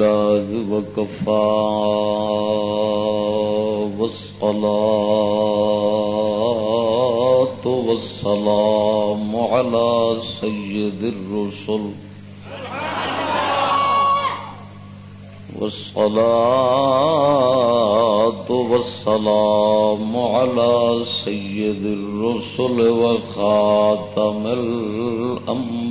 بالله وكفى والصلاة والسلام على سيد الرسل. والصلاة والسلام على سيد الرسل وخاتم الأنبياء.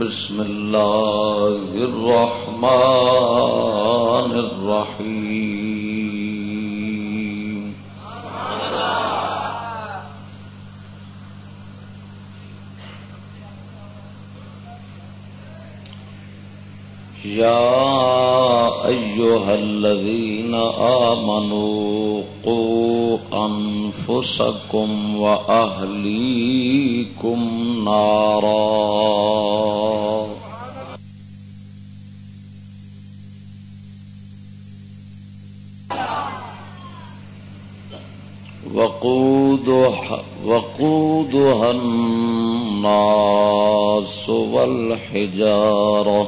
بسم الله الرحمن الرحيم يا أيها الذين آمنوا قوا أنفسكم وأهليكم نارا. وقودها, وقودها الناس والحجارة.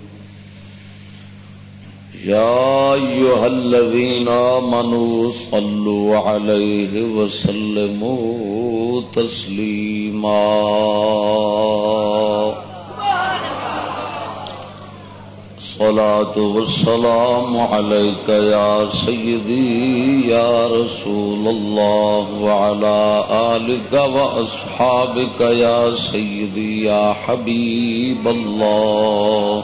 يا أيها الذين آمنوا صلوا عليه وسلموا تسليما صلاة والسلام عليك يا سيدي يا رسول الله وعلى آلك وأصحابك يا سيدي يا حبيب الله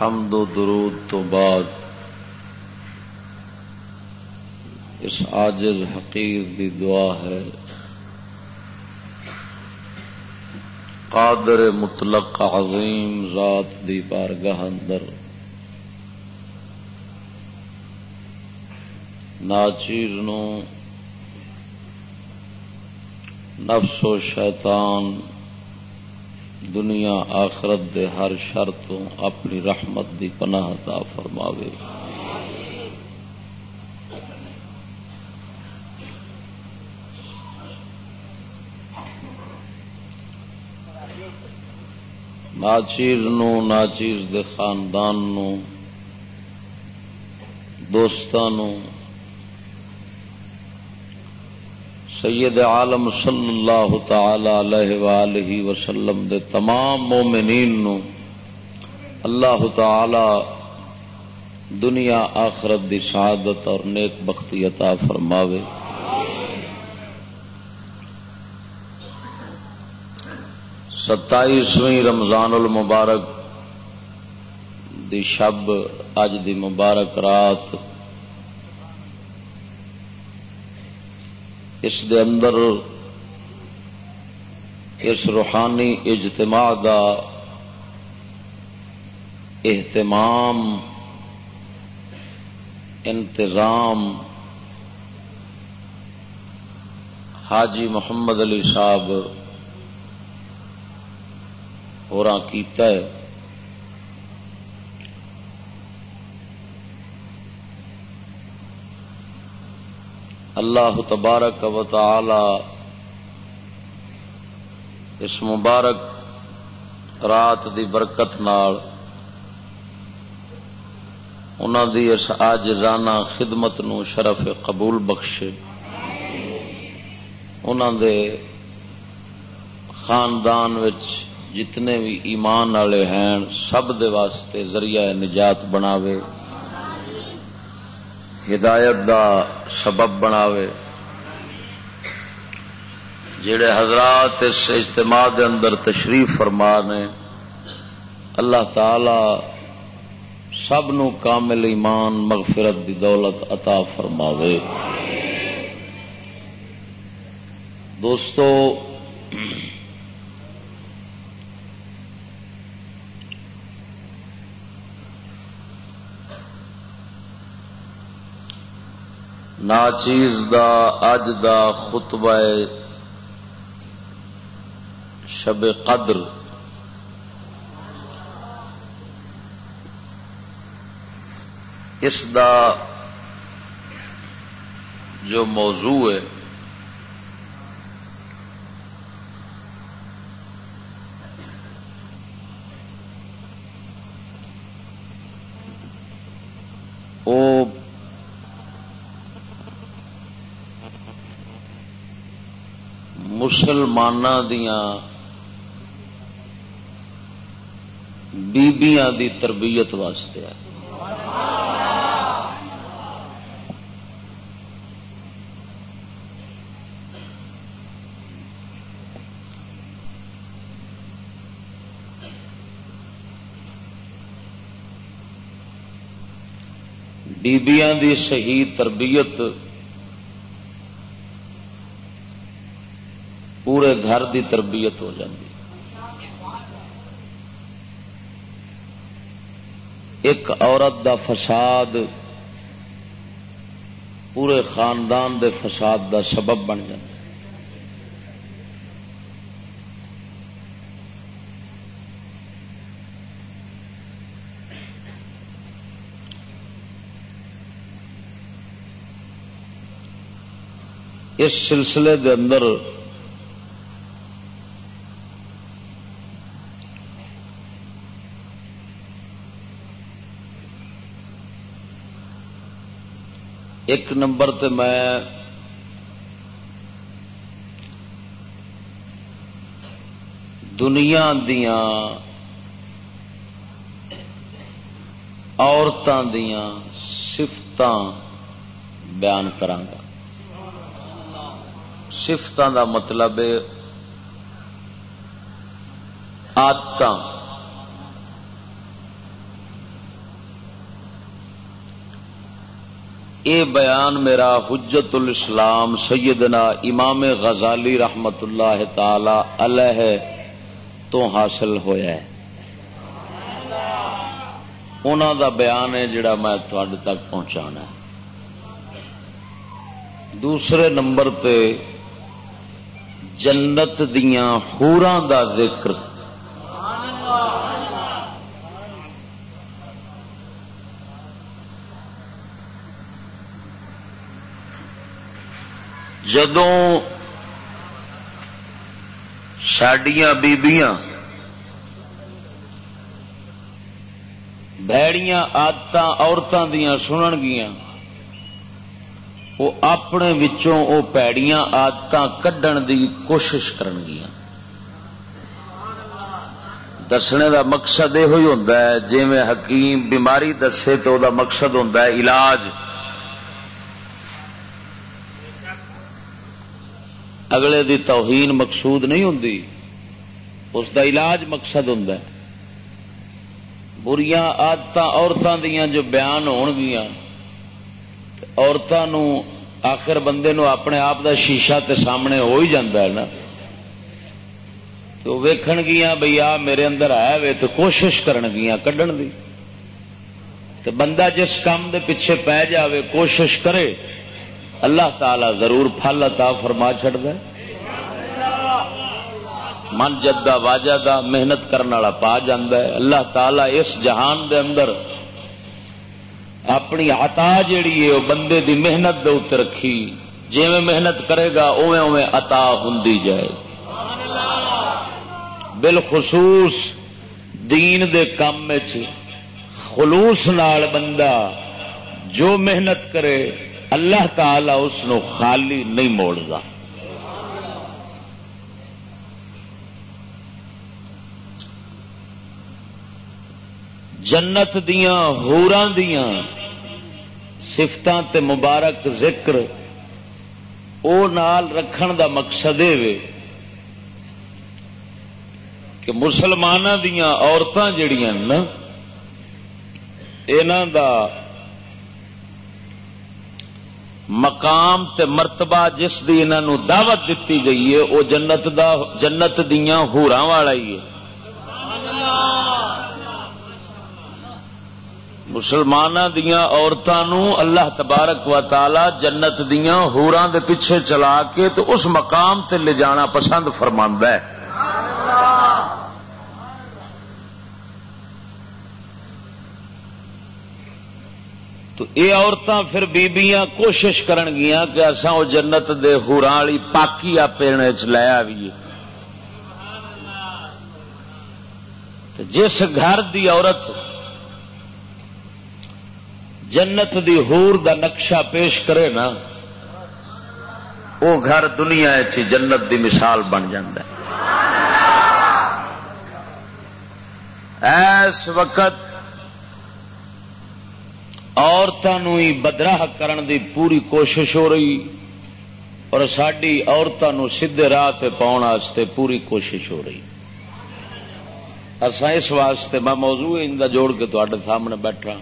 حمد و درود تو بعد اس عاجز حقیر دی دعا ہے، قادر مطلق عظیم ذات دی بارگاہ اندر، ناچیر نو نفس و شیطان دنیا آخرت دے ہر شر تو اپنی رحمت دی پناہ عطا فرماوے۔ ناچیر نو، ناچیر دے خاندان نو دوستانو سید عالم صلی اللہ تعالی علیہ وآلہ وسلم دے تمام مومنین نو اللہ تعالی دنیا آخرت دی سعادت اور نیک بختی عطا فرماوے۔ ستائیسویں رمضان المبارک دی شب اج دی مبارک رات اس دے اندر اس روحانی اجتماع دا اہتمام، انتظام حاجی محمد علی صاحب ہو کیتا ہے۔ اللہ تبارک و تعالی اس مبارک رات دی برکت نال انہوں دی اس آج رانا خدمت نو شرف قبول بخشے۔ انہوں دے خاندان وچ جتنے بھی ایمان والے ہیں، سب دے واسطے ذریعہ نجات بناوے۔ ہدایت دا سبب بناوے۔ جڑے حضرات اس اجتماع دے اندر تشریف فرما نے، اللہ تعالی سب نو کامل ایمان، مغفرت دی دولت عطا فرماوے۔ دوستو ناچیز دا اج دا خطبہ شب قدر۔ اس دا جو موضوع ہے مسلمان دیا بیبیاں دی تربیت واسطے ہے بیبیاں دی صحیح تربیت پورے گھر دی تربیت ہو جاتی ایک عورت دا فساد پورے خاندان دے فساد دا سبب بن جائے اس سلسلے دے اندر ایک نمبر تے میں دنیا دیا عورتوں دیا سفت بیان کرانگا سفتوں دا مطلب آدت اے بیان میرا حجت الاسلام سیدنا امام غزالی رحمت اللہ تعالی علیہ تو حاصل ہویا ہے۔ انہوں دا بیان ہے جڑا میں تھوڑے تک پہنچانا ہے۔ دوسرے نمبر تے جنت دیاں ہوراں دا ذکر جدوں سڈیا بیبیاں بھڑیاں آدت عورتوں دیا سنن گیا وہ اپنے وچوں وہ پیڑیاں آدت کڈن دی کوشش کرن گیا دسنے دا مقصد یہ ہوتا ہے جی میں حکیم بیماری دسے تو دا مقصد ہوتا ہے علاج۔ اگلے دی توہین مقصود نہیں ہوں اس دا علاج مقصد ہوں بریا آدت عورتوں دیا جو بیان ہون گیا عورتوں آخر بندے نو اپنے آپ دا شیشہ تے سامنے ہو ہی جاتا ہے نا۔ تو ویکھن گیا بھئی آ میرے اندر آیا وے تو کوشش کرن گیا کڈن دی۔ تو بندہ جس کام دے پیچھے پی جاوے، کوشش کرے، اللہ تعالی ضرور پھل عطا فرما چڑ دے من جدا واجا محنت کرنے والا پا ہے۔ اللہ تعالی اس جہان دے اندر اپنی عطا جیڑی ہے وہ بندے دی محنت دے اتر رکھی۔ جی میں محنت کرے گا اوے اوے عطا ہوں جائے۔ بالخصوص دین دے کام خلوص نال بندہ جو محنت کرے، اللہ تعالی اس خالی نہیں موڑتا جنت دیاں ہوران دیاں سفتوں تے مبارک ذکر او نال رکھن دا مقصد ہے کہ مسلمانوں دیا عورتیں جڑیاں نا دا مقام تے مرتبہ جس دی انہوں دعوت دیتی گئی ہے وہ جنت دا، جنت دیا ہورا والا ہی ہے مسلمانوں دیا عورتوں اللہ تبارک و تعالی جنت دیا ہورا دے پیچھے چلا کے تو اس مقام تے لے جانا پسند فرما ہے۔ تو یہ عورتیں پھر بیبیاں کوشش کرن گیا کہ اصا وہ جنت دے ہورا والی پاکی آپ لیا بھی جس گھر دی عورت جنت دی ہور دا نقشہ پیش کرے نا، وہ گھر دنیا جنت دی مثال بن ایس وقت عورتوں ہی بدراہ کرن دی پوری کوشش ہو رہی، اور ساری عورتوں سیدے راہ پاؤن واسطے پوری کوشش ہو رہی۔ اصا اس واسطے میں موضوع ان جوڑ کے تے سامنے بیٹھا۔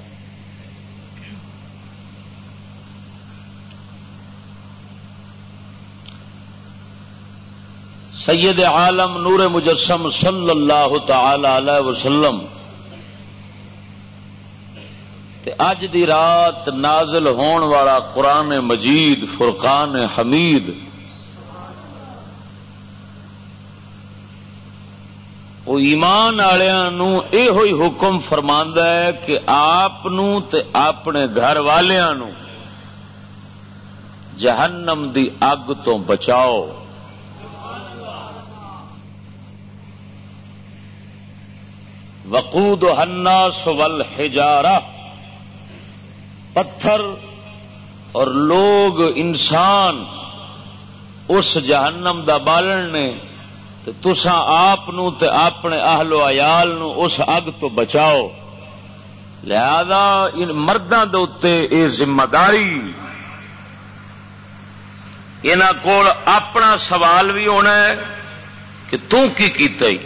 سید عالم نور مجسم صلی اللہ تعالی علیہ وسلم۔ تے اج دی رات نازل ہون والا قرآن مجید، فرقان حمید۔ وہ ایمان یہ ہوئی حکم فرما ہے کہ آپ اپنے گھر والوں جہنم دی اگ تو بچاؤ۔ وقود الناس والحجارہ پتھر اور لوگ، انسان اس جہنم دا بالن نے تسا آپ اپنے اہل و عیال نو اس اگ تو بچاؤ۔ لہذا ان مردوں کے یہ ذمہ داری یہاں کول اپنا سوال بھی ہونا ہے کہ تو کی کیتا ہی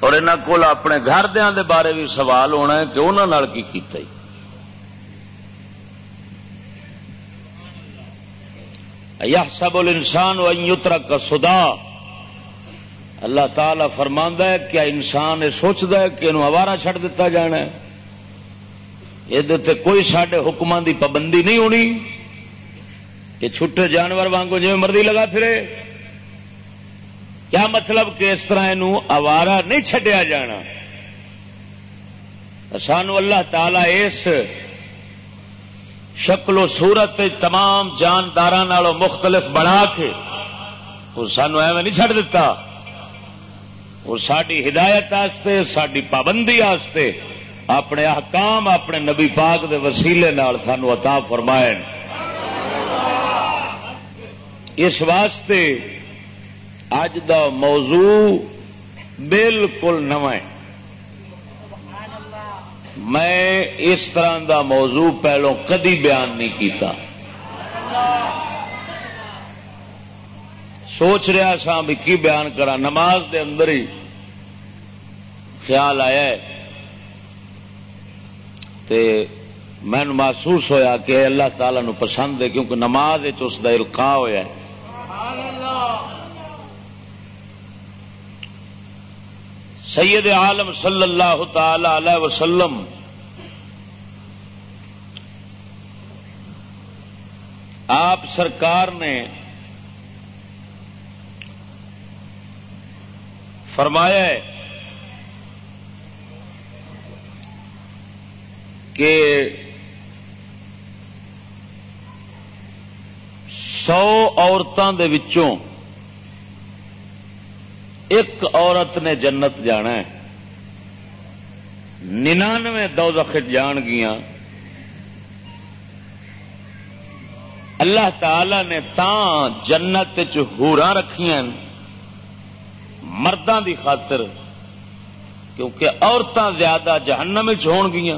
اور یہاں کول اپنے گھر دے بارے بھی سوال ہونا ہے کہ انہوں کی کیتا ہی؟ سب انسان و کا سدا اللہ تعالی فرما ہے کیا انسان یہ سوچتا ہے کہ اوارا چڑ دتا جانا ہے۔ یہ کوئی سڈے حکمان دی پابندی نہیں ہونی کہ چھٹے جانور وانگو جی مرضی لگا پھرے۔ کیا مطلب کہ اس طرح یہ اوارا نہیں چڈیا جانا؟ سانو اللہ تعالی اس شکل و صورت تمام جاندار مختلف بنا کے وہ سانو ایویں نہیں چڑ دیتا وہ ساری ہدایت آستے ساری پابندی آستے، اپنے احکام، اپنے نبی پاک دے وسیلے نال سانو عطا فرمائے۔ اس واسطے اج دا موضوع بالکل نو میں اس طرح دا موضوع پہلو کدی بیان نہیں کیتا۔ سوچ رہا سا بھی کی بیان کرا۔ نماز دے اندر ہی خیال آیا ہے۔ تے میں محسوس ہویا کہ اللہ تعالی نو پسند ہے کیونکہ نماز اس کا القاع ہوا ہے۔ سید عالم صلی اللہ تعالی علیہ وسلم آپ سرکار نے فرمایا ہے کہ سو عورتوں وچوں ایک عورت نے جنت جانا ہے۔ ننانوے دو جان گیا اللہ تعالی نے تا جنت چورا رکھیا مردوں دی خاطر، کیونکہ عورتیں زیادہ جہنم ہون گیا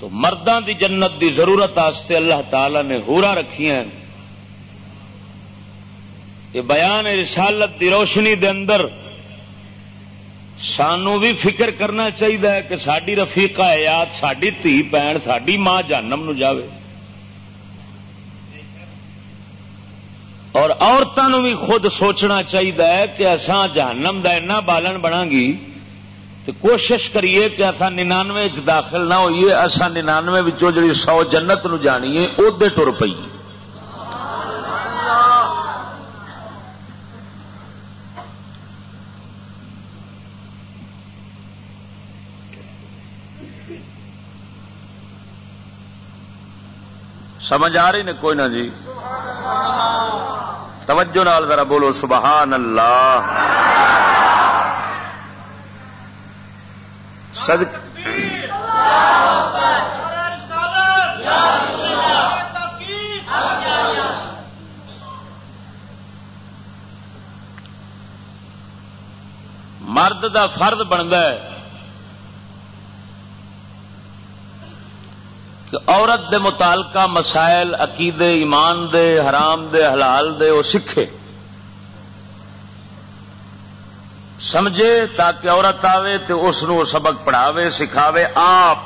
تو مردوں دی جنت دی ضرورت آستے اللہ تعالی نے ہورا رکھیا یہ بیان رسالت دی روشنی دے اندر سانو بھی فکر کرنا چاہیے کہ ساری رفیقہ یاد ساری دھی بھن ساری ماں جانم نو جاوے۔ اور عورتوں بھی خود سوچنا چاہیے کہ اصا جہنم کا ایسا بالن بنا گی تو کوشش کریے کہ اصا ننانوے چ داخل نہ ہوئیے اصا ننانوے جی سو جنت نو جانیے ادے ٹر پیے سمجھ آ رہی نے کوئی نہ جی؟ توجہ نال ذرا بولو، سبحان اللہ۔ صدق مرد دا فرد بنتا ہے۔ کہ عورت دے متعلقہ مسائل، عقیدے، ایمان دے، حرام دے، حلال دے، وہ سکھے سمجھے تاکہ عورت آوے تو اس سبق پڑھاوے، سکھاوے آپ۔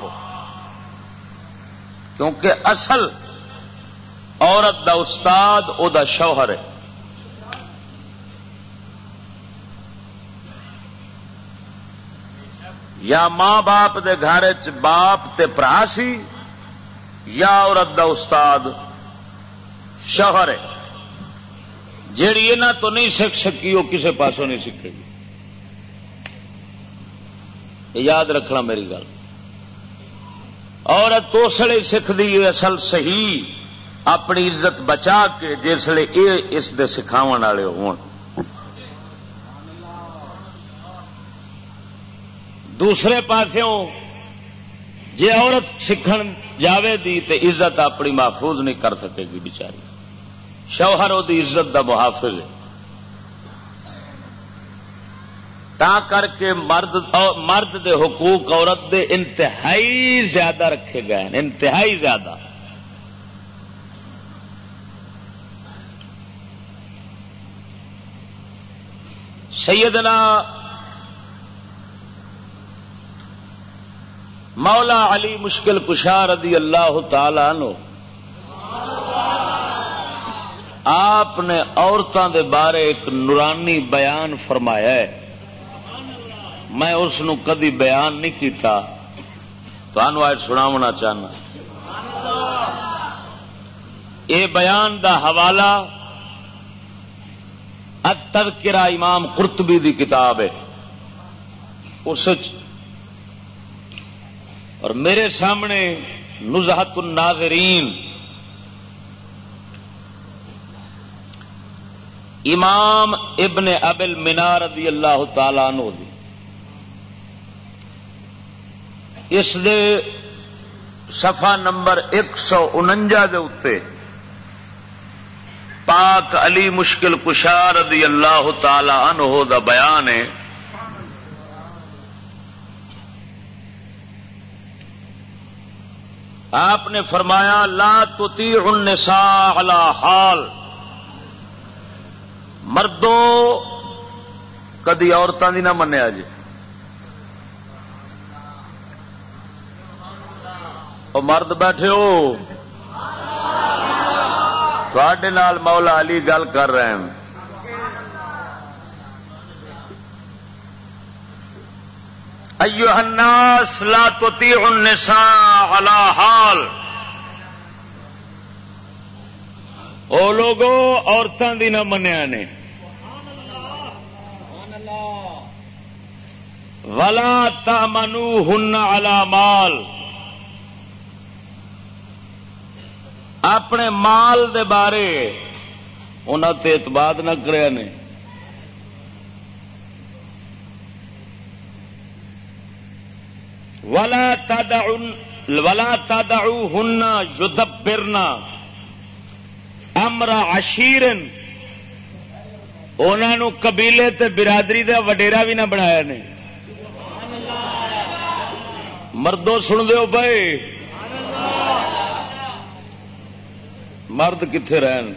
کیونکہ اصل عورت دا استاد، او دا شوہر ہے۔ یا ماں باپ دے گھر چ باپ تے سی یا عورت دا استاد شوہر ہے، جیڑی یہاں تو نہیں سیکھ سکی، وہ کسی پاسوں نہیں سیکھے گی۔ یاد رکھنا میری گل۔ عورت اسلے سکھ دی اصل صحیح اپنی عزت بچا کے جسے یہ اس دے سکھاو والے ہون۔ دوسرے پاسوں جی عورت سیکھن جاوے دی تے عزت اپنی محفوظ نہیں کر سکے گی بچاری شوہر وہ عزت دا محافظ ہے۔ تا کر کے مرد مرد دے حقوق عورت دے انتہائی زیادہ رکھے گئے ہیں، انتہائی زیادہ۔ سیدنا مولا علی مشکل کشار رضی اللہ تعالی نو آپ نے عورتوں دے بارے ایک نورانی بیان فرمایا ہے. میں اس نو کدی بیان نہیں کیتا. تو آج سناونا چاہنا. اے بیان دا حوالہ اتذکرہ امام قرطبی دی کتاب ہے. اس اور میرے سامنے نزہت الناظرین، امام ابن ابل مینار رضی اللہ تعالی عنہ دی۔ اس دے صفحہ نمبر ایک سو انجا دے پاک علی مشکل کشار رضی اللہ تعالی عنہ دا بیان ہے۔ آپ نے فرمایا، لا تتی النساء علی حال. مردوں کدی عورتوں کی نہ منیا جی. مرد بیٹھے ہو. تھوڑے مولا علی گل کر رہے ہیں. ایوہ الناس لا تطیع النساء علا حال. او لوگو عورتوں دی نہ منیا نے۔ ولا تامنو ہن علا مال۔ اپنے مال دے بارے انہوں تے اعتباد نہ کرے نے۔ ولا ولا تدعو ہن یدبرنا امر عشیرن. انہوں قبیلے تے برادری دا وڈیرا بھی نہ بنایا نے. مردوں سن دو بھائی. مرد کتنے رہن؟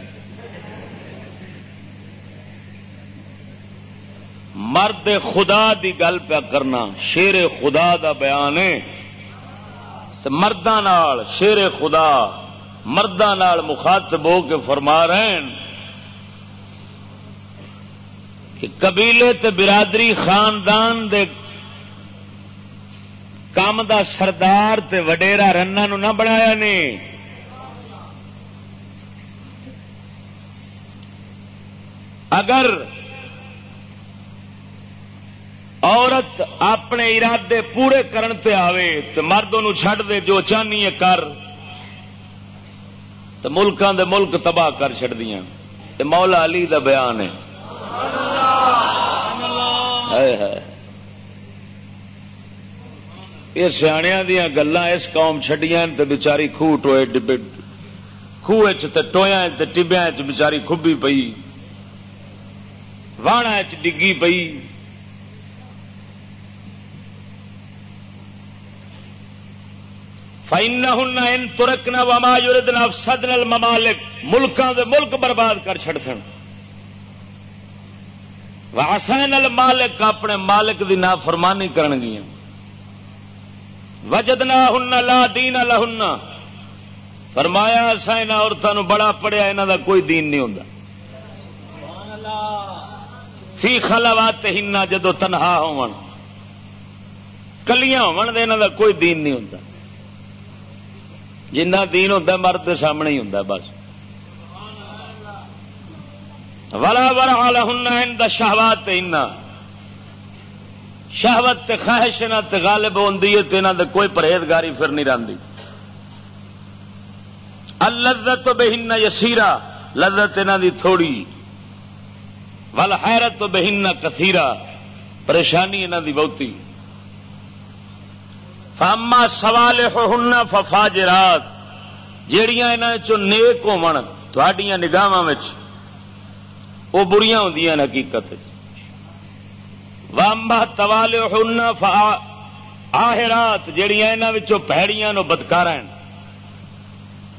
مرد خدا دی گل پیا کرنا، شیر خدا دا بیان ہے۔ مردوں شیر خدا مردوں مخاطب ہو کے فرما رہے ہیں کہ قبیلے تے برادری خاندان دے کام دا سردار تے وڈیرا رنا نو نہ بنایا نے۔ اگر عورت اپنے ارادے پورے کرن تے آوے تو مرد ان چھڈ دے جو چاہنی ہے کر تو ملکان دے ملک تباہ کر چڑ دیا مولا علی دا بیان ہے۔ یہ سیاح دیا گلان اس قوم چڈیا تو بچاری خوہ ٹوئے ڈبے خوہ ٹویا ٹبیا بچاری کبھی پئی۔ واہنا ڈگی پئی۔ فائنا ہن ان ترکنا وما یوردنا افسدن الممالک ملکاں دے ملک برباد کر چھڑ سن واسین المالک اپنے مالک دی نافرمانی کرن گیاں وجدنا ہن لا دین لہن فرمایا اسائیں عورتوں بڑا پڑیا انہاں دا کوئی دین نہیں ہوندا۔ فی خلوات ہن جدو تنہا ہون، کلیاں ہون، دے انہاں دا کوئی دین نہیں ہوندا۔ جنہ دین ہوتا مرد کے سامنے ہی ہوں بس۔ والا والا ہن شہوات شہوت خواہش نہ غالب ہوتی ہے تو انہوں کوئی پرہیزگاری پھر نہیں رہتی الزت بہن یسیرا، لذت انہوں دی تھوڑی۔ ول حیرت بہن کثیرا، پریشانی انہوں دی بہتی۔ فاما سوال ہن ففا جات جہیا نیک ہوڈیا نگاہ وہ بری ہوں حقیقت وامبا توال ہن آہرات جہیا یہاں پیڑیاں نو بدکار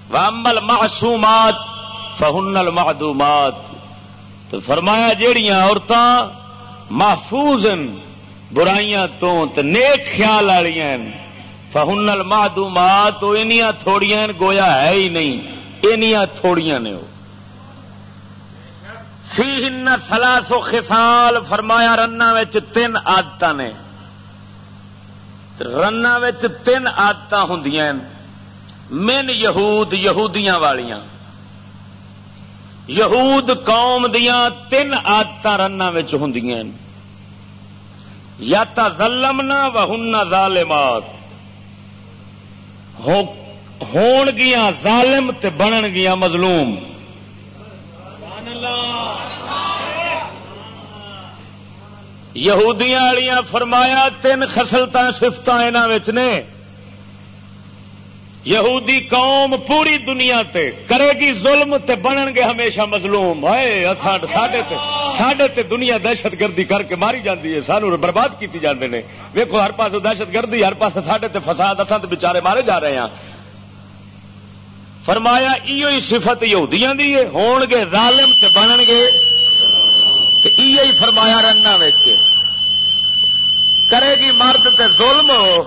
وامل معصومات فہن المحدومات تو فرمایا جہیا عورتیں محفوظ برائیاں تو نیک خیال والی فہن المادومات انیاں تھوڑیاں گویا ہے ہی نہیں۔ انیاں تھوڑیاں نے فیہن ثلاث خصال فرمایا رنا تین آدت نے۔ رنا تین آدت ہوں من یہود، یہودیاں والیاں۔ یہود قوم دیاں تین آدت رنا ہوں یا تا ظلمنا وہن ظالمات۔ ہون گیا ظالم تے بنن گیا مظلوم۔ یہودیاں والیاں فرمایا تین خسلت سفت نے۔ یہودی قوم پوری دنیا تے کرے گی ظلم تے بنن گے ہمیشہ مظلوم۔ سڈے دنیا دہشت گردی کر کے ماری جاتی ہے۔ سانو برباد کی جاتے ہیں ویکو ہر پاس دہشت گردی، ہر پاس سڈے فساد اصل بچارے مارے جا رہے ہیں فرمایا ایو ہی صفت یہودیاں دی ہے، ہون گے ظالم تے بنن گے۔ تے ایو ہی فرمایا رنگا ویک کے۔ کرے گی مرد تے ظلم ہو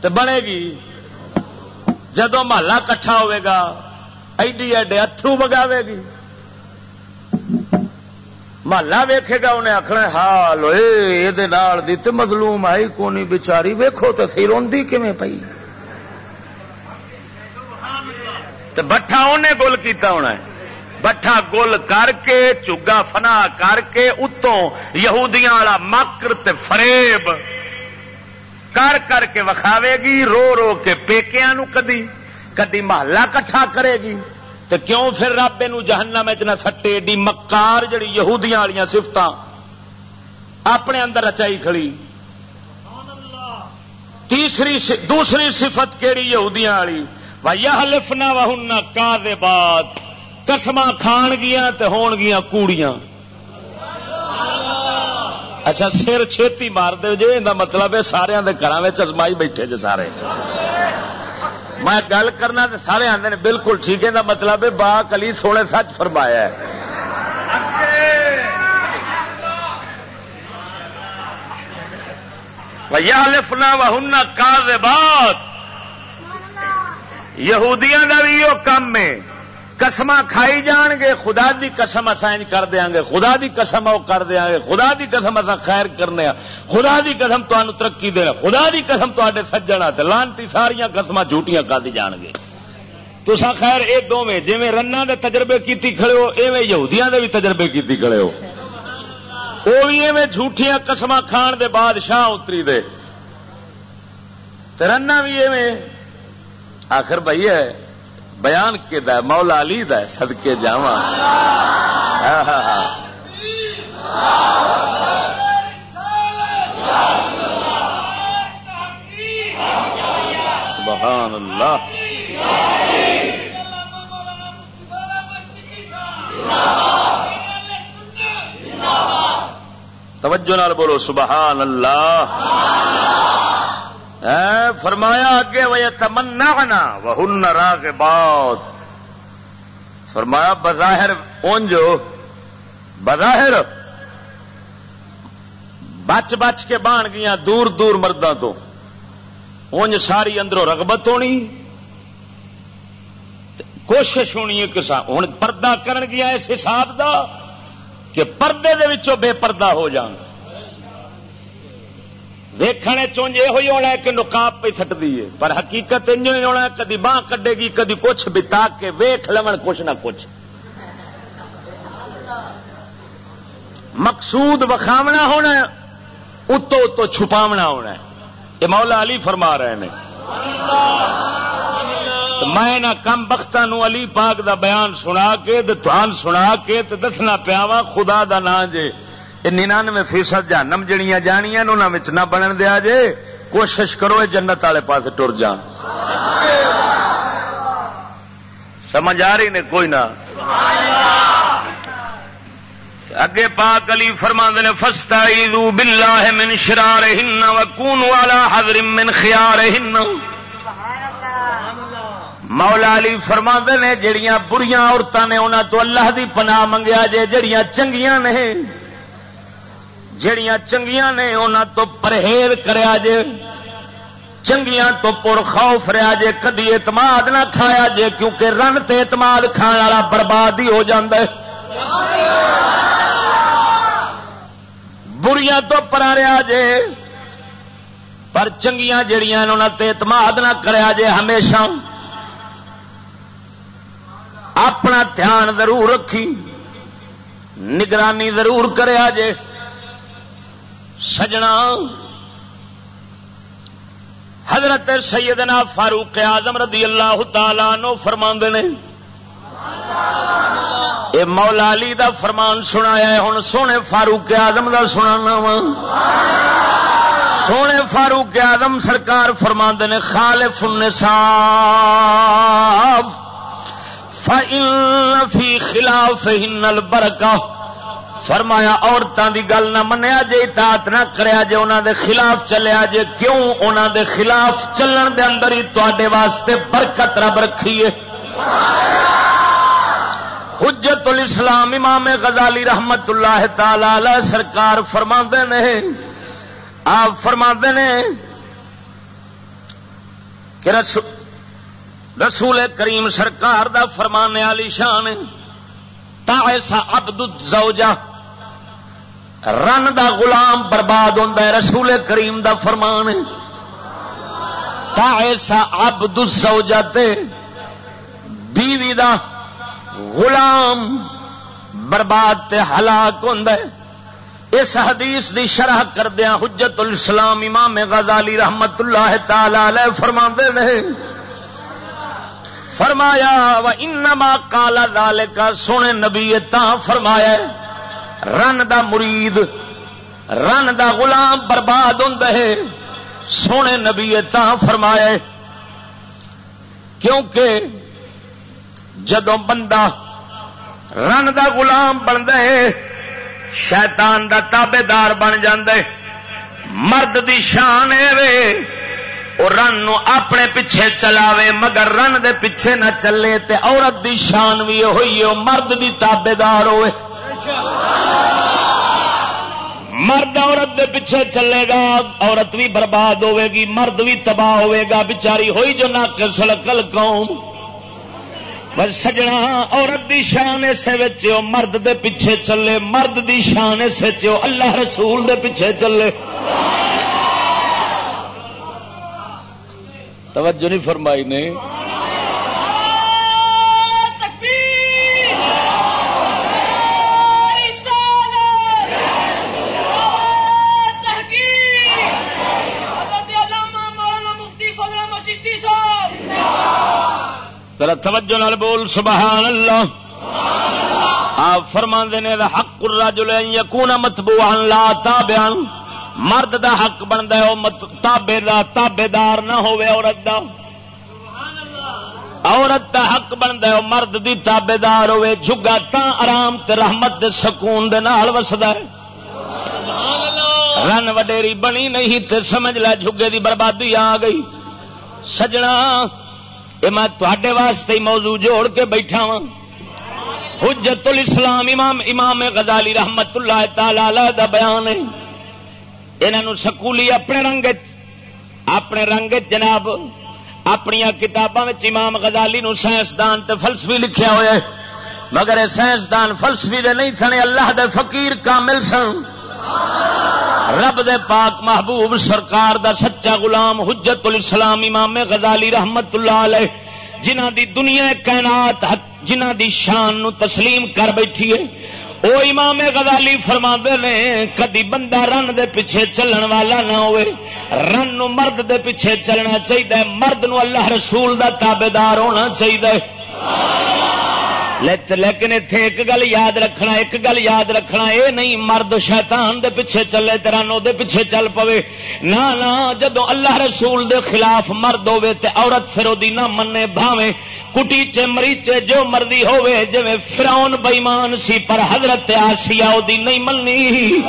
تے بنے گی جدو محلہ کٹھا ہوئے گا، ایڈی ایڈے اترو بگاوے گی۔ محلہ ویکھے گا، انہیں آخنا حال ہوئے یہ مظلوم آئی، کونی بچاری ویکھو تو سی روی کیون پی بٹھا انہیں گل کیتا ہونا ہے۔ بٹھا گل کر کے، چگا فنا کر کے، اتوں یہودیاں والا مکر تے فریب۔ کر کر کے وکھاوے گی، رو رو کے پیکیا کدی کدی محلہ کٹھا کرے گی۔ تو کیوں پھر رب یہ جہنم نہ سٹے؟ ایڈی مکار جڑی یہودیاں والی سفت اپنے اندر رچائی کھڑی۔ تیسری دوسری صفت کہڑی یہودیاں والی؟ بھائی لفنا وہ کا دے بعد قسم کھان گیا تو ہون گیا کوڑیاں۔ اچھا سر چھتی مار دے جی یہ مطلب ہے سارے گھر ازمائی بیٹھے جی سارے۔ میں گل کرنا تو سارے آتے ہیں بالکل ٹھیک ہے مطلب ہے با کلی سونے سچ فرمایا ہے۔ لفنا وہ کا بات یہودیاں کا بھی وہ کام ہے۔ قسم کھائی جان گے، خدا دی قسم اصل کر دیا گے۔ خدا دی قسم وہ کر دیا گے۔ خدا دی قسم اصا خیر کرنے ہاں۔ خدا دی قسم تمہیں ترقی دینا ہاں۔ خدا دی قسم ہاں تے سجنا لانتی ساریا قسم جھوٹیاں کر دی جان گے۔ تو خیر یہ دونوں جی رنا دے تجربے کیتی کھڑے ہو، ایویں یہودیاں دے بھی تجربے کیتی کھڑے ہو۔ وہ بھی ایویں جھوٹیاں قسم کھان دے بادشاہ اتری دے۔ رنا بھی ایویں۔ آخر بھائی ہے بیان کے دا مولا علی دا سدکے جا سبحان اللہ۔ توجہ نال بولو، سبحان اللہ۔ فرمایا اگے وہ تمنا وہ راگ بات فرمایا بظاہر اونجو بظاہر بچ بچ کے بان گیا دور دور مردوں تو۔ اونج ساری اندروں رغبت ہونی۔ کوشش ہونی ہے کسان ہوں پردہ کرن گیا اس حساب دا کہ پردے دے وچوں بے پردہ ہو جان۔ ویخنے چونج یہ ہوئی ہونا ہے کہ نقاب پہ تھٹ دیے پر حقیقت انجو ہونا ہے، کدی باہ کڈے گی، کدی کچھ بتا کے ویخ لو کچھ نہ کچھ۔ مقصود وکھاونا ہونا ہے، اتو اتو چھپاونا ہونا ہے۔ یہ مولا علی فرما رہے ہیں میں نہ کم بختا نو علی پاک دا بیان سنا کے دان سنا کے دسنا پیا وا خدا دا نا جے۔ ننانوے فیصد جانم جڑیاں جانیاں نہ بنن دیا جے، کوشش کرو یہ جنت والے پاس ٹر جان۔ سمجھ آ رہی نے کوئی نہ۔ اگے پاک علی فرما نے فستا باللہ من شرار ہن وکون والا حضر من خیار ہن مولا علی فرما نے، جڑیاں بڑیاں عورتوں نے انہوں تو اللہ دی پناہ منگیا جے، جڑیاں چنگیاں نے جڑیاں چنگیاں نے انہوں تو پرہیز کریا جے، چنگیاں تو پور خوف رہا جے، کدی اعتماد نہ کھایا جے، کیونکہ رن تے اعتماد کھان والا برباد ہی ہو جاندے بڑیاں تو پرا رہا جے، پر چنگیاں جڑیاں انہوں تے اعتماد نہ کریا جے، ہمیشہ اپنا دھیان ضرور رکھی، نگرانی ضرور کریا جے۔ سجنا حضرت سیدنا فاروق اعظم رضی اللہ تعالی نو فرما نے۔ یہ مولا علی دا فرمان سنایا ہوں سونے فاروق اعظم دا سنا وا۔ سونے فاروق اعظم سرکار فرما نے، خالف النساء فإن في خلافهن البركه فرمایا عورتوں کی گل نہ منیا جے، اطاعت نہ کریا جے انہوں دے خلاف چلیا جے، کیوں انہوں دے خلاف چلن دے اندر ہی تے واسطے برکت رب رکھیے؟ حجت الاسلام امام غزالی رحمت اللہ تعالی سرکار فرما نے، آپ فرما نے کہ رسول کریم سرکار دا فرمانے والی شان تا ایسا عبد الزوجہ رن دا غلام برباد ہوتا ہے، رسول کریم دا فرمان تا ایسا ابد تے بیوی دا غلام برباد تے ہلاک ہے۔ اس حدیث دی شرح کردیا حجت الاسلام امام غزالی رحمت اللہ تعالی فرما نے۔ فرمایا و انما کالا دال کا سونے نبی تا فرمایا رن دا مرید، رن دا غلام برباد ہوں سونے نبی تا فرمایا کیونکہ جدو بندہ رن دا غلام بن دے شیطان دا تابے دار بن جاندے مرد دی شان ہے وہ رن نو اپنے پیچھے چلاوے، مگر رن دے پیچھے نہ چلے تے عورت دی شان بھی ہوئی ہے مرد دی تابے دار ہوئے۔ مرد عورت دے پیچھے چلے گا، عورت بھی برباد ہوے گی، مرد بھی تباہ ہوے گا بچاری ہوئی جو نہ سلکل قوم۔ بس سجنا، عورت دی شان اسے مرد دے پیچھے چلے، مرد دی شان اسے اللہ رسول دے پیچھے چلے۔ توجہ نہیں فرمائی نے۔ ذرا توجہ نال بول سبحان اللہ آپ فرما نے حق الرجل ان يكون متبوعا لا تابعا. مرد دا حق بنتا ہے وہ تابے دا تابے دار نہ ہوئے عورت دا۔ عورت دا حق بنتا ہے وہ مرد دی تابے دار ہوئے جگا تا آرام تے رحمت دے سکون دے نال وسدا ہے۔ رن وڈیری بنی نہیں تے سمجھ لے، جھگے دی بربادی آ گئی۔ سجنا یہ میں تے واسطے موضوع جوڑ کے بیٹھا ہاں۔ وا حجت الاسلام امام امام غزالی رحمت اللہ تعالی دا بیان ہے۔ انہوں سکولی اپنے رنگ اپنے رنگ جناب اپنی کتاباں امام غزالی نو سائنسدان تے فلسفی لکھیا ہوا ہے۔ مگر سائنسدان فلسفی دے نہیں سنے اللہ دے فقیر کامل سن۔ رب دے پاک محبوب سرکار دا سچا غلام حجت الاسلام امام غزالی رحمت اللہ علیہ جنہ دی دنیا کائنات جنہ دی شان نو تسلیم کر بیٹھی ہے، او امام غزالی فرما نے، کدی بندہ رن دے پیچھے چلن والا نہ ہوئے، رن نو مرد دے پیچھے چلنا چاہیے مرد نو اللہ رسول دا تابے دار ہونا چاہیے لیکن اتنے ایک گل یاد رکھنا ایک گل یاد رکھنا، اے نہیں مرد شیطان دے پیچھے چلے تیرا دے پیچھے چل پوے۔ نہ نہ جدو اللہ رسول دے خلاف مرد ہوے تے عورت پھر دی نہ مننے بھاوے کٹیچے، مریچے، جو مرضی ہوے جی فراؤن بئیمان سی، پر حضرت آسیا دی نہیں مننی۔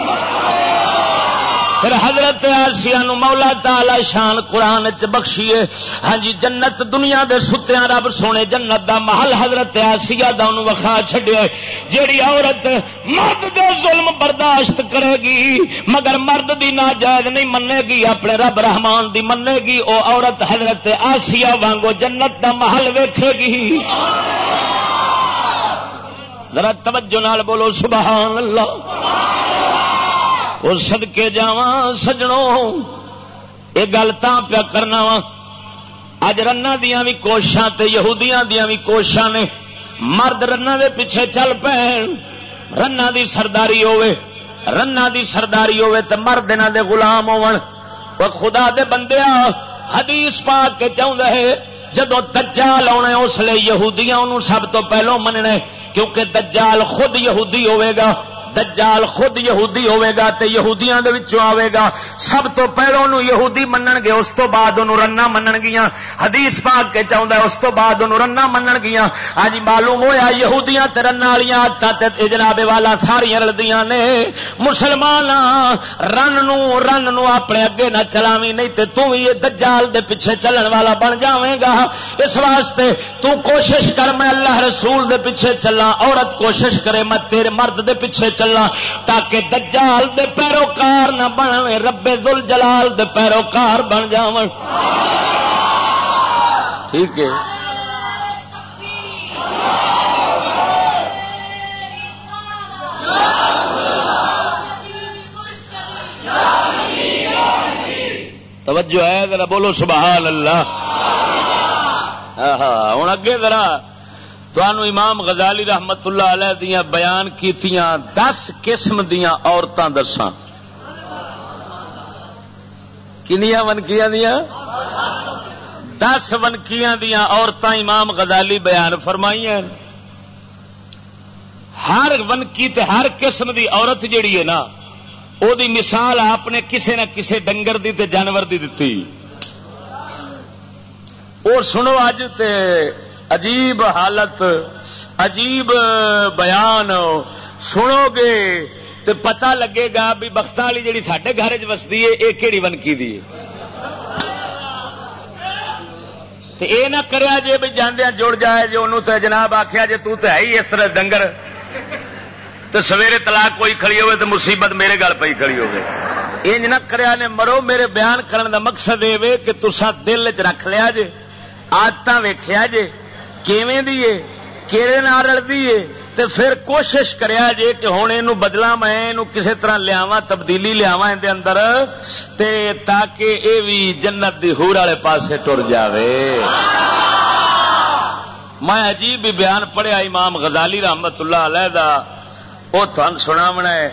پھر حضرت آسیا نو مولا تالا شان قرآن چ بخشیے۔ ہاں جی جنت دنیا دے ستیا رب سونے جنت دا محل حضرت آسیا دا انہوں وکھا چھڈیا جیڑی عورت مرد دے ظلم برداشت کرے گی، مگر مرد دی ناجائز نہیں منے گی، اپنے رب رحمان دی منے گی، او عورت حضرت آسیا وانگو جنت دا محل ویکھے گی۔ ذرا توجہ نال بولو، سبحان اللہ۔ وہ سدکے جا سجڑوں یہ گل پیا کرنا وا۔ اج رن دیا بھی کوشاں یہودیاں دیا بھی کوشاں نے۔ مرد رن دے پیچھے چل پے رن دی سرداری ہوے رن دی سرداری ہوے تو مرد انہوں دے غلام ہون وہ خدا دے بندے حدیث پا کے چاہتا ہے، جدو دجال آنا اس لیے یہودیاں انہوں سب تو پہلو مننا کیونکہ دجال خود یہودی ہوے گا۔ دجال خود یہودی ہوے گا تے یہودیاں دے وچوں آوے گا سب تو پہلو نو یہودی منن گے اس تو بعد انہوں رنا منن گیاں۔ حدیث پاک کے چاہندا ہے، اس تو بعد انہوں رنا منن گیاں۔ اج معلوم ہویا یہودیاں تے رن والیاں عادتاں تے جناب والا ساری رلدیاں نے۔ مسلمان رن نو رن نو اپنے اگے نہ چلاویں، نہیں تے تو وی دجال دے پیچھے چلن والا بن جاویں گا اس واسطے تو کوشش کر میں اللہ رسول دے پیچھے چلاں، عورت کوشش کرے میں تیرے مرد دے پیچھے چلنا تاکہ دجال دے پیروکار نہ بن ربے دل جلال دے پیروکار بن جا ٹھیک ہے۔ توجہ ہے، ذرا بولو سبحان اللہ۔ ہاں ہوں اگے ذرا۔ امام غزالی رحمت اللہ علیہ دیا بیان کیتیاں دس قسم دیا عورتیں دساں کنیا ونکیاں دیا دس ونکیاں دیا عورتیں امام غزالی بیان فرمائی ہیں۔ ہر ونکی تے ہر قسم دی عورت جیڑی ہے نا، او دی مثال آپ نے کسے نہ کسے ڈنگر دی تے جانور دی دتی اور سنو اج تے عجیب حالت، عجیب بیان سنو گے تو پتا لگے گا بھی بخت والی جی سڈے گھر چستی ہے یہ کہڑی ونکی دی اے نہ کریا بھی جاندیا جڑ جائے جی انہوں تے جناب آخیا جی تو ہے ہی اس طرح ڈنگر۔ تو سویرے طلاق کوئی کھڑی ہوئے تو مصیبت میرے گل پی کھڑی ہوگی انج نہ کریا نے مرو، میرے بیان کرنے دا مقصد یہ کہ تسا دل چ رکھ لیا جے آدت ویخیا جے۔ کیویں دیے نال رلدی ہے؟ تے پھر کوشش کریا جے کہ ہوں یہ بدلا میں کسی طرح لیا تبدیلی لیا اندر، تے تاکہ اے بھی جنت دی ہور والے پاسے ٹر جاوے۔ میں عجیب بھی بیان پڑھیا امام غزالی رحمت اللہ علیہ دا وہ تھن سنا ہے۔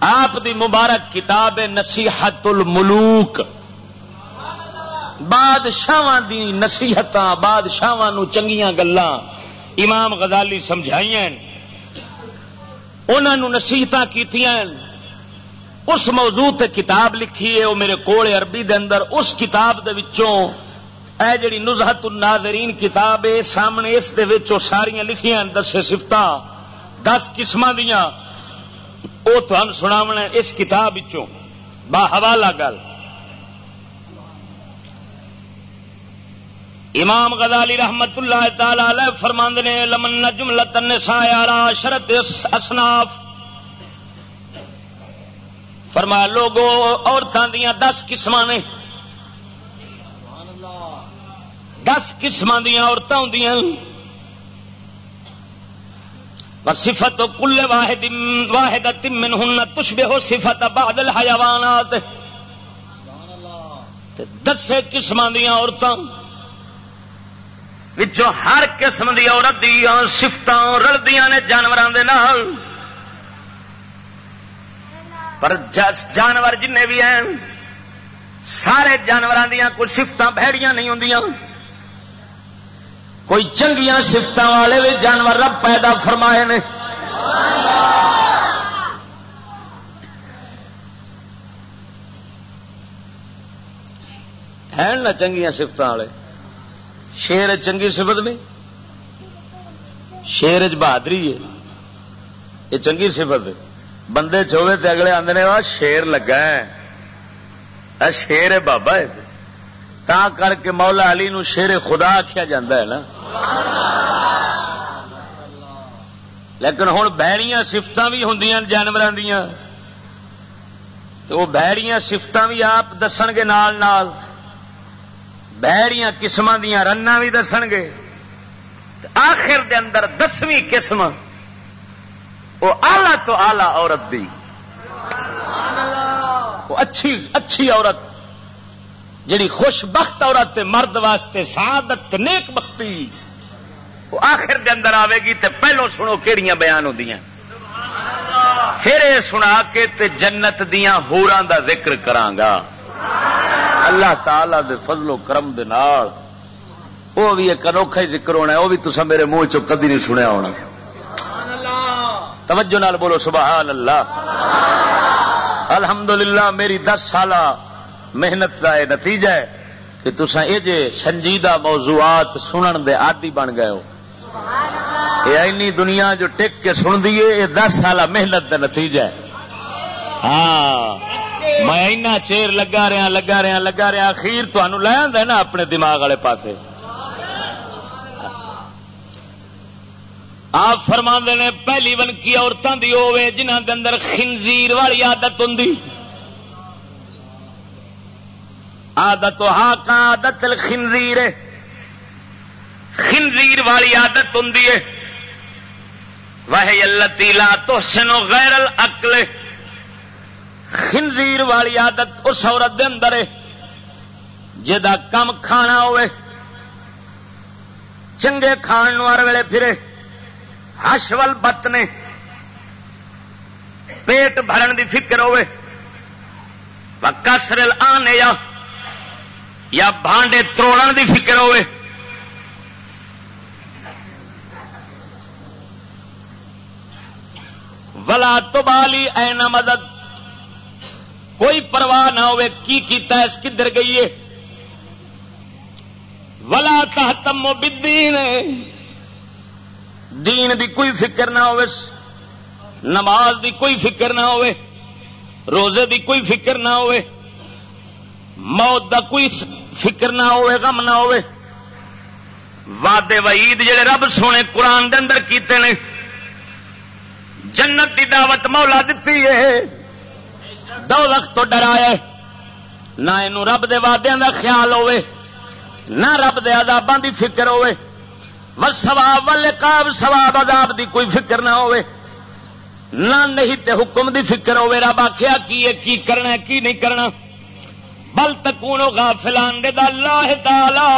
آپ دی مبارک کتاب نصیحت الملوک بادشاہ دی نصیحت بادشاہ چنگیاں گلاں امام غزالی سمجھائی انہوں نصیحت کی اس موضوع تے کتاب لکھی ہے وہ میرے کول عربی دے اندر، اس کتاب دے وچوں اے جڑی نزہت الناظرین کتاب ہے، سامنے اس دے وچوں ساریاں لکھیاں دس سفت دس قسم دیا وہ تمہیں سناونا اس کتاب با حوالہ گل۔ امام غزالی رحمت اللہ تعالی علیہ فرماند نے، لمن جملت النساء على شرط اصناف۔ فرمایا، لوگو عورتوں دیا دس قسم نے۔ دس قسم دیا عورتیں ہوں صفت کل واحد واحد منہن تشبہ صفت بعض الحیوانات۔ دس قسم دیا عورتیں وچوں ہر قسم دی عورت دیا سفت رلدیاں نے جانوروں دے نال۔ پر جانور جن بھی ہیں، سارے جانوروں دیا کوئی سفت بہڑیاں نہیں ہوں کوئی چنگیاں سفت والے بھی جانور رب پیدا فرمائے نے۔ ہیں نا چنگیاں سفت والے۔ شیر چنگی سفت نہیں؟ شیر چ بہادری ہے۔ یہ چنگی سفت بندے چوے تے اگلے آدھے نے شیر لگا ہے۔ شیر ہے بابا ہے۔ تا کر کے مولا علی نو شیر خدا آخیا جا نا۔ لیکن ہوں بہڑیاں سفت بھی ہوں جانوروں دیا تو وہ بہڑیاں سفت بھی آپ دس گے نال نال۔ بہڑیاں قسم دیا رن بھی دس گے۔ آخر دے اندر دسویں قسم وہ آلہ تو آلہ عورت دی۔ وہ اچھی اچھی عورت۔ جڑی خوش بخت عورت مرد واسطے سعادت نیک بختی۔ وہ آخر دے اندر آئے گی تے پہلو سنو کہڑیاں بیان ہوتی پھر یہ سنا کے تے جنت دیا ہورا دا ذکر کرانگا اللہ تعالی دے فضل و کرم دے نال وہ بھی ایک انوکھا ہی ذکر ہونا ہے، وہ بھی تصا میرے منہ چ کدی نہیں سنیا ہونا۔ توجہ نال بولو، سبحان اللہ۔ الحمدللہ، میری دس سال محنت کا یہ نتیجہ ہے کہ تسا یہ جے سنجیدہ موضوعات سنن دے عادی بن گئے ہو۔ یہ اینی دنیا جو ٹک کے سن دیے یہ دس سال محنت کا نتیجہ ہے۔ ہاں۔ میں چیر لگا رہا لگا رہا لگا رہا، اخیر تمہوں لے آدھا نا اپنے دماغ والے پاس آپ فرما نے پہلی ونکی عورتوں کی ہوے جنہ کے اندر خنزیر والی آدت ہوں آدت ہا کا آدت خنزیر خنزیر والی آدت ہوں وہ اللہ تیلا تو سنو غیر اکلے خنزیر والی عادت اس عورت دے اندر ہے جا کم کھانا ہوئے، چنگے کھان ہر ویلے پھرے ہشول بت نے، پیٹ بھرن دی فکر ہوئے کسرل آنے یا یا بانڈے تروڑ دی فکر ہوے ولا تو بالی اینا مدد۔ کوئی پرواہ نہ ہوئے کی کیتا ہے، اس کدھر گئی ہے؟ ولا تحتم بدین دین دی کوئی فکر نہ ہوئے، نماز دی کوئی فکر نہ ہوئے، روزے دی کوئی فکر نہ ہوئے، موت دا کوئی فکر نہ ہوئے، غم نہ ہوئے۔ وعدے وعید جڑے رب سونے قرآن دے اندر کیتے نے، جنت دی دعوت مولا دیتی ہے۔ دو لخت تو ڈرایا نہ یہ رب دے وعدے دا خیال ہوئے نہ رب دے عذاباں دی فکر ہوئے و سواب والے سواب عذاب دی کوئی فکر نہ ہوئے نہ نہیں تے حکم دی فکر ہوئے رب آخیا کی ہے، کی کرنا ہے، کی نہیں کرنا۔ بل تکون غافلان دے دا اللہ تعالی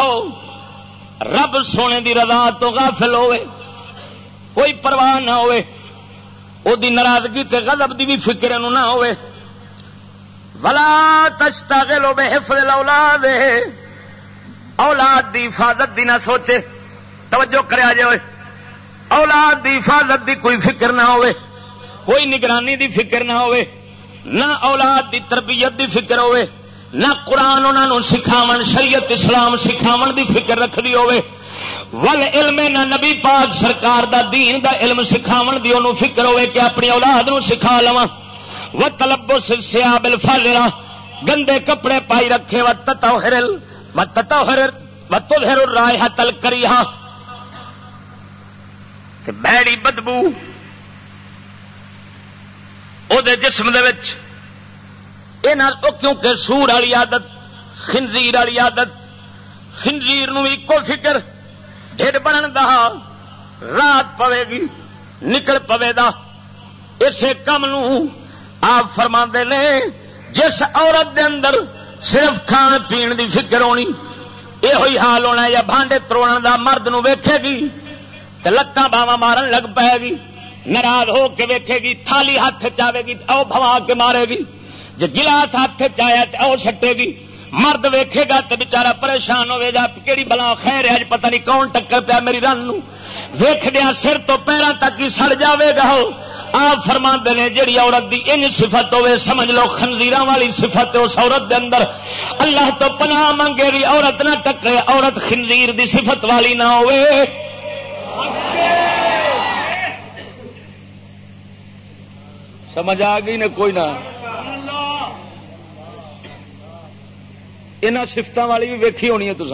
رب سونے دی رضا تو غافل ہوئے کوئی پرواہ نہ ہوئے او دی ناراضگی تے غضب دی بھی فکر نہ ہوئے ولا تشتغلوا بحفظ الاولاد، اولاد دی حفاظت دی نہ سوچے۔ توجہ کریا جائے۔ اولاد دی حفاظت دی کوئی فکر نہ ہوئے۔ کوئی نگرانی دی فکر نہ ہوئے۔ نہ اولاد دی تربیت دی فکر ہوئے۔ نہ قرآن انہوں سکھاو شریعت اسلام سکھاو دی فکر رکھنی ہوئے۔ ول علم نہ نبی پاک سرکار دا، دین دا علم سکھاو دی انہوں فکر ہوئے کہ اپنی اولاد نو سکھا لوا و تلبو سیا بل گندے کپڑے پائی رکھے و تتا ہرل و تتا ہر و تل رائے تل کری بیڑی بدبو او دے جسم دے وچ۔ یہ کیونکہ سور والی عادت، خنزیر والی عادت، خنزیر نو ایکو فکر، ڈھڈ بنن دا، رات پوے گی، نکل پوے دا، اسے کم نو آپ فرما نے، جس عورت دے اندر صرف کھان پین دی فکر ہونی یہ حال ہونا یا بانڈے تروڑ دا مرد نو ویکھے گی تو لتاں باوا مارن لگ پائے گی، ناراض ہو کے ویکھے گی، تھالی ہاتھ چاہے گی او بھوا کے مارے گی۔ جی گلاس ہاتھ چایا تو او سٹے گی، مرد ویکھے گا تو بچارا پریشان ہوے گا کہڑی بلا خیر ہے پتہ نہیں کون ٹکر پیا میری رن ویخ دیا سر تو پیروں تک ہی سڑ جاوے گا آپ فرما نے جیڑی عورت دی ان صفت ہوے سمجھ لو خنزیر والی صفت اس عورت دے اندر۔ اللہ تو پناہ منگے گی عورت نہ ٹکرے عورت خنزیر دی صفت والی نہ ہوئے سمجھ آ گئی نے کوئی نہ؟ سفت والی بھی ویکھی ہونی ہے تو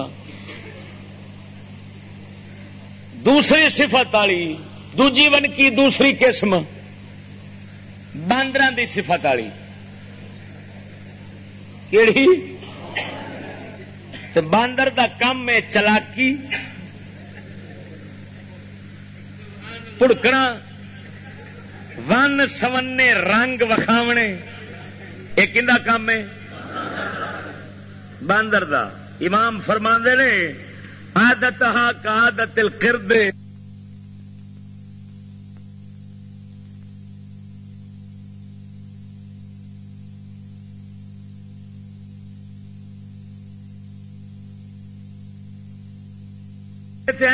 دوسری صفت والی، دوجی ون کی، دوسری قسم۔ باندر کی سفت والی۔ کہڑی باندر دا کم ہے چلاکی۔ پڑکنا۔ ون سونے رنگ وکھاونے۔ یہ کہ کام ہے؟ باندر دا۔ امام فرما نے آدت ہا کا آدت القرد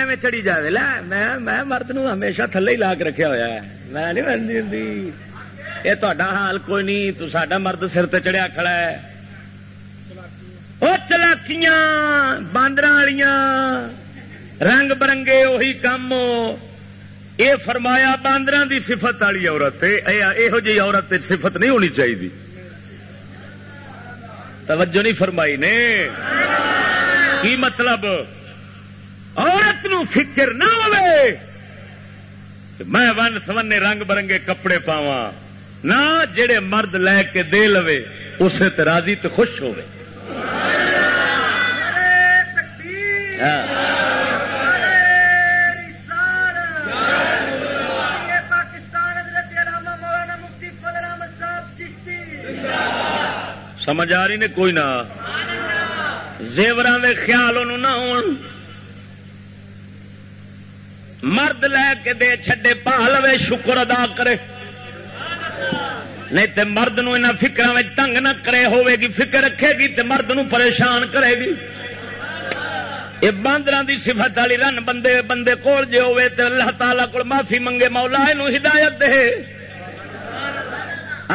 میں چڑی جائے لا میں میں مرد نو ہمیشہ تھلے ہی لا کے رکھا ہوا ہے میں نہیں بنتی ہوں یہ تا حال کوئی نہیں تو سڈا مرد سر تے چڑھیا کھڑا ہے وہ چلاکیاں باندر رنگ برنگے اہی کام یہ فرمایا باندر دی صفت والی عورت یہو جی عورت صفت نہیں ہونی چاہیے توجہ نہیں فرمائی نے۔ کی مطلب؟ عورت نو فکر نہ ہوئے۔ میں ون سونے رنگ برنگے کپڑے پاوا نہ جڑے مرد لے کے دے لو اسے راضی تو خوش ہوئے۔ ہاں۔ سمجھ آ رہی نے کوئی نہ۔ زیور کے خیال نہ ہو مرد لے کے دے چھڈے پا لو شکر ادا کرے۔ نہیں تے مرد نو فکر میں تنگ نہ کرے، ہوے گی فکر رکھے گی تے مرد نو پریشان کرے گی۔ یہ باندر دی صفت والی رن بندے بندے کول جے ہوے تے اللہ تعالی کو معافی منگے، مولا یہ ہدایت دے۔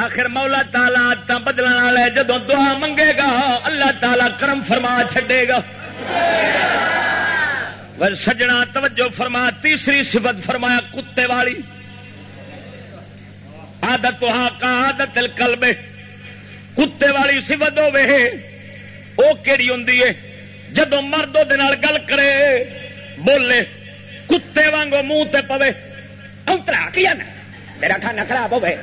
آخر مولا تالا آدت بدلنے والا جدو دعا منگے گا، اللہ تعالی کرم فرما چھڈے گا۔ سجنا توجہ فرما، تیسری صفت فرمایا کتے والی۔ آدت کا آدت کلبے کتے والی سفت ہو کہڑی ہوں جدو مرد گل کرے، بولے، کتے وانگو منہ تے پوے اترا کیا نا میرا کھانا خراب ہوئے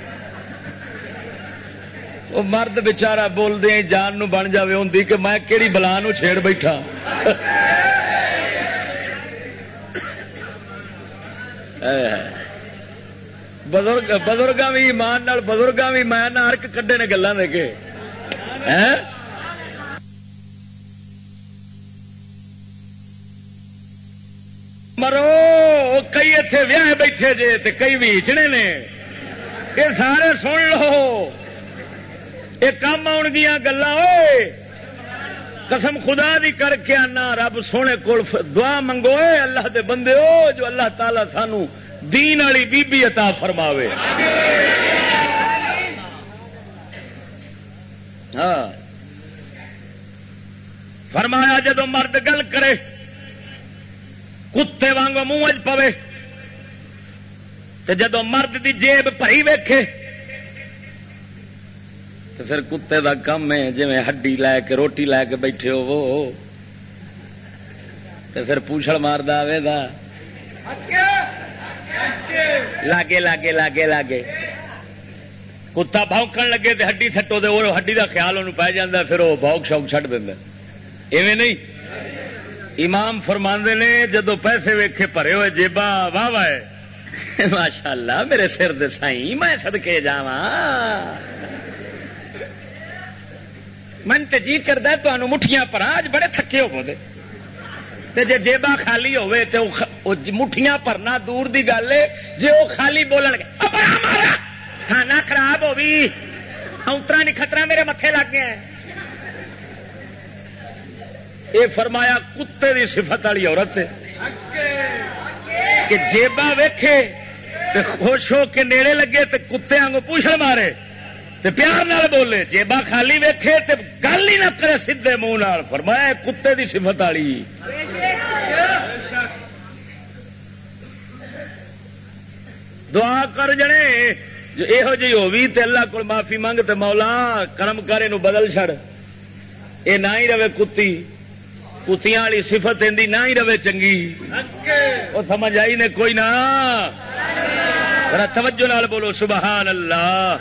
وہ مرد بچارا بول دے جان نو بن جائے ہوں کہ میں کہڑی بلا نو چھیڑ بیٹھا۔ بزرگ بزرگ بھی ایمان بزرگ بھی میں ارک کڈے نے گلا دے کے۔ ہاں؟ مرو کئی اتے ویاہ بیٹھے جے کئی ویچنے نے یہ سارے سن لو یہ کام آن گیا گلا قسم خدا دی کر کے آنا رب سونے کول دعا منگو اللہ دے بندے ہو جو اللہ تعالی سانو دین والی بی بی عطا فرماوے ہاں فرمایا جدو مرد گل کرے کتے وانگو منہ پوے۔ تو جدو مرد دی جیب پری ویکھے تو پھر کتے دا کم ہے جی ہڈی لے کے، روٹی لے کے بیٹھے ہو وہ تو پھر پوچھڑ مارد آئے گا، لاگے لاگے لاگے لاگے۔ کتا بوکن لگے تو ہڈی تھٹو دے وہ ہڈی کا خیال انہوں پی جا پھر وہ بوک شوق چڈ دینا ایویں نہیں؟ امام فرماندے نے، جدو پیسے ویکھے پڑے ہوئے جیبا واہ واہ ماشاء اللہ میرے سر دے سائی میں سدکے جا من جی کرتا تمہوں مٹھیاں پر آج بڑے تھکے ہو دے جی جیبا خالی ہوے تو مٹھیاں پرنا دور دی گل ہے جی وہ خالی بولن گے کھانا خراب ہو بھی۔ ہاں، اترا نہیں خطرہ میرے متے لگ گیا یہ فرمایا، کتے دی صفت والی عورت کہ جیبا ویکھے خوش ہو کے نیڑے لگے تو کتے آنگو پوچھ مارے تے پیار نال بولے۔ جیبا خالی ویکھے تے گل ہی نہ کرے سیدے منہ فرمایا کتے دی صفت والی۔ دعا کر جنے یہو جی ہوگی تے اللہ کو معافی منگ تے مولا، کرم کرے نو بدل چھڑ۔ اے نہ ہی رہے کتی۔ کتیاں والی صفت اندی نہ ہی رہے چنگی۔ وہ سمجھ آئی نے کوئی نہ۔ توجہ نال بولو سبحان اللہ۔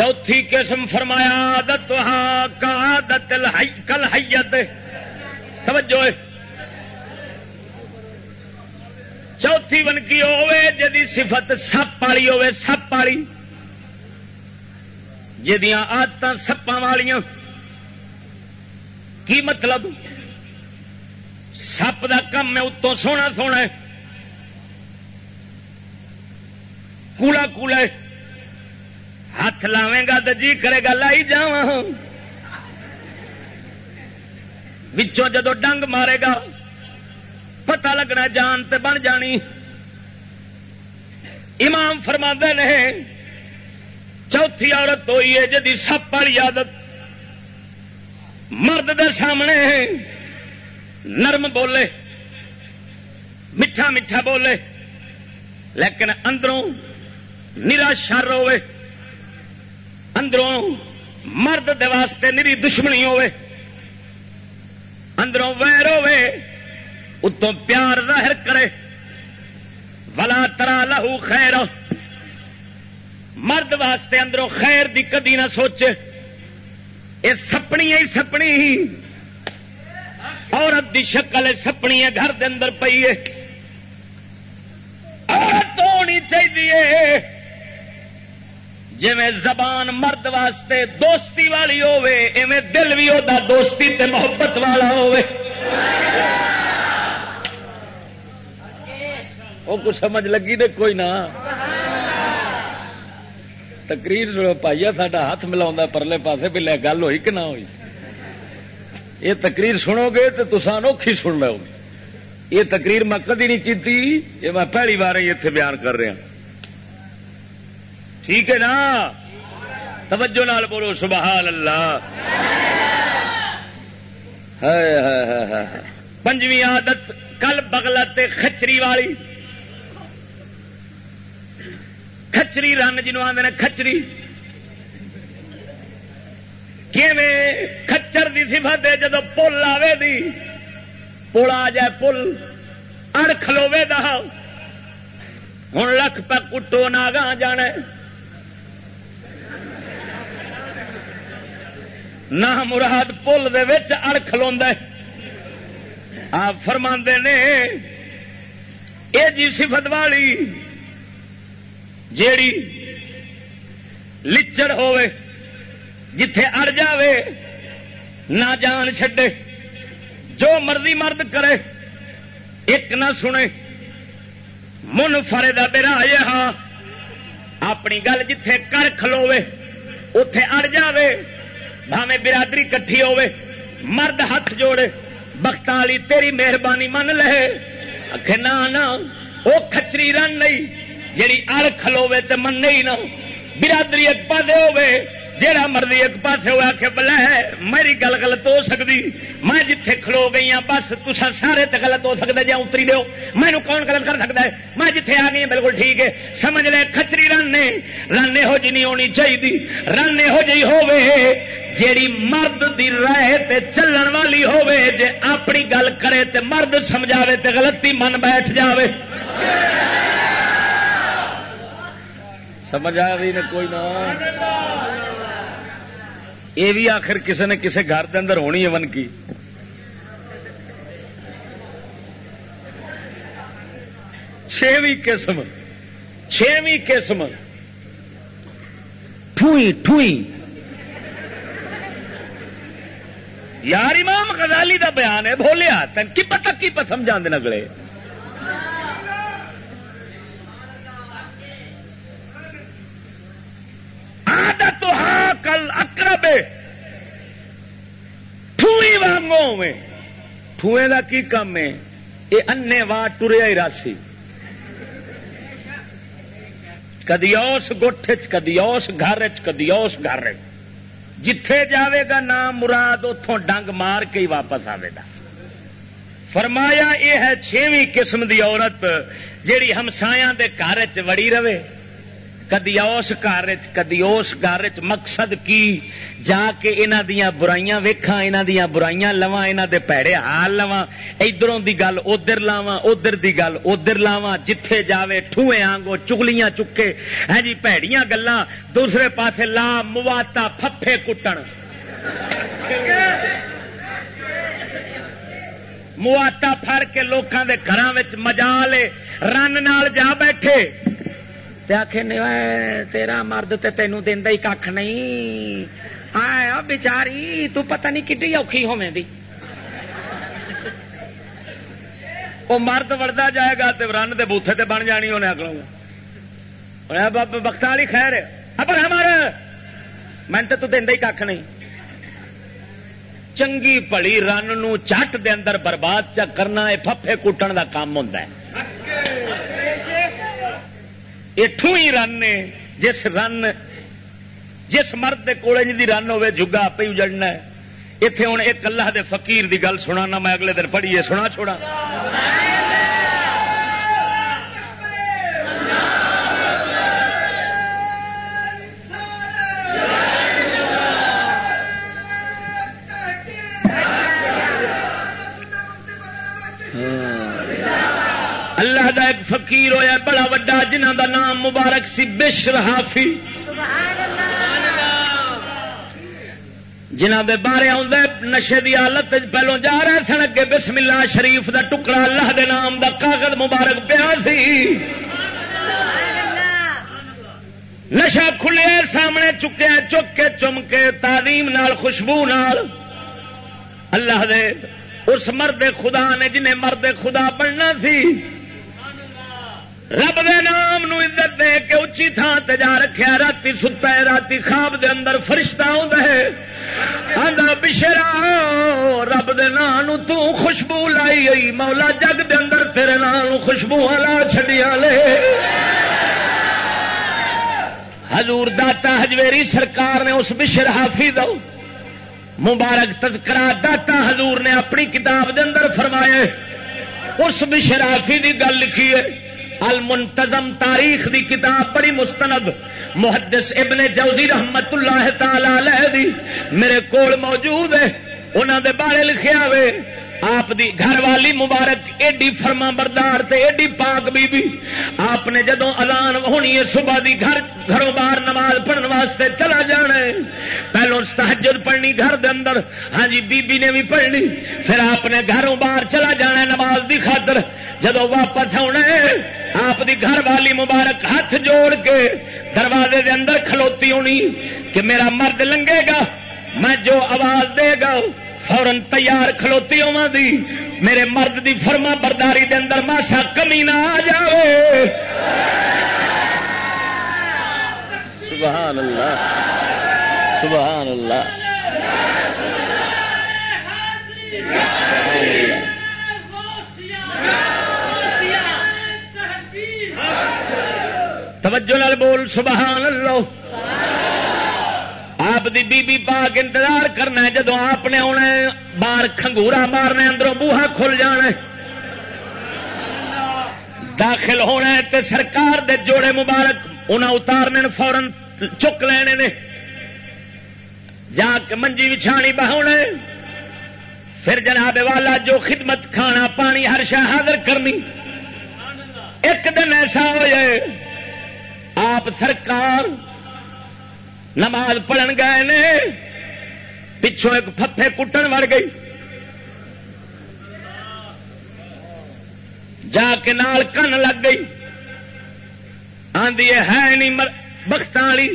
چوتھی قسم فرمایا عادت ہاں کا عادت کل حیت۔ توجہ۔ چوتھی بنکی ہوے جدی صفت سپ والی ہوے سپ والی۔ جدیاں آدت سپا والیاں۔ کی مطلب؟ سپ دا کم ہے اتوں سونا سونا کولا کولا ہاتھ لاویں گا تو جی کرے گا، لائی جا جدو ڈنگ مارے گا پتا لگنا جان تے بن جانی۔ امام فرما نے، چوتھی عورت ہوئی ہے جدی سپ والی عادت۔ مرد دے سامنے نرم بولے، میٹھا میٹھا بولے، لیکن اندروں نرا شر ہوئے۔ اندروں مرد دے واسطے نری دشمنی ہوے اندروں ویر ہوے اتوں پیار ظاہر کرے، ولا ترا لہو خیر۔ مرد واسطے اندروں خیر دی کدی نہ سوچے یہ سپنی ہی سپنی۔ ہی عورت دی شکل سپنی ہے گھر دے اندر پئی ہے عورت ہونی چاہیے۔ جی زبان مرد واسطے دوستی والی ہوے ایویں دل بھی ہوتا دوستی تے محبت والا ہوے وہ کچھ سمجھ لگی نے؟ کوئی نہ۔ تقریر پائیا ساڈا ہاتھ ملا پرلے پاسے بھی لے گل ہوئی کہ نہ ہوئی؟ یہ تقریر سنو گے تو تسان اوکھی سن لو گے۔ یہ تقریر میں کدی نہیں کی یہ میں پہلی بار ہی اتنے بیان کر رہا ٹھیک ہے نا؟ توجہ نال بولو، سبحان اللہ۔ پنجویں عادت، کل بغلت خچری والی۔ کچری رن جنوب آدھے کچری کچر کی سفت ہے جدو پل آوے دی، پل آ جائے، پل اڑ کھلوے دا۔ ہوں لکھ پہ کٹو نہ گاہ نہ مراد پل اڑ کھلو آپ فرما نے یہ جی سفت والی، جیڑی لچڑ ہوئے جتھے اڑ جاوے، نہ جان چھڈے، جو مرضی مرد کرے، ایک نہ سنے۔ من فرے دا میرا ہاں اپنی گل جتھے کر کھلوے اتے اڑ جاوے۔ بھاوے برادری کٹھی ہوے مرد ہاتھ جوڑے بخت والی تیری مہربانی من لے۔ نہ وہ کچری رن نہیں، جیڑی اڑ کھلوے تے من نہیں نہ برادری ایک پاسے ہوے جیڑا مرضی ایک پاس ہوا کہ بلا ہے، میری گل غلط ہو سکتی میں جتھے کھلو گئی ہوں بس تسا سارے تے غلط ہو سکتا جی اتری دو مینو کون غلط کر سکتا ہے؟ میں جتھے آ گئی ہاں، بالکل ٹھیک ہے۔ سمجھ لے کچری رانے رن یہو جی نہیں ہونی چاہیے رن یہو جی ہوے جیڑی مرد دی رائے تے چلن والی ہوے جے اپنی گل کرے تے مرد سمجھاوے تے غلطی من بیٹھ جاوے۔ سمجھ آ رہی نے کوئی نہ؟ یہ بھی آخر کسی نے کسی گھر کے اندر ہونی ہے ون کی چھویں قسم چھویں قسم۔ ٹھوئی ٹھوئی یار امام غزالی دا بیان ہے بولیا تین کی پتہ کی پتہ سمجھا دینا گلے تو کل اکرب ٹھوئی وانگو میں ٹھوئے کا کی کام ہے؟ یہ انے وا ٹریا ہی راسی کدی اس گوٹھ کدی اس گھر کدی اس گھر جتھے جاوے گا نام مراد اتوں ڈنگ مار کے ہی واپس آئے گا۔ فرمایا یہ ہے چھویں قسم دی عورت جیڑی ہمسایا دے گھر چ وڑی رہے۔ کدی اس گھر کدی اس گھر مقصد کی؟ جا کے انہوں دیا برائیاں ویکھا یہاں دیا برائیاں لوا یہاں دے پیڑے حال لوا ادھروں دی گل ادھر لاوا ادھر دی گل ادھر لاوا جتھے جاوے ٹھوئے آنگو چگلیاں چکے۔ ہے جی پیڑیاں گلاں، دوسرے پاسے لا مواتا پھپے کٹن۔ مواتا پھڑ کے لوکاں دے گھراں وچ مجا لے رن نال جا بیٹھے۔ آخ تیرا مرد تے تینوں دینا ہی کھ نہیں. آ بچاری تو پتہ نہیں کڈی اوکھی ہوے دی. وہ مرد وڑتا جائے گا تے رن دے بوتھے تے بن جانی انہیں اگلوں بخت والی خیر ابر ہمارا من تو دینا ہی کھ نہیں۔ چنگی پڑی رن نو چٹ دے اندر برباد چا کرنا یہ پفے کٹن دا کام ہوتا ہے۔ اٹھوں ہی رن نے جس رن، جس مرد کے کول جی رن ہوے جگا آپ ہی اجڑنا اتے ہوں ایک اللہ دے فقیر دی گل سنا میں اگلے دن پڑھیے، سنا چھوڑا۔ فقیر ہویا بڑا وڈا جنہ دا نام مبارک سی، بشر حافی۔ جنہ دے بارے آدھے نشے دی حالت پہلو جا رہے سن، اگے بسم اللہ شریف دا ٹکڑا، اللہ دے نام دا کاغذ مبارک پیا سی۔ نشا کھلے، سامنے چکے، چک کے چم کے، تعلیم نال، خوشبو نال۔ اللہ دے، اس مرد خدا نے جنہیں مرد خدا بننا سی رب دے نام نو عزت دے کے اچھی تھان تے جا رکھیا، راتی ستا ہے، راتی خواب دے اندر فرشتہ آدھا بشرا رب دے نام تو خوشبو لائی گئی مولا جگ دے اندر تیرے نام خوشبو لا چڈیا لے۔ حضور داتا ہجویری سرکار نے اس بشر حافظ دو۔ مبارک تذکرہ داتا حضور نے اپنی کتاب دے اندر فرمائے۔ اس بشر حافظ دی گل لکھی ہے۔ المنتظم تاریخ دی کتاب بڑی مستند، محدث ابن جوزی رحمت اللہ تعالی دی، میرے کول موجود ہے انہوں دے بارے لکھیا ہوئے آپ دی گھر والی مبارک، ایڈی فرما بردار تے ایڈی پاک بی بی آپ نے جدو اذان ہونی ہے صبح دی گھر، گھروں باہر نماز پڑھنے واسطے چلا جانا ہے۔ پہلو تحجد پڑھنی گھر دے اندر۔ ہاں جی بی بی نے بھی پڑھنی۔ پھر آپ نے گھروں باہر چلا جانا ہے نماز دی خاطر۔ جدو واپس آنا ہے، آپ دی گھر والی مبارک ہاتھ جوڑ کے دروازے دے اندر کھلوتی ہونی کہ میرا مرد لنگے گا، میں جو آواز دے گا فورن تیار کھلوتی ہوا دی۔ میرے مرد دی فرما برداری دے اندر ماسا کمی نہ آ جائے سبحان اللہ۔ سبحان اللہ۔ توجہ نال بول سبحان اللہ۔ آپ دی بی بی پاک انتظار کرنا ہے جدو آپ نے آنا باہر کھنگورا مارنا اندروں بوہا کھل جانا ہے۔ داخل ہونا ہے تے سرکار دے جوڑے مبارک انہیں اتارنے فورن چک لینے نے۔ جا کے منجی بچھانی بہونا پھر جناب والا جو خدمت کھانا پانی ہر شہ حاضر کرنی۔ ایک دن ایسا ہو جائے آپ سرکار نماز پڑھن گئے نے، پچھوں ایک پفے کٹن وڑ گئی۔ جا کے نال کن لگ گئی۔ آدھی ہے نہیں بخت والی۔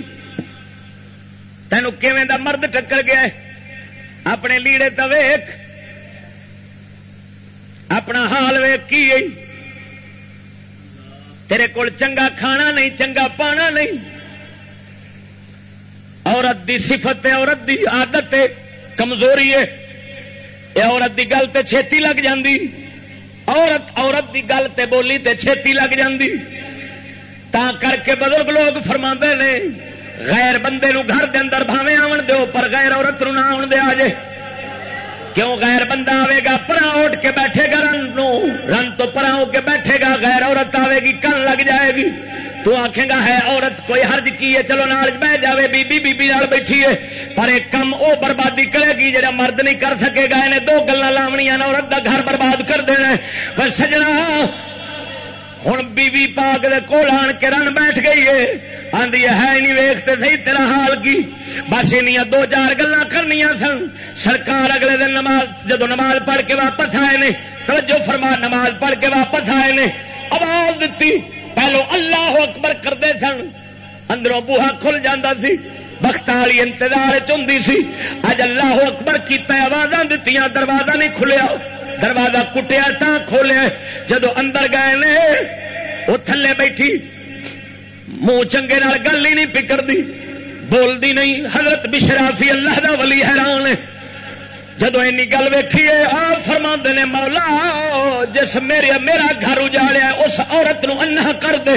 تینوں دا مرد ٹکر گیا اپنے لیڑے تو ویخ اپنا حال ویخ کی گئی؟ تیرے کول چنگا کھانا نہیں، چنگا پانا نہیں۔ عورت دی صفت ہے، عورت دی عادت ہے، کمزوری ہے۔ یہ عورت دی گل تے چھتی لگ جاندی۔ عورت عورت دی گل تے بولی تے چھتی لگ جاندی۔ تا کر کے بزرگ لوگ فرما نے، غیر بندے نو گھر دے اندر بھاوے آن دو پر غیر عورت نو نہ آن دے آجے کیوں غیر بندہ آئے گا؟ پرا اٹھ کے بیٹھے گا رن نو۔ رن تو پرا ہو کے بیٹھے گا، غیر عورت آئے گی کن لگ جائے گی۔ تو آخے گا ہے عورت، کوئی حرج کی ہے؟ چلو نال بہ جائے بی بی بی نال بیٹھی ہے۔ پر ایک کم وہ بربادی کرے گی جا مرد نہیں کر سکے گا۔ انہیں دو گلا لاونیاں عورت کا گھر برباد کر دینا پر سجنا ہوں بیوی پاک دے کول آن کے رن بیٹھ گئی ہے۔ آدھی ہے نہیں ویختے سی تیرا حال کی۔ بس ان دو چار گلا کرنی سن۔ سرکار اگلے دن نماز، جدو نماز پڑھ کے واپس آئے نے، توجہ فرما، نماز پڑھ کے واپس آئے نے۔ آواز دیتی پہلو اللہ اکبر کرتے سن، اندروں بوہا کھل جاتا سی بخت والی انتظار چی سی۔ اج اللہ اکبر کیتا آواز دیتی دروازہ نہیں کھلیا۔ دروازہ کٹیا تا کھولیا جدو اندر گئے نے وہ تھلے بیٹھی۔ منہ چنگے گل ہی نہیں پکڑتی بولتی نہیں۔ حضرت بشرافی اللہ دا ولی حیران ہے۔ جدو گل ویکھی آپ فرما نے، مولا، جس میرے میرا گھر اجاڑیا اس عورت نو انہ کر دے۔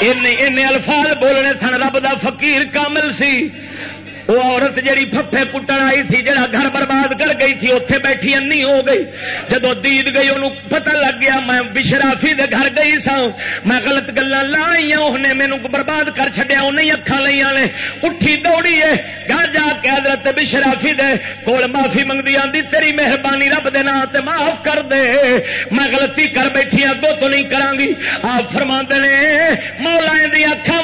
ان الفاظ بولنے سن، رب دا فقیر کامل سی۔ وہ عورت جیڑی پھپے کٹن آئی تھی جڑا گھر برباد کر گئی تھی اتے بیٹھی انی ہو گئی۔ جدو دید گئی انہوں پتہ لگ گیا، میں بشرافی دے گھر گئی سا میں غلط گلا لائی انہیں مینو برباد کر چڈیا انہیں اکھا لیا نے۔ اٹھی دوڑی ہے، گھر جا کے حضرت بشرافی دے کول معافی منگتی آتی تیری مہربانی رب دے نام تے معاف کر دے۔ میں غلطی کر بیٹھی اگوں تو نہیں کرا گی۔ آپ فرما نے مولا دیا اکھا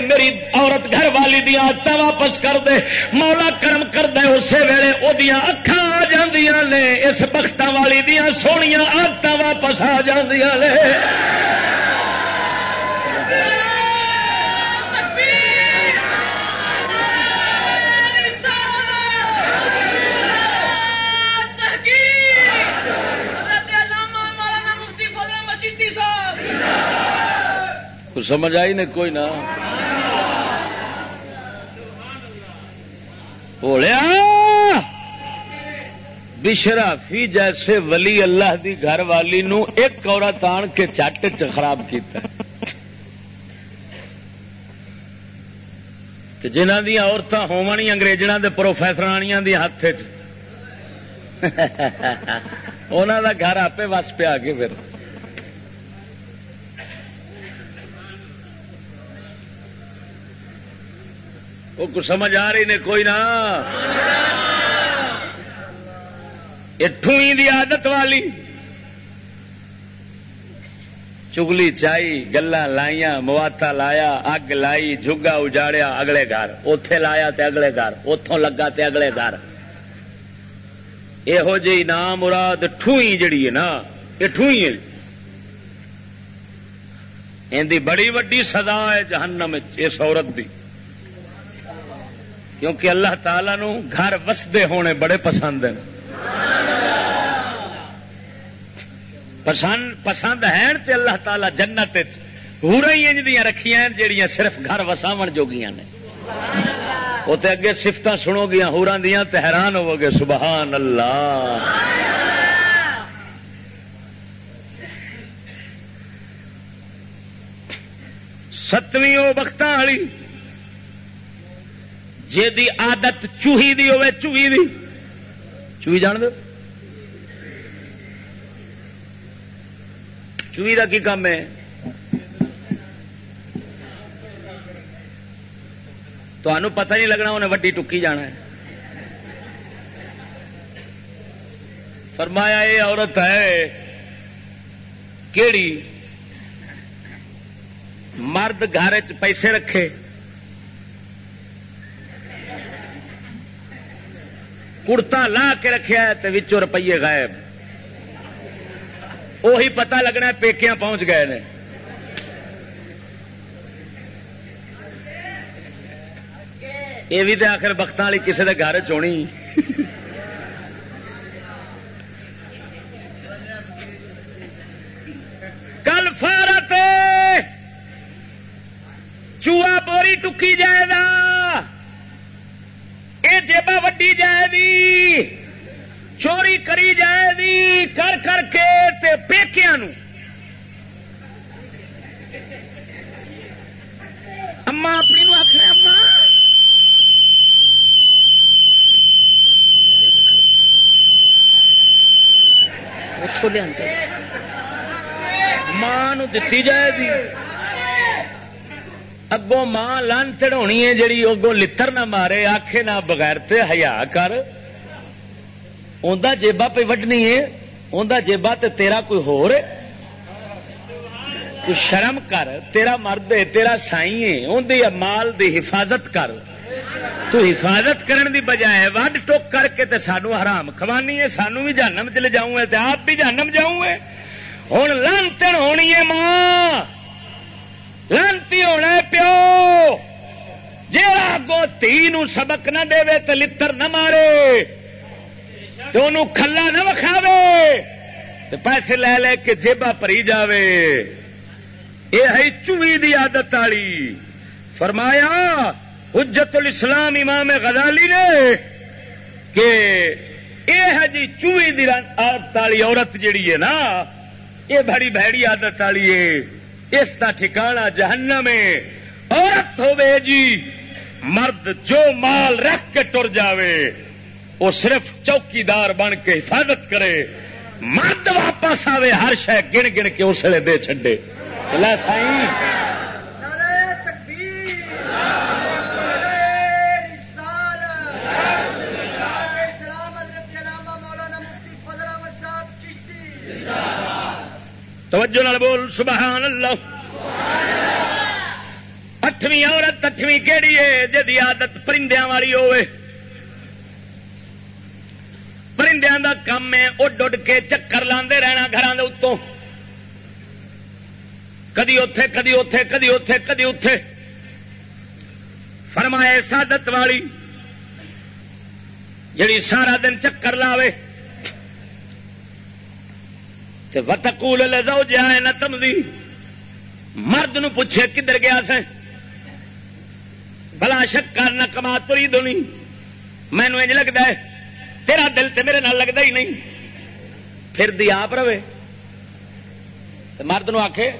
میری عورت گھر والی دیا آدت واپس کر دے۔ مولا کرم کر دے اسی ویلے وہ اکھا آ جاندیاں نے۔ اس بخت والی دیا سویا آدت واپس آ جاندیاں نے۔ سمجھ آئی نے کوئی نہ؟ بولیا؟ بشرافی جیسے ولی اللہ دی گھر والی نو ایک عورت آن کے چٹ چ خراب کیتا جنہ دیا عورتیں ہونی انگریزوں کے پروفیسرانیاں دی ہاتھ انہوں دا گھر آپ وس پیا کے پھر۔ وہ کچھ سمجھ آ رہی نے کوئی نہ۔ ٹوئی دی عادت والی۔ چگلی چائی گلا لائیا مواتا لایا، اگ لائی جگا اجاڑیا، اگلے گھر۔ اتے لایا تے اگلے گھر اتوں لگا تے اگلے گھر۔ یہو جی نام مراد ٹوئی جڑی ہے نا، یہ ٹوئی ہے۔ ان بڑی وڈی سزا ہے جہنم اس عورت دی۔ کیونکہ اللہ تعالی نو گھر وسدے ہونے بڑے پسند ہیں۔ پسند پسند ہیں تے اللہ تعالی جنت ہورا ہی انج دیا رکھیاں جہیا صرف گھر وساو جوگیاں نے۔ وہ تے اگے سفت سنو گیا ہورا دیا تے حیران ہو گے سبحان اللہ۔ ستویں وہ وقت والی جی دی عادت چوہی دی ہوے چوہی دی۔ چوہی جان دو۔ چوہی کا کی کام ہے؟ تو پتہ نہیں لگنا انہیں وڈی ٹکی جانا ہے۔ فرمایا یہ عورت ہے، کیڑی؟ مرد گھر پیسے رکھے۔ کڑتا لا کے رکھا ہے روپیے غائب۔ وہی پتا لگنا پیکیاں پہنچ گئے نے۔ یہ بھی تو آخر بخت والی کسی کے گھر چونی کل فارت چوہا بوری ٹکی جائے گا۔ یہ جیبا وڈی جائے دی، چوری کری جائے دی، کر کر کے تے پیکیا اما اپنی نو آخر اما۔ ماں دتی جائے دی۔ اگوں ماں لان چڑھونی ہے جیڑی اگوں لتر نہ مارے آخے نہ بغیر تے ہیا کر۔ اندر جیبا پہ وڈنی ہے اندر جیبا تے تیرا کوئی ہو شرم کر، تیرا مرد ہے، تیرا سائی ہے اندر مال دی حفاظت کر۔ تو حفاظت کرن دی بجائے وڈ ٹوک کر کے تے سانو حرام خوانی ہے، سانو بھی جانم چلے جاؤں ہے، تے آپ بھی جانم جاؤں ہے۔ ہوں لانتن ہونی ہے ماں۔ لانتی ہونا پیو۔ جا تھی سبق نہ دے تو لڑ نہ مارے تو انہوں کھلا نہ وکھاوے تو پیسے لے لے کے جیبا پری جاوے۔ یہ ہے چوئی دی عادت والی۔ فرمایا، حجت الاسلام امام غزالی نے کہ یہ ہے جی چوئی دی عادت والی عورت جیڑی ہے نا یہ بڑی بھڑی عادت والی ہے۔ اس کا ٹھکانا جہنم میں عورت ہوے جی مرد جو مال رکھ کے ٹر جاوے، وہ صرف چوکیدار بن کے حفاظت کرے۔ مرد واپس آوے، ہر شہ گن گن کے اس لیے دے چڈے سائی توجہ نال بول سبحان اللہ اٹھویں عورت، اٹھویں کہڑی ہے جی آدت پرندیاں والی ہوے پرندیاں دا کام ہے، اڈ اڈ کے چکر لاندے رہنا گھر اتوں۔ کدی اتے کدی اتے کدی اتے کدی اتے فرمائے سادت والی جڑی سارا دن چکر لاوے۔ وتکول لو جائے نہ تمدی مرد نو پوچھے کدھر گیا سے بلا شکر نہ کما تری دونی مینو انج لگتا ہے، تیرا دل تے میرے نال لگتا ہی نہیں۔ پھر دی آپ رہے۔ مرد نو آخے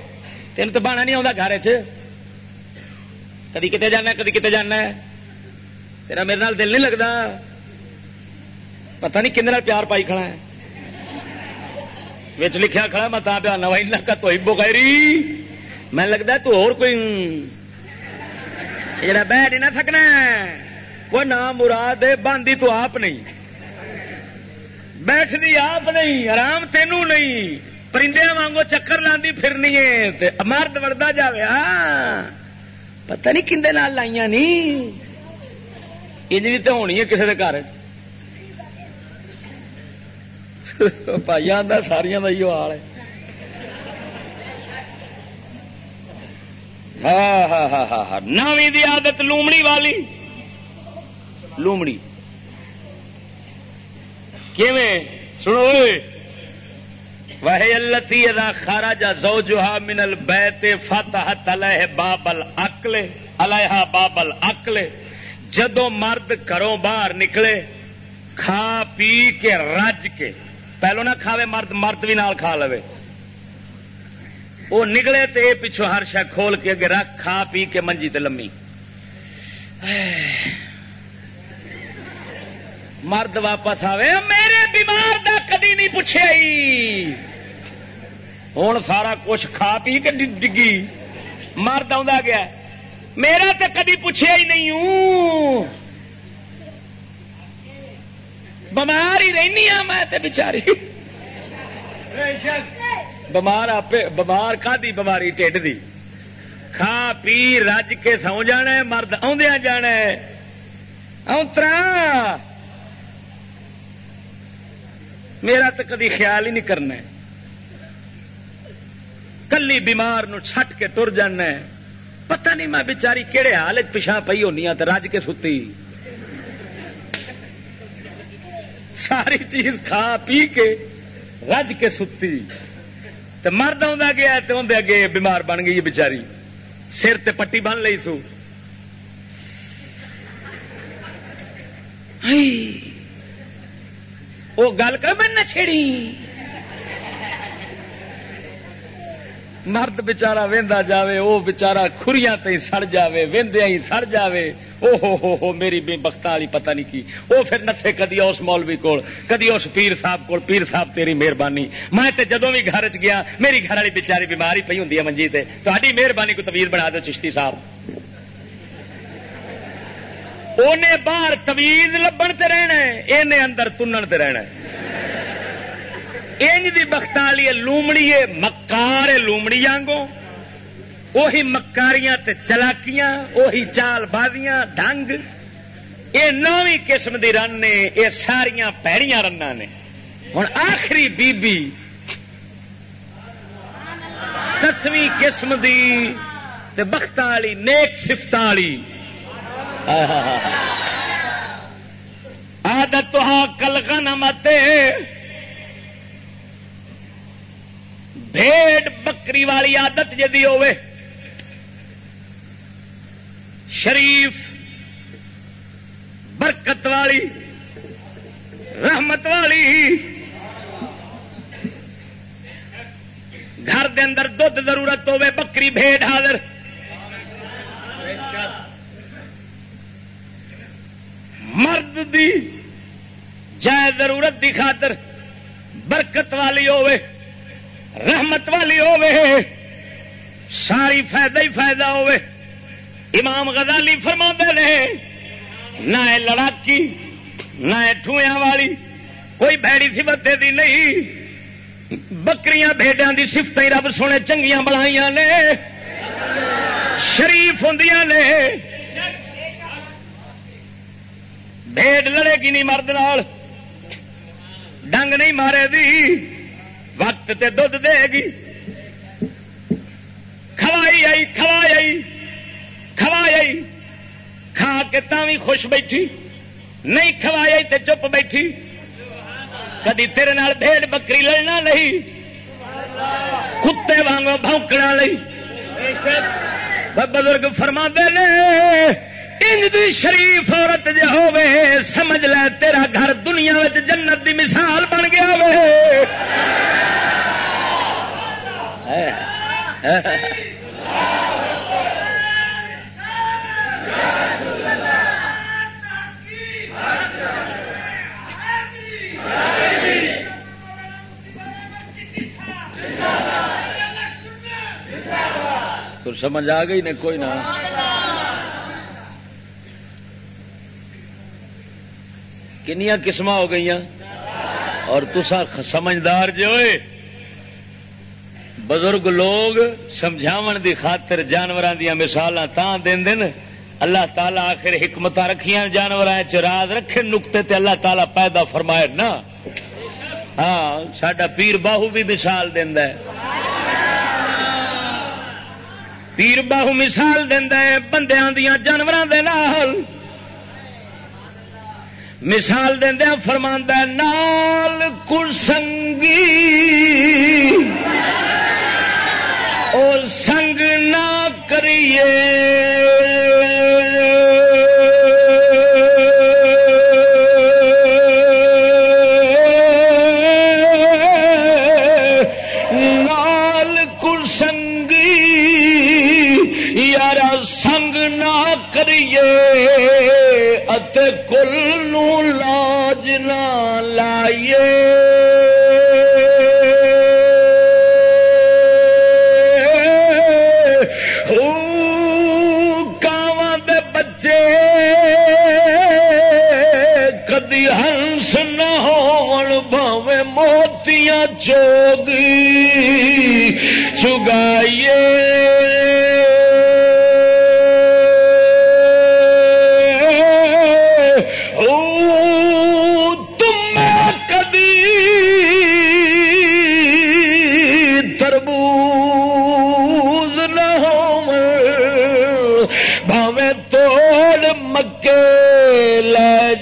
تین تو بانا نہیں آتا گھر چ کدی کتنے جانا کدی کتنے جانا تیرا میرے نال دل نہیں لگتا پتہ نہیں کھنے پیار پائی کھڑا ہے۔ بچ لکھا کھڑا میں تا پیا نوائی کا تو ہبو گیری میں لگتا تو اور کوئی جا بیٹھ ہی نہ تھکنا وہ نہ مراد باندھی تو آپ نہیں۔ بیٹھنی آپ نہیں، آرام تینوں نہیں۔ پرندے وانگو چکر لاندی پھرنی ہے مرد وردہ جاوے ہاں پتہ نہیں کھے لائیا نہیں انج بھی تو ہونی ہے کسی کے گھر پائی آدھا ساریا کا یہ حال ہے ہاں ہاں ہاں ہاں ہاں نویں دی عادت لومڑی والی لومڑی کیویں سنو وہی التی ادا خارا زوجها من البیت فتحت علیہ بابل اکلے علیہ بابل اکلے جدو مرد گھروں باہر نکلے کھا پی کے رج کے پہلو نہ کھاوے، مرد مرد بھی نال کھا لو وہ نکلے تو یہ پچھو ہر شا کھول کے اگے رکھ، کھا پی کے منجی تے لمی۔ مرد واپس آوے، میرے بیمار دا کدی نہیں پوچھے ہوں سارا کچھ کھا پی کے ڈگی۔ مرد آ گیا، میرا تو کدی پوچھا ہی نہیں ہوں۔ بمار ہی رہنی ہوں میں بچاری بمار آپ بمار کا دی بماری ٹھڈ دی. کھا پی رج کے سو جانا مرد آدھا جانا اترا میرا تو کدی خیال ہی نہیں کرنا کلی بیمار نو چھٹ کے تر جانا پتہ نہیں میں بچاری کہڑے حال پچھا پی ہونی ہاں تو رج کے ستی. ساری چیز کھا پی کے رج کے ستی۔ تو مرد آ گیا تو اندر اگے بیمار بن گئی بچاری سر تے پٹی بن لی تو وہ گل کر میں نہ چھیڑی۔ مرد بچارا وہدا جاوے وہ بچارا خریاں تے سڑ جاوے وہدیا ہی سڑ جاوے۔ او ہو ہو ہو، میری بے بخت والی پتہ نہیں کی۔ وہ پھر نتھے کدی اس مولوی کول، کدی اس پیر صاحب کول، پیر صاحب تیری مہربانی۔ میں تے جدوں بھی گھر چ گیا، میری گھر والی بچاری بیماری پی ہوں منجی تے۔ تاری مہربانی کو تویز بنا دو چشتی صاحب۔ انہیں باہر تویز لبن تے رہنا ہے یہ اندر تنن تے رہنا ہے۔ انج دی بختالی لومڑی مکار لومڑی آنگو وہی مکاریاں تے چلاکیاں، وہی چال بازیاں ڈنگ یہ نویں قسم دی رن نے، یہ ساریا پیڑیاں رن نے۔ ہوں آخری بی بی دسویں قسم دی تے بخت والی، نیک سفت والی۔ آدت تو کل بھیڑ بکری والی آدت جدی ہوے شریف، برکت والی، رحمت والی، گھر دے اندر دھد ضرورت ہوے بکری بھیڑ حاضر۔ مرد دی جائے ضرورت دی خاطر برکت والی ہوے رحمت والی ہوے ساری فائدہ ہی فائدہ ہوے امام غزالی فرما نے، نہ لڑاکی، نہ ٹویا والی، کوئی بھڑی سی بتے دی نہیں۔ بکریاں بھیڈاں دی سفت رب سونے چنگیاں بنائی نے۔ شریف ہوں نے۔ بھیڑ لڑے گی نہیں مرد نال۔ ڈنگ نہیں مارے دی۔ وقت تے دھد دے گی۔ کھوائی آئی کھوائی آئی۔ کھوائی آئی کھا کے بھی خوش بیٹھی۔ نہیں کھوائی تے چپ بیٹھی۔ کدی تیرے نال بھیڑ بکری لڑنا نہیں۔ کتے وانگو بھونکنا نہیں۔ بزرگ فرما نے، انج دی شریف عورت جی ہوے سمجھ لے تیرا گھر دنیا جنت دی مثال بن گیا وے۔ تو سمجھ آ گئی نے کوئی نہ کنیا قسم ہو گئی اور تسا سمجھدار جو بزرگ لوگ سمجھاو دی خاطر جانوروں دیا مثال دین۔ اللہ تعالی آخر حکمت رکھیاں جانور راز رکھے نقطے تے اللہ تعالی پیدا فرمائے نا۔ ہاں سڈا پیر باہو بھی مثال دینا پیر باہو مثال دینا بندیاں دیا جانوروں کے نال۔ مثال دیا فرماندہ نال کسنگی اور سنگ نہ کریے۔ نہ لائیے۔ بچے کدی ہنس نہ ہووے موتیاں چوگی چگائیے۔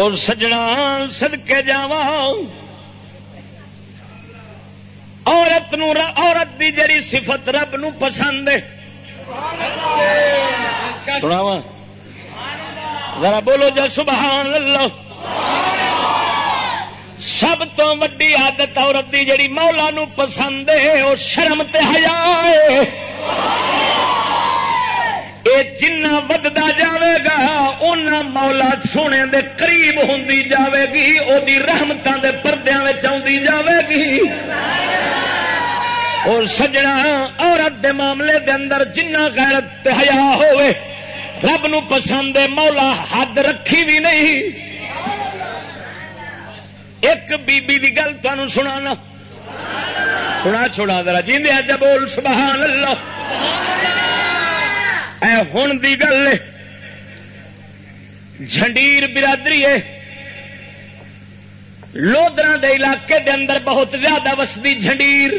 اور سجنا سدکے جا عورت نو عورت دی جڑی صفت رب نو پسند ہے۔ ذرا بولو جا سبحان اللہ۔ سب تو ویڈی عادت عورت دی جڑی مولا نو پسند ہے وہ شرم تے حیا جنا ودتا جاوے گا ان مولا سونے دے قریب ہوں جاوے گی وہ رحمتوں کے پردے آتی جاوے گی۔ اور سجنا عورت دے معاملے دے اندر جنہ غیرت حیا ہوئے رب نو پسند مولا حد رکھی بھی نہیں۔ ایک بی بی دی گل تمہیں سنا سنا چھوڑا ذرا جی جب بول سبحان اللہ۔ اے ہن دی گل جھنڈیر برادری ہے۔ لودرا دے علاقے دے اندر بہت زیادہ وسدی جھنڈیر۔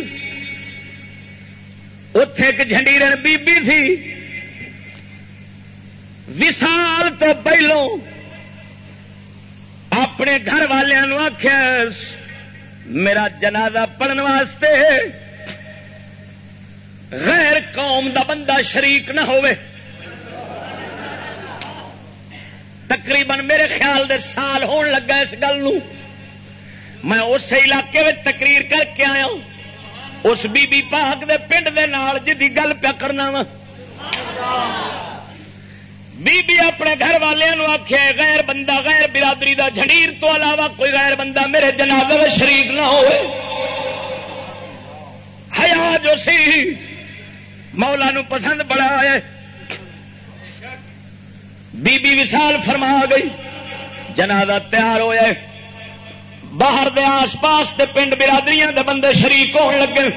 اتے ایک جھنڈیر بی بی تھی وسال تو پہلو اپنے گھر والوں آخیا میرا جنازہ پڑھنے واسطے۔ غیر قوم دا بندہ شریک نہ ہوئے تقریباً میرے خیال دے سال ہون لگا اس گل میں اس علاقے میں تقریر کر کے آیا اس بی بی پاک دے پنڈ دے نال جی گل پیا کرنا وا۔ بی بی اپنے گھر والوں آخیا غیر بندہ، غیر برادری دا جھڑیر تو علاوہ کوئی غیر بندہ میرے جنازے میں شریک نہ ہوئے۔ ہیا جو سی، مولا نو پسند بڑا ہے۔ بی بی وسال فرما گئی۔ جنازہ تیار ہوا باہر دے آس پاس دے پنڈ برادری دے بندے شریک ہون لگے۔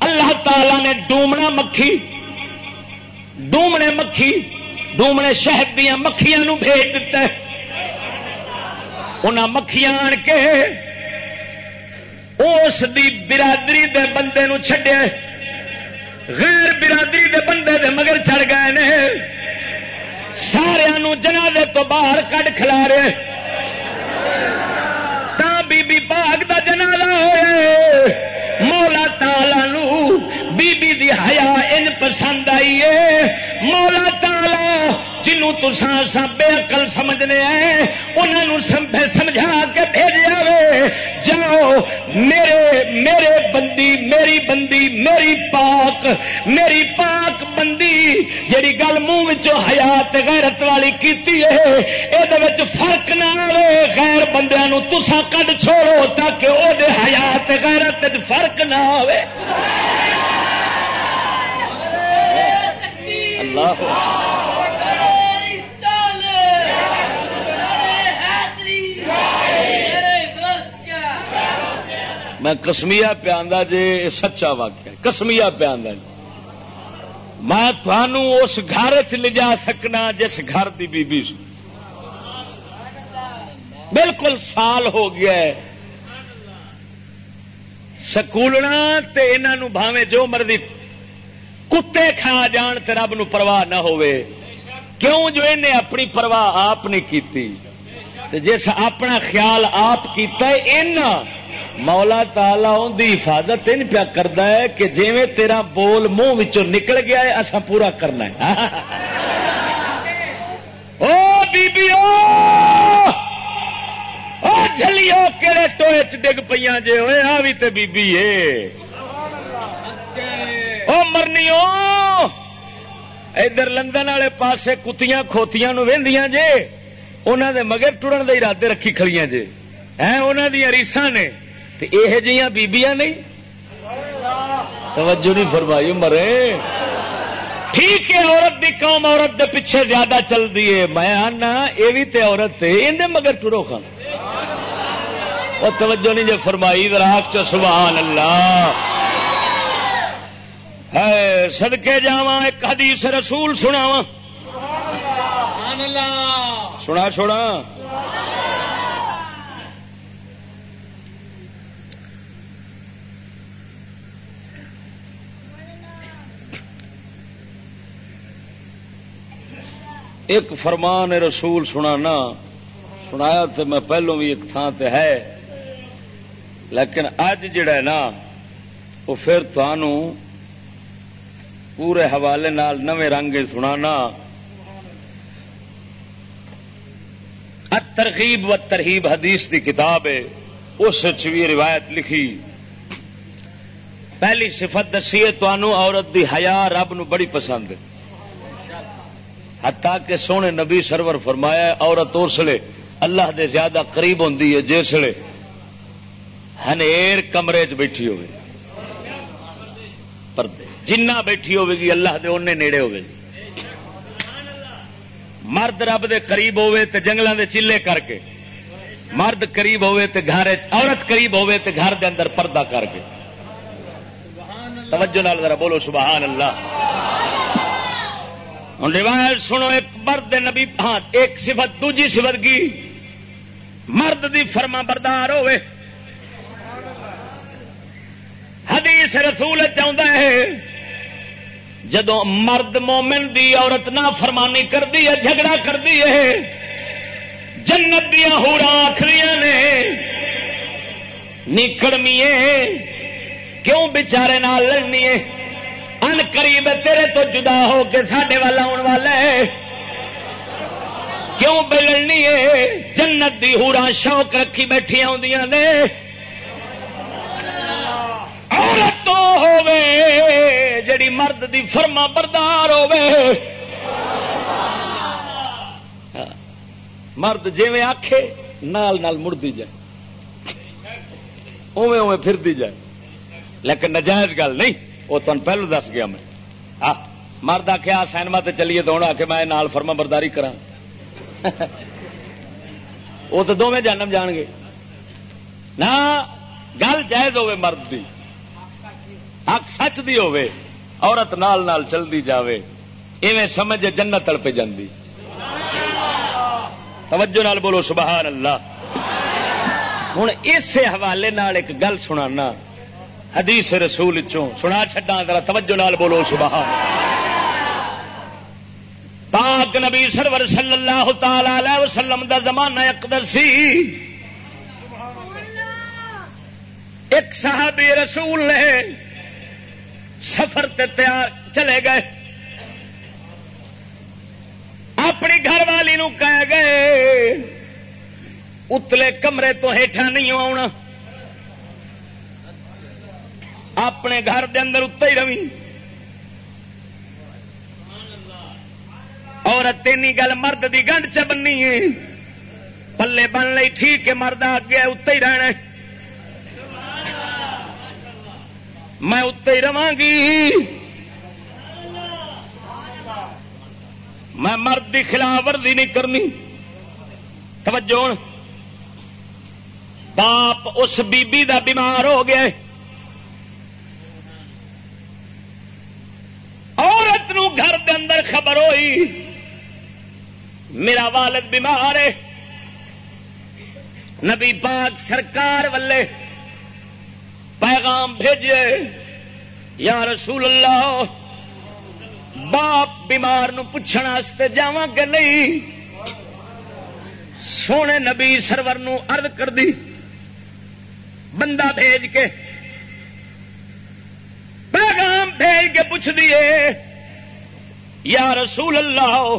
اللہ تعالی نے ڈومنا مکھی۔ ڈومنے مکھی۔ ڈومنے شہد دیا مکھیاں نو بھیج دیتا ہے۔ انہاں مکھیاں آن کے اس دی برادری دے بندے نو چھڈیا غیر برادری دے بندے دے مگر چڑھ گئے نے۔ سارا جنازے تو باہر کڈ کھلا رہے بی بی پاک دا جنازہ ہوئے۔ مولا تالا نو بی بی دی حیا ان پسند آئی ہے۔ مولا تالا جنوں تسان سا بے اقل سمجھنے ہیں انہوں سمجھا کے بھیجا وے جاؤ میرے میرے بندی، میری بندی، میری پاک میری پاک بندی، جیڑی گل منہ حیات غیرت والی کیتی ہے یہ فرق نہ آئے غیر بندیا تسا کڈ چھوڑو تاکہ وہ حیات غیرت فرق نہ آئے اللہ میں کسمیا پیا جی سچا واقعہ کسمیا پیا میں تھانوں اس گھر چ لجا سکنا جس گھر کی بیبی سی بالکل سال ہو گیا ہے۔ سکولنا انہوں بھاوے جو مرضی کتے کھا جان تے رب نو پرواہ نہ ہوئے کیوں جو انہیں اپنی پرواہ آپ نہیں کیتی؟ جس اپنا خیال آپ کیتا ہے اینا مولا تالا ان کی حفاظت ان پیا کرتا ہے کہ جی تیرا بول منہ نکل گیا ہے اصا پورا کرنا ہے۔ او بی بی او جلیو کہڑے ٹوئے ڈگ پہ جے ہوئے آ بھی تو بی بی ہے او مرنی ادھر لندن والے پاسے کتیاں کھوتیاں نو وہدیاں جے انہوں دے مگر ٹرن دے ارادے رکھی کھڑیاں جے۔ ہیں انہوں دیا ریساں نے۔ یہ جہاں بیبیاں نہیں؟ توجہ نہیں فرمائی مرے ٹھیک ہے عورت دی قوم عورت دے پیچھے زیادہ چلتی ہے میں آنا یہ بھی تے عورت ہے اندر مگر ٹرو خان وہ توجہ نہیں جو فرمائی راک چ سبحان اللہ۔ سدکے جا ایک حدیث رسول سنا سنا چھوڑا ایک فرمان رسول سنانا، سنایا تو میں پہلو بھی ایک تھان تے ہے۔ لیکن اج جڑا ہے نا وہ پھر پورے حوالے نال نویں رنگ سنانا۔ ترغیب و ترہیب حدیث دی کتاب ہے، اس بھی روایت لکھی۔ پہلی صفت دسی ہے عورت دی حیا رب نو بڑی پسند ہے۔ حتیٰ کہ سونے نبی سرور فرمایا عورت اسلے اللہ دے زیادہ قریب ہوں جسے ہنیر کمرے چ بیٹھی ہوگی جنہ بیٹھی ہوگی اللہ دے انہیں نیڑے ہوگی مرد رب دے قریب ہوے تے جنگلوں دے چلے کر کے۔ مرد قریب ہوے تے گھر عورت قریب ہوے تے گھر دے اندر پردہ کر کے۔ توجہ نال ذرا بولو، سبحان اللہ۔ ہوں روایت سنو، ایک مرد نبی ہاں ایک صفت دوجی صفت کی؟ مرد دی فرما بردار ہوے حدیث رسول چاہتا ہے جدو مرد مومن دی عورت نہ فرمانی کرتی ہے، جھگڑا کرتی ہے، جنت دیا ہورا آخری نے نکڑمی کیوں بچارے لڑنی ہے؟ ان قریب تیرے تو جدا ہو کے سڈے والا آن والا ہے۔ کیوں بگڑنی ہے؟ جنت دی ہورا شوق رکھی بیٹھی آدی نے۔ عورت تو ہوے جڑی مرد دی فرما بردار ہوے مرد جی آخے نال نال مڑتی جائے۔ اوے اوے پھرتی جائے۔ لیکن نجائز گل نہیں۔ وہ تمہیں پہلو دس گیا میں مرد آخیا سینما تے چلیے تو آ کے میں نال فرما برداری کرا وہ تو دونوں جانم جان گے نہ گل جائز ہوے مرد دی حق سچ دی ہوے عورت نال نال چلتی جاوے ایویں سمجھ جنت تڑپے جاندی توجہ نال بولو سبحان اللہ ہوں اس حوالے نال ایک گل سنانا حدیث رسول چوں سنا چڈا ذرا توجہ نال بولو، سبحان پاک نبی سرور صلی اللہ تعالی علیہ وسلم دا زمانہ اقدر سی۔ ایک صحابی رسول نے سفر تے تیار چلے گئے۔ اپنی گھر والی نو کہہ گئے، اتلے کمرے تو ہیٹھا نہیں آنا اپنے گھر دے اندر ہی روی عورت تین گل مرد دی گنڈ چ بننی ہے۔ پلے بن لی ٹھیک ہے، مرد آ گیا ہی رہنا میں اتنے ہی رہا گی۔ میں مرد کی خلاف ورزی نہیں کرنی۔ توجہ باپ، اس بی بی دا بیمار ہو گیا عورت نو گھر دے اندر خبر ہوئی۔ میرا والد بیمار ہے۔ نبی پاک سرکار والے پیغام بھیجے، یا رسول اللہ، باپ بیمار نو پوچھنے جا کہ نہیں؟ سونے نبی سرور نو ارد کر دی۔ بندہ بھیج کے، پیغام بھیج کے پوچھ دیے یا رسول اللہ،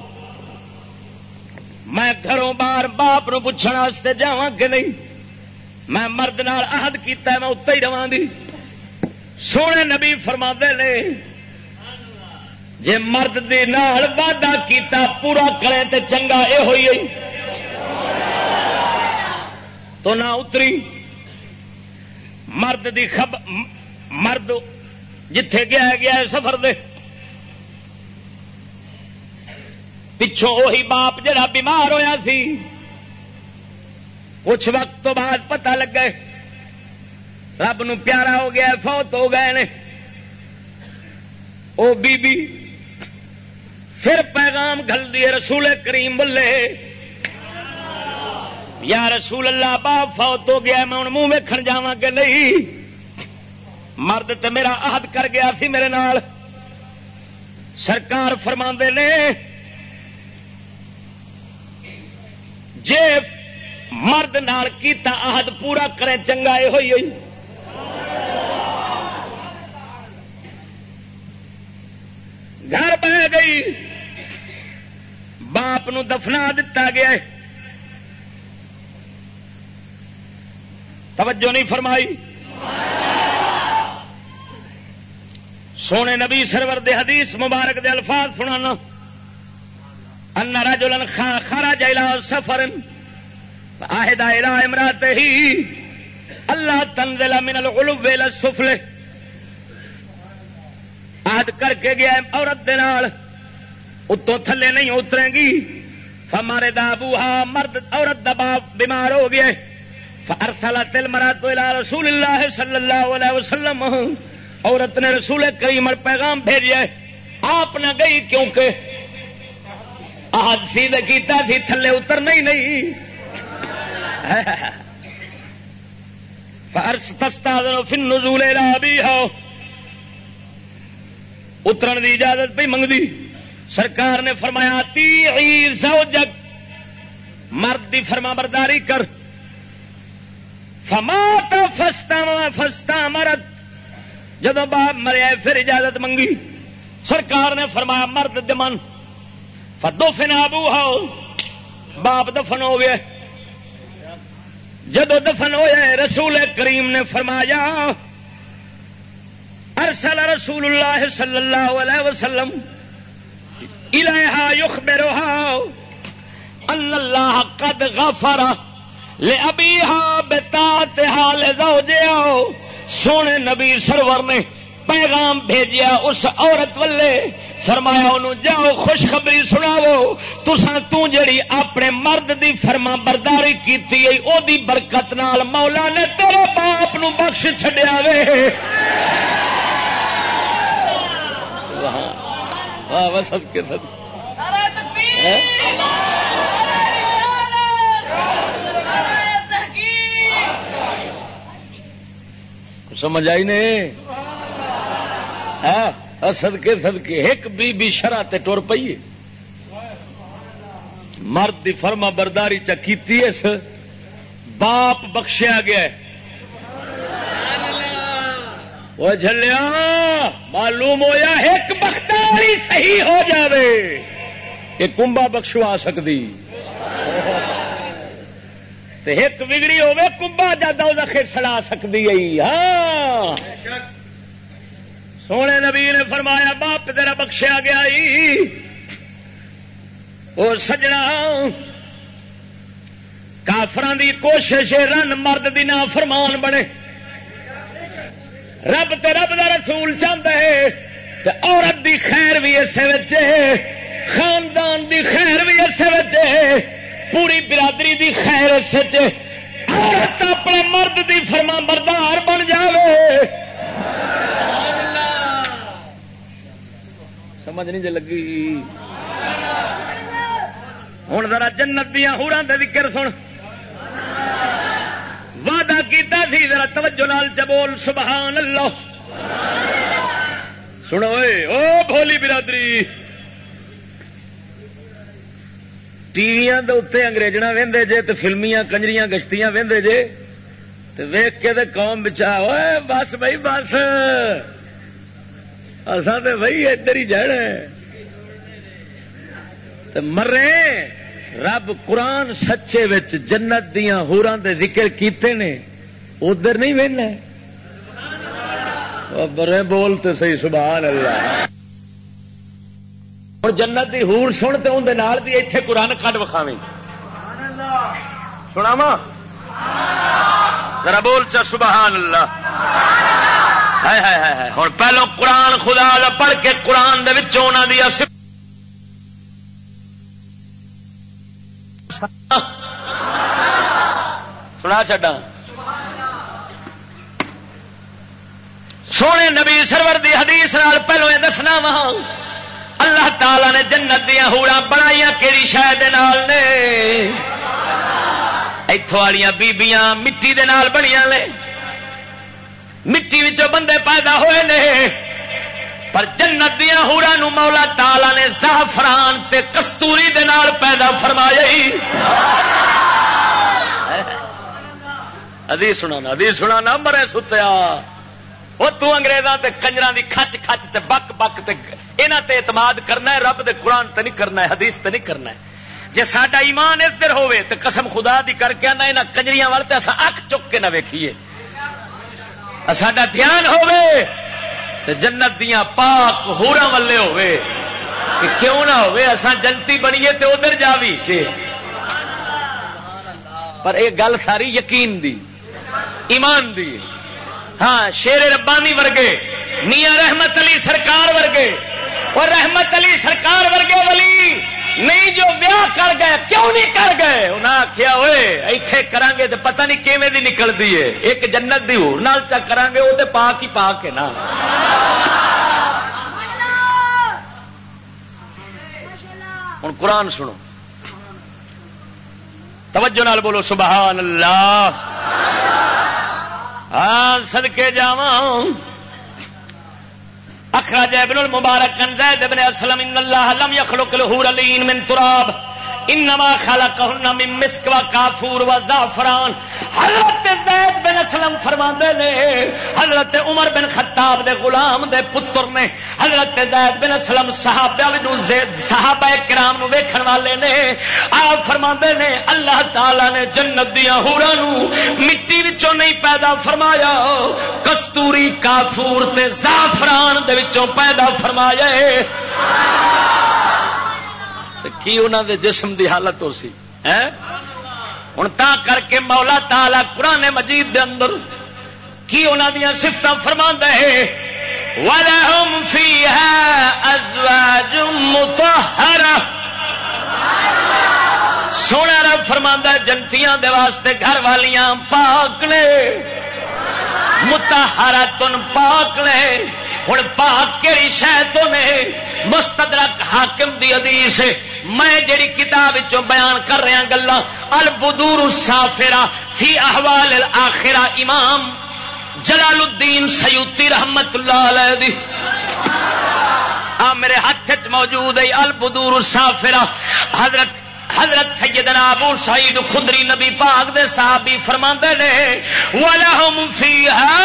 میں گھروں بار باپ نو پوچھنے جا کہ نہیں؟ میں مرد نال عہد کیتا میں اتنے ہی رواں دی۔ سونے نبی فرما نے، جے مرد دے نال وعدہ کیتا، پورا کرے تے چنگا اے ہوئی تو نہ اتری۔ مرد دی خب، مرد جتھے گیا گیا ہے سفر دے۔ پچھوں وہی باپ جڑا بیمار ہویا سی۔ کچھ وقت تو بعد پتہ لگ گئے رب نو پیارا ہو گیا فوت ہو گئے نے۔ او بی بی پھر پیغام گل دیے رسول کریم بلے یا رسول اللہ، باپ فوت ہو گیا میں ہوں منہ ویکن جا کہ نہیں۔ مرد تے میرا عہد کر گیا سی میرے نال۔ سرکار فرما نے جے مرد نال کیتا عہد پورا کرے، چنگا یہ ہوئی ہوئی۔ گھر بہ گئی۔ باپ نو دفنا دتا گیا توجہ نہیں فرمائی۔ سونے نبی سرور دے حدیث مبارک دے الفاظ سنانا۔ ان رجلا خرج الى سفر. آہدہ الى امراته. اللہ تنزل من الغلو الى السفل. آد کر کے گیا عورت دے نال. اتوں تھلے نہیں اترے گی. ہمارے دابو ہا مرد عورت دبا بیمار ہو گئے ارسلا تل مرا تو رسول اللہ صلی اللہ علیہ وسلم. عورت نے رسول کریم پیغام بھیجا آپ نہ گئی کیونکہ آج سید کیتا تھی تھلے اترنا ہی نہیں۔ فرس تستا فن نزول بھی ہو اترن دی اجازت پہ منگتی سرکار نے فرمایا تی زوجک۔ مرد دی فرما برداری کر۔ فما تو فستا فستا مرد۔ جدو باپ مریا پھر اجازت منگی۔ سرکار نے فرمایا، مرد دمن فدو فنا ابو باپ دفن ہو گئے جدو دفن ہوئے، رسول کریم نے فرمایا، ارسل رسول اللہ صلی اللہ علیہ وسلم الہا یخبرها ان اللہ قد غفر لابیها بتاتها لزوجها سونے نبی سرور نے پیغام بھیجیا اس عورت ولے فرمایا انہوں جاؤ، خوشخبری سناو تسا تڑی اپنے مرد دی فرما برداری کی او دی برکت نال مولا نے تیرے باپ نو بخش چڈیا وے۔ سب کے سب۔ سمجھ آئی نہیں؟ سدکے سدکے ایک بی بی شرح ٹر پیے مرد دی فرما برداری چکی اس۔ باپ بخشیا گیا وہ جلیا معلوم ہویا ایک بختاری صحیح ہو جاوے۔ کہ کمبا بخشو آ سکتی ایک بگڑی ہوے کمبا جادا وہ سڑا سکتی ہاں۔ سونے نبی نے فرمایا، باپ تیرا بخشیا گیا وہ سجنا۔ کافران دی کوشش رن مرد دی نا فرمان بنے۔ رب تے رب دا رسول چاہتا ہے۔ عورت دی خیر بھی اسے خاندان دی خیر بھی اسے پوری برادری دی خیر اس عورت اپنے مرد دی فرما بردار بن جائے سمجھ نہیں جی لگی۔ ہوں ذرا جنت دیا ہورا ذکر سن۔ وعدہ کیتا تھی ذرا توجہ نال چبول سبحان اللہ سنو او بھولی برادری۔ ٹی وی اتنے اگریزنا وہدے جے تو فلمیاں کنجریاں گشتیاں وہدے جے تو ویخ کے قوم بچا بس بھائی، بس۔ اصا تو بھائی ادھر ہی جانا مرے، رب قرآن سچے وچ جنت دیا ہوران دے ذکر کیتے نے، ادھر نہیں وہنا برے بولتے سی سبحان اللہ۔ اور جنت دی ہور سن تو اندر بھی اتنے قرآن کٹ وکھاوی سنا ذرا بول چا، سبحان اللہ۔ ہوں، پہلو قرآن خدا دا پڑھ کے قرآن دے دیا سنا چڈا سونے نبی سرور دی حدیث نال پہلو یہ دسنا وا۔ اللہ تعالی نے جنت دیا ہوڑا بنائی کہڑی شاید نے؟ اتوں والی بیبیاں مٹی دے نال بنیا نے۔ مٹی بندے پیدا ہوئے نے۔ پر جنت دیا ہورا نو مولا تالا نے زعفران تے کستوری دے نال پیدا فرمایا ادی سنا ادی سنا مرے ستیا۔ وہ تو انگریزاں تے کنجراں دی کھچ کھچ تے بک بک تے انہاں تے اعتماد کرنا ہے، رب دے قرآن تے نہیں کرنا ہے، حدیث تے نہیں کرنا ہے۔ جے ساڈا ایمان اس در ہوئے تے قسم خدا دی کر کے نہ انہاں کنجریاں وال تے اساں اکھ چک کے نہ ویکھیے۔ ساڈا دھیان ہوئے تے جنت دیاں پاک ہورا والے ہوئے کہ کیوں نہ ہوئے اساں جنتی بنیے تے ادھر جاوی کہ پر ایک گل ساری یقین دی، ایمان دی۔ ہاں شیر ربانی ورگے، میاں رحمت علی سرکار ورگے۔ اور رحمت علی سرکار ورگے ولی نہیں جو ویاہ کر گئے، کیوں نہیں کر گئے؟ انہیں آخیا ہوئے ایتھے کران گے تو پتہ نہیں کیویں دی نکلتی ہے۔ ایک جنت دی ہور نال چا کران گے وہ تو پاک ہی پاک ہے نا۔ ہوں قرآن سنو۔ توجہ نال بولو، سبحان اللہ۔ ہاں سدکے جا اخراج ابن المبارک ان زید ابن اسلم، ان اللہ لم يخلق الحور لین من تراب۔ انما خلقهن من مسک و کافور و زعفران حضرت زید بن اسلم فرماندے نے، حضرت عمر بن خطاب دے غلام دے پتر نے، حضرت زید بن اسلم صحابہ وچ زید صحابہ کرام نو ویکھن والے نے، آپ فرماندے نے، اللہ تعالی نے جنت دیاں حوراں نو مٹی وچوں نہیں پیدا فرمایا، کستوری کافور تے زعفران دے وچوں پیدا فرمایا۔ ہے کی انہوں دے جسم دی حالت ہو سی؟ ہوں تا کر کے مولا تالا قرآن مجید دے اندر کی انہوں دیا سفت فرما ہے؟ وَلَهُمْ فِيهَا أَزْوَاجٌ مُطَهَّرَةٌ۔ سونا رب فرما جنتیاں دے واسطے گھر والیاں پاک نے۔ متحرا تن پاک نے۔ ہوں پاک کہڑی شہ تو نے مستدرک حاکم دی حدیث میں جڑی کتاب بیان کر رہا گلا، البدور سافرا فی احوال الاخرہ، امام جلال الدین سیوتی رحمت اللہ علیہ دی۔ آ، میرے ہاتھ موجود ہے، البدور سافرا حضرت حضرت سیدنا ابو سعید خدری نبی پاک دے صحابی فرماندے نے ولہم فیہا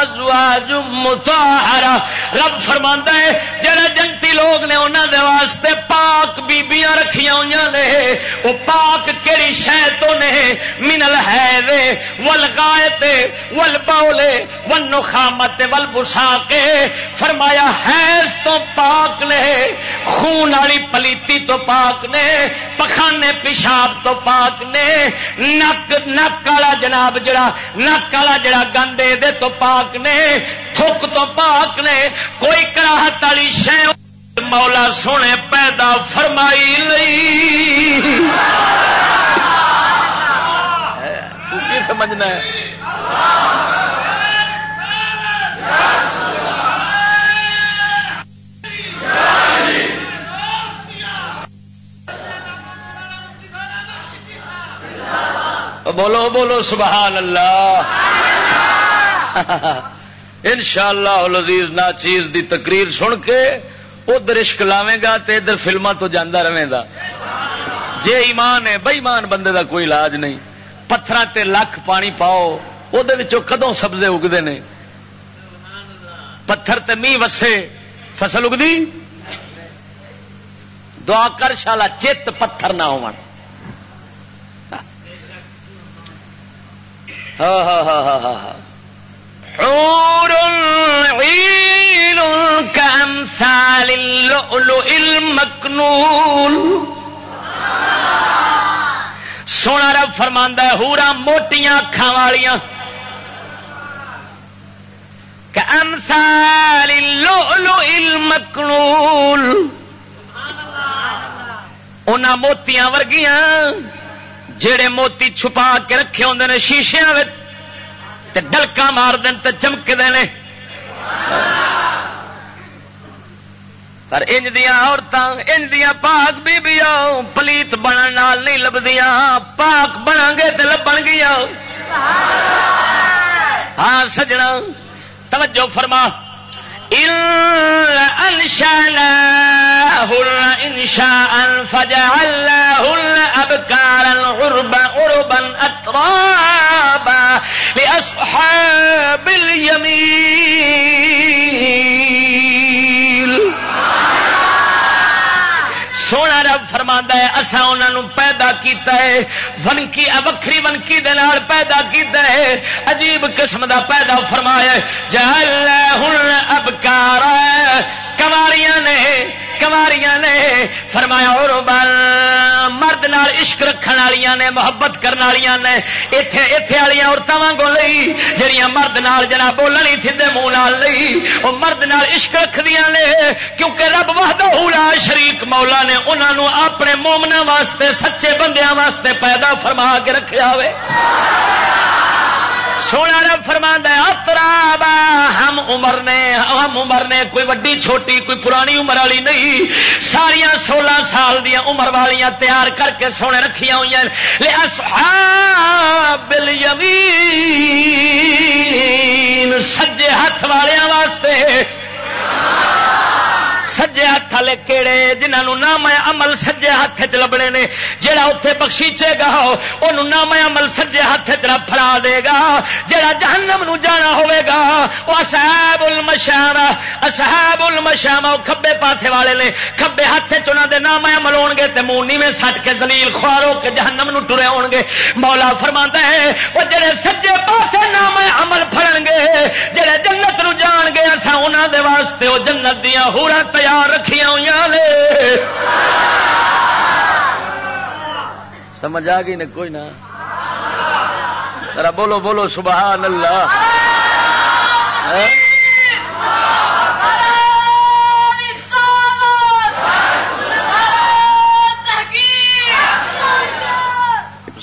ازواج مطہرہ رب فرماندا ہے، جڑے جنتی لوگ نے انہاں دے واسطے پاک بیبییاں رکھیاں ہویاں نے او پاک کیڑی شے تو نے، من الحیض والغائط والبول والنخامت والبساق۔ فرمایا، حیض تو پاک نے، خون والی پلیتی تو پاک نے پخانے پیشاب تو پاک نے، نک نک والا جناب جڑا نک والا جڑا گندے دے تو پاک نے، تھوک تو پاک نے، کوئی کراہت والی شہ مولا سونے پیدا فرمائی لئی۔ سمجھنا ہے؟ بولو بولو سبحان اللہ۔ ان شاء اللہ لذیذ نہ چیز دی تقریر سن کے ادھر عشق لاوے گا تو ادھر فلما تو جانا رہے گا۔ جے ایمان ہے بئیمان بندے دا کوئی علاج نہیں۔ پتھر تے لکھ پانی پاؤ وہ کدوں سبزے اگتے ہیں پتھر تے می وسے فصل اگتی دعا کر شالا چت پتھر نہ ہو حور عين كأمثال اللؤلؤ المكنون. سونا رب فرماندا ہے ہورا موٹیاں اکھاں والیاں. كأمثال اللؤلؤ المكنون. انہاں موتیاں ورگیاں. جڑے موتی چھپا کے رکھے ہوں نے شیشیا ڈلکا مار دین تے چمکتے ہیں پر انج دیا عورتیں انج دیا پاک بھی پلیت بننے نہیں لبدیاں پاک بنا گے تو لبن گیا ہاں سجنا، توجہ فرما۔ انشاء فجعلناهن أبكارا عربا عربا أترابا لأصحاب اليمين سونا رب فرما ہے اصا انہوں پیدا کیتا ہے۔ ونکی وکری ونکی دے نال پیدا کیتا ہے۔ عجیب قسم دا پیدا فرمایا جل ہن ابکار کماریاں نے کماریاں نے فرمایا، اور مرد نال عشق رکھن والیاں نے، محبت کرن والیاں نے، ایتھے ایتھے والیاں عورتاں وانگو لئی، جڑیاں مرد نال جنا بولنی سیدھے منہ نال لئی، او مرد نال عشق رکھدیاں نے۔ کیونکہ رب وحدہ لا شریک مولا نے، انہاں نو اپنے مومنا واسطے، سچے بندیاں واسطے پیدا فرما کے رکھیا ہوئے سونا رب فرما اترا ہم عمر نے، ہم عمر نے کوئی وڈی چھوٹی، کوئی پرانی عمر والی نہیں۔ ساریا سولہ سال دیا عمر والیاں تیار کر کے سونے رکھیا ہوئی بل سجے ہاتھ والوں واسطے۔ سجے ہاتھ والے کہڑے جنہوں نام عمل سجے ہاتھ چ لبنے نے جہاں اتے بخشیچے گا وہ نام عمل سجے ہاتھ چ فرا دے گا۔ جہاں جہنم نو جانا ہوئے گا وہ اصحاب المشام اصحاب المشام وہ کھبے پاسے والے نے۔ کھبے ہاتھ چنا دے نام عمل ہو گے تو منہ نیویں سٹ کے زلیل خوار ہو کے جہنم نو ٹرے ہو گے۔ مولا فرما ہے وہ جڑے سجے پاسے نام عمل فرن گے، جڑے جنت نو جان گے اصا انہوں دے واسطے وہ جنت دیا ہورا تیار رکھیا ہوئی نے۔ سمجھ آ گئی نے کوئی نہ ذرا بولو بولو، سبحان اللہ۔ ہاں؟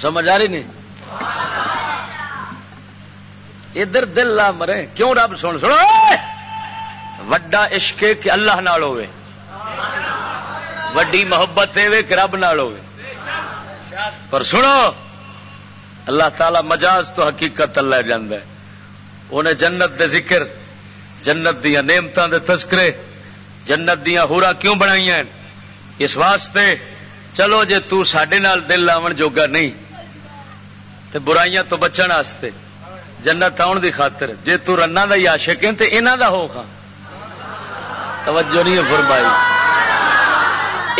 سمجھ آ رہی نہیں؟ ادھر دل لا مرے، کیوں رب سن؟ سنو۔ وڈا عشق کہ اللہ نال ہوے وڈی محبت ہے کہ رب نال ہوے پر سنو، اللہ تعالی مجاز تو حقیقت اللہ جانا انہیں جنت دے ذکر، جنت دیا نعمتوں دے تذکرے، جنت دیا ہورا کیوں بنائی ہیں؟ اس واسطے، چلو جے تو سڈے نال دل لاون جوگا نہیں، تے برائیاں تو بچن واسطے۔ جنت آن دی خاطر، جے تو رنا دا عاشق ہے تے انہاں دا ہو خاں توجہ نہیں فرمائی۔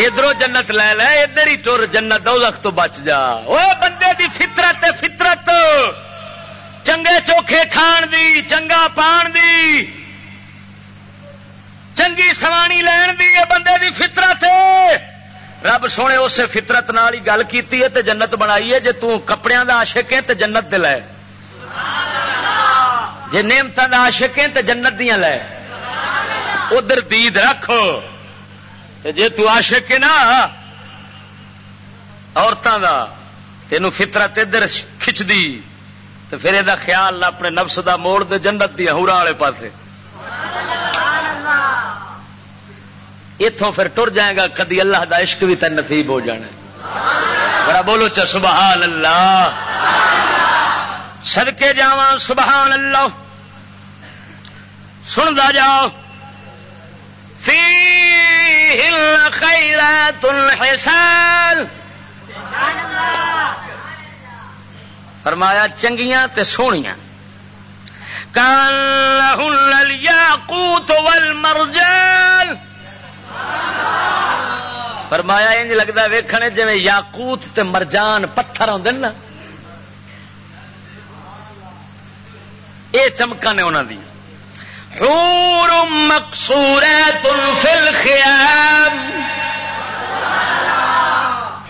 ادھر جنت لے لے، ادھر ہی ٹر جنت، دوزخ تو بچ جا۔ او بندے دی فطرت فطرت۔ چنگے چوکھے کھان دی، چنگا پان دی۔ چنگی سوانی لین دی یہ بندے دی فطرت رب سونے اسے فطرت نال ہی گل کیتی ہے تے جنت بنائی ہے۔ جے تو کپڑیاں دا عاشق ہے تے جنت دے لے۔ جے نعمتاں دا عاشق ہے تے جنت دیاں لے۔ ادھر دید رکھو جی تشک ہے نا عورتوں کا تینوں فطرت ادھر کھچتی تو پھر یہ خیال اپنے نفس دا موڑ دے جنت دیا ہورا والے پاس اتوں پھر ٹر جائے گا، کدی اللہ دا عشق بھی تین نصیب ہو جانا۔ بڑا بولو چا، سبحان اللہ۔ سدکے جا سبحان اللہ۔ سنتا جاؤ۔ خیرات الحسان فرمایا چنگیاں تے سونیاں. کان یاقوت والمرجان. فرمایا انج لگتا ویکھنے جی یاقوت تے مرجان پتھر آدھے نا. یہ چمکا نے انہوں دی. حور مقصورات فی الخیام.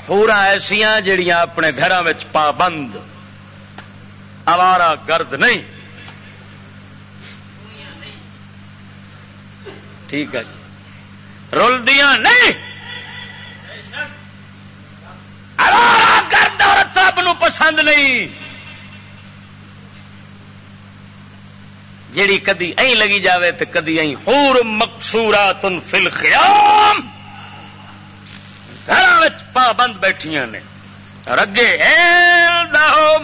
حورا ایسا جڑیاں اپنے گھر پابند اوارا گرد نہیں۔ ٹھیک ہے جی۔ رلدیاں نہیں۔ اوارا گرد عورت رب پسند نہیں۔ جیڑی کدی ائی لگی جاوے تو کدی ائی ہور مقصورا تن فل خیام گھر پابند بیٹھیاں نے۔ رگے عندهم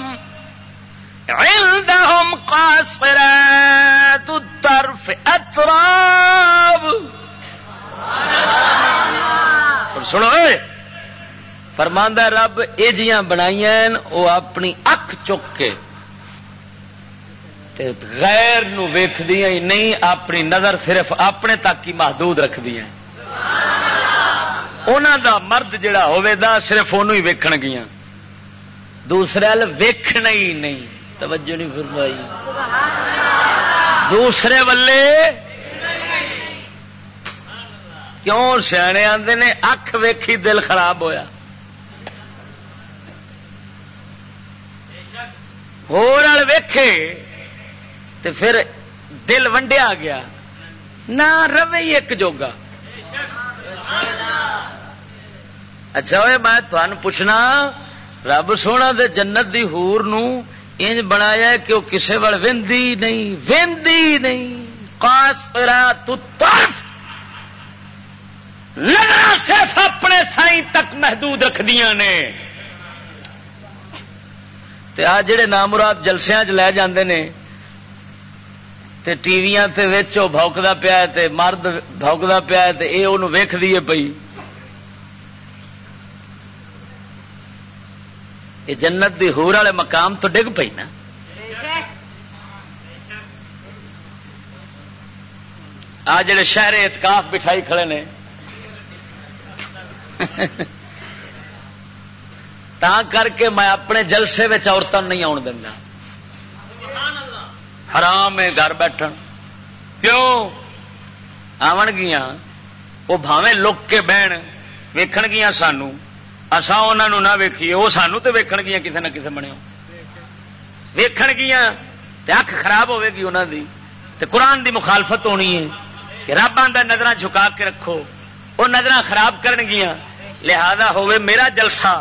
عندهم قاصرات الطرف اتراب سنو اے، فرماندہ رب یہ جیاں بنائی وہ اپنی اکھ چک کے غیر نو ویخ دیا نہیں، اپنی نظر صرف اپنے تک ہی محدود رکھ دیا دا مرد جڑا ہوے دا صرف انہوں ہی ویکھن گیا دوسرے وال ویکھنا ہی نہیں۔ توجہ نہیں فرمائی۔ دوسرے والے کیوں سیانے آتے نے؟ اکھ ویکھی دل خراب ہویا۔ ویکھے۔ تے پھر دل ونڈیا گیا۔ نہ روے ایک جوگا۔ اچھا وہ میں تھان پوچھنا، رب سونا دے جنت دی ہور نو انج بنایا کہ وہ کسے وال وندی نہیں وندی نہیں۔ کاس طرف نظر صرف اپنے سائی تک محدود رکھ دیا نے۔ تے آ جڑے نامراد جلسیاں چ لے جاندے نے ٹی وی بوکتا پیا مرد بوکتا پیا یہ ویخ دیے پی یہ جنت دی ہور والے مقام تو ڈگ پی نا۔ آ جڑے شہر اتکاف بٹھائی کھڑے نے۔ تا کر کے میں اپنے جلسے عورتوں نہیں آن دینا حرام ہے، گھر بیٹھ کیوں؟ آن گیا وہ بھاوے لک کے بہن ویکھن گیا سانو۔ اصا انہوں نہ ویکھیے، وہ سانو تو ویکھن گیا کسی نہ کسی بنیا ویکھن گیا اکھ خراب ہوے گی انہوں دی۔ تے قرآن دی مخالفت ہونی ہے کہ رب آدھا نظر جھکا کے رکھو۔ وہ نظر خراب کرن گیا لہذا ہوئے میرا جلسہ،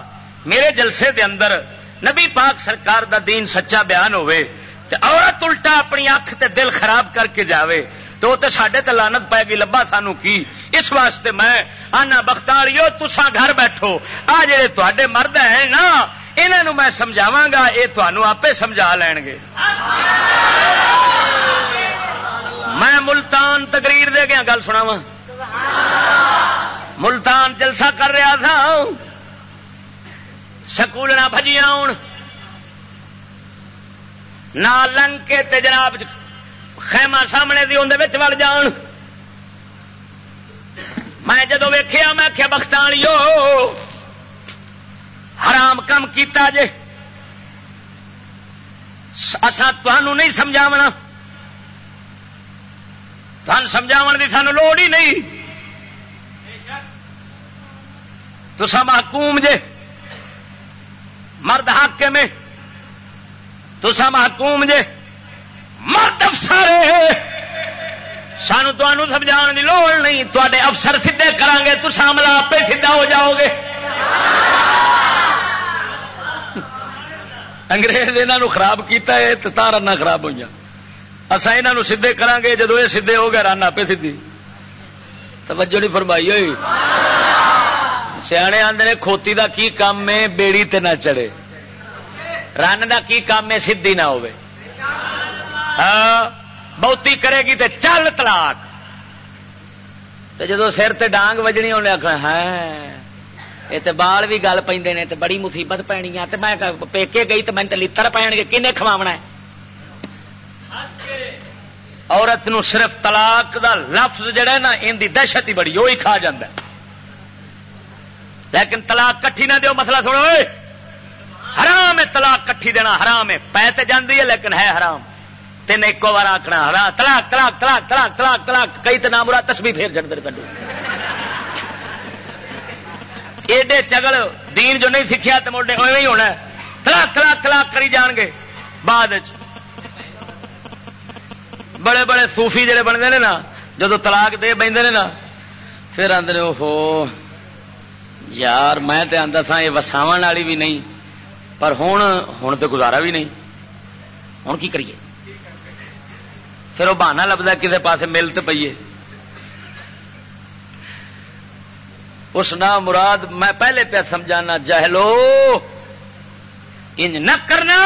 میرے جلسے دے اندر نبی پاک سرکار دا دین سچا بیان ہوئے۔ تے عورت الٹا اپنی اکھ تے دل خراب کر کے جاوے تو وہ سڈے تے لانت پائے گی، لبا سانو کی؟ اس واسطے میں آنا بختالیو تسا گھر بیٹھو۔ آ جڑے تے مرد ہیں نا انہوں میں سمجھاوا گا یہ تمہوں آپ سمجھا لین گے میں ملتان تقریر دے گیا، گل سنا ملتان جلسہ کر رہا تھا۔ سکول نہ بجیا نہ لنگ کے تے جناب خیمہ سامنے دی اندر وڑ جان۔ میں جدو ویخیا میں کیا بختان حرام کم کیتا جے۔ اسا تمہوں نہیں سمجھاونا۔ تھان سمجھاو کی سانو لوڑ ہی نہیں۔ تو سا محکوم جے۔ مرد حق میں تو سا محکوم جے۔ مرد افسر سانو تمہوں سمجھا کی لوڑ نہیں تے افسر سیدے کران گے تو ساملا آپ سیدھا ہو جاؤ گے۔ انگریز یہاں خراب کیتا ہے تو تارا خراب ہوئی اصا یہ سیدے کران گے جدو یہ سیدے ہو گئے، رن آپ سیدھی۔ توجہ نہیں فرمائی ہوئی سیانے آدھے کھوتی دا کی کام ہے، بیڑی تے نہ چڑے رن دا کی کام ہے؟ سیدھی نہ ہوئے۔ ہاں بہتی کرے گی تے چل تلاک جدو سر تے ڈانگ وجنی، انہیں آخر ہے ہاں، یہ تو بال بھی گل پہ بڑی مصیبت پینی ہے میں پیکے گئی تو میں لڑ پے گے کھنے کھوا عورت نو صرف طلاق دا لفظ جڑا نا، ان دی دہشت ہی بڑی، وہی کھا جا لیکن طلاق کٹھی نہ دیو، مسئلہ سنو حرام ہے طلاق کٹھی دینا، حرام ہے۔ پی تو جاندی ہے لیکن ہے حرام۔ تین ایک بار آخنا حرام، طلاق طلاق طلاق طلاق طلاق طلاق۔ کئی تو نام برا تسبی پھیر جان دے کنڈو ایڈے چگل دین جو نہیں سیکھا تو موڈے ہی ہونا طلاق طلاق طلاق کری جان گے۔ بعد بڑے بڑے صوفی جڑے بنتے ہیں نا، جدو طلاق دے بہتے نا، پھر آدھے ہو یار میں تے آتا تھا یہ وساو والی بھی نہیں۔ پر ہوں ہوں تو گزارا بھی نہیں۔ ہوں کی کریے؟ پھر وہ بہانا لبا کسی پاس مل تو پیے اس نا مراد میں پہلے پہ سمجھانا جہلو ان نہ کرنا۔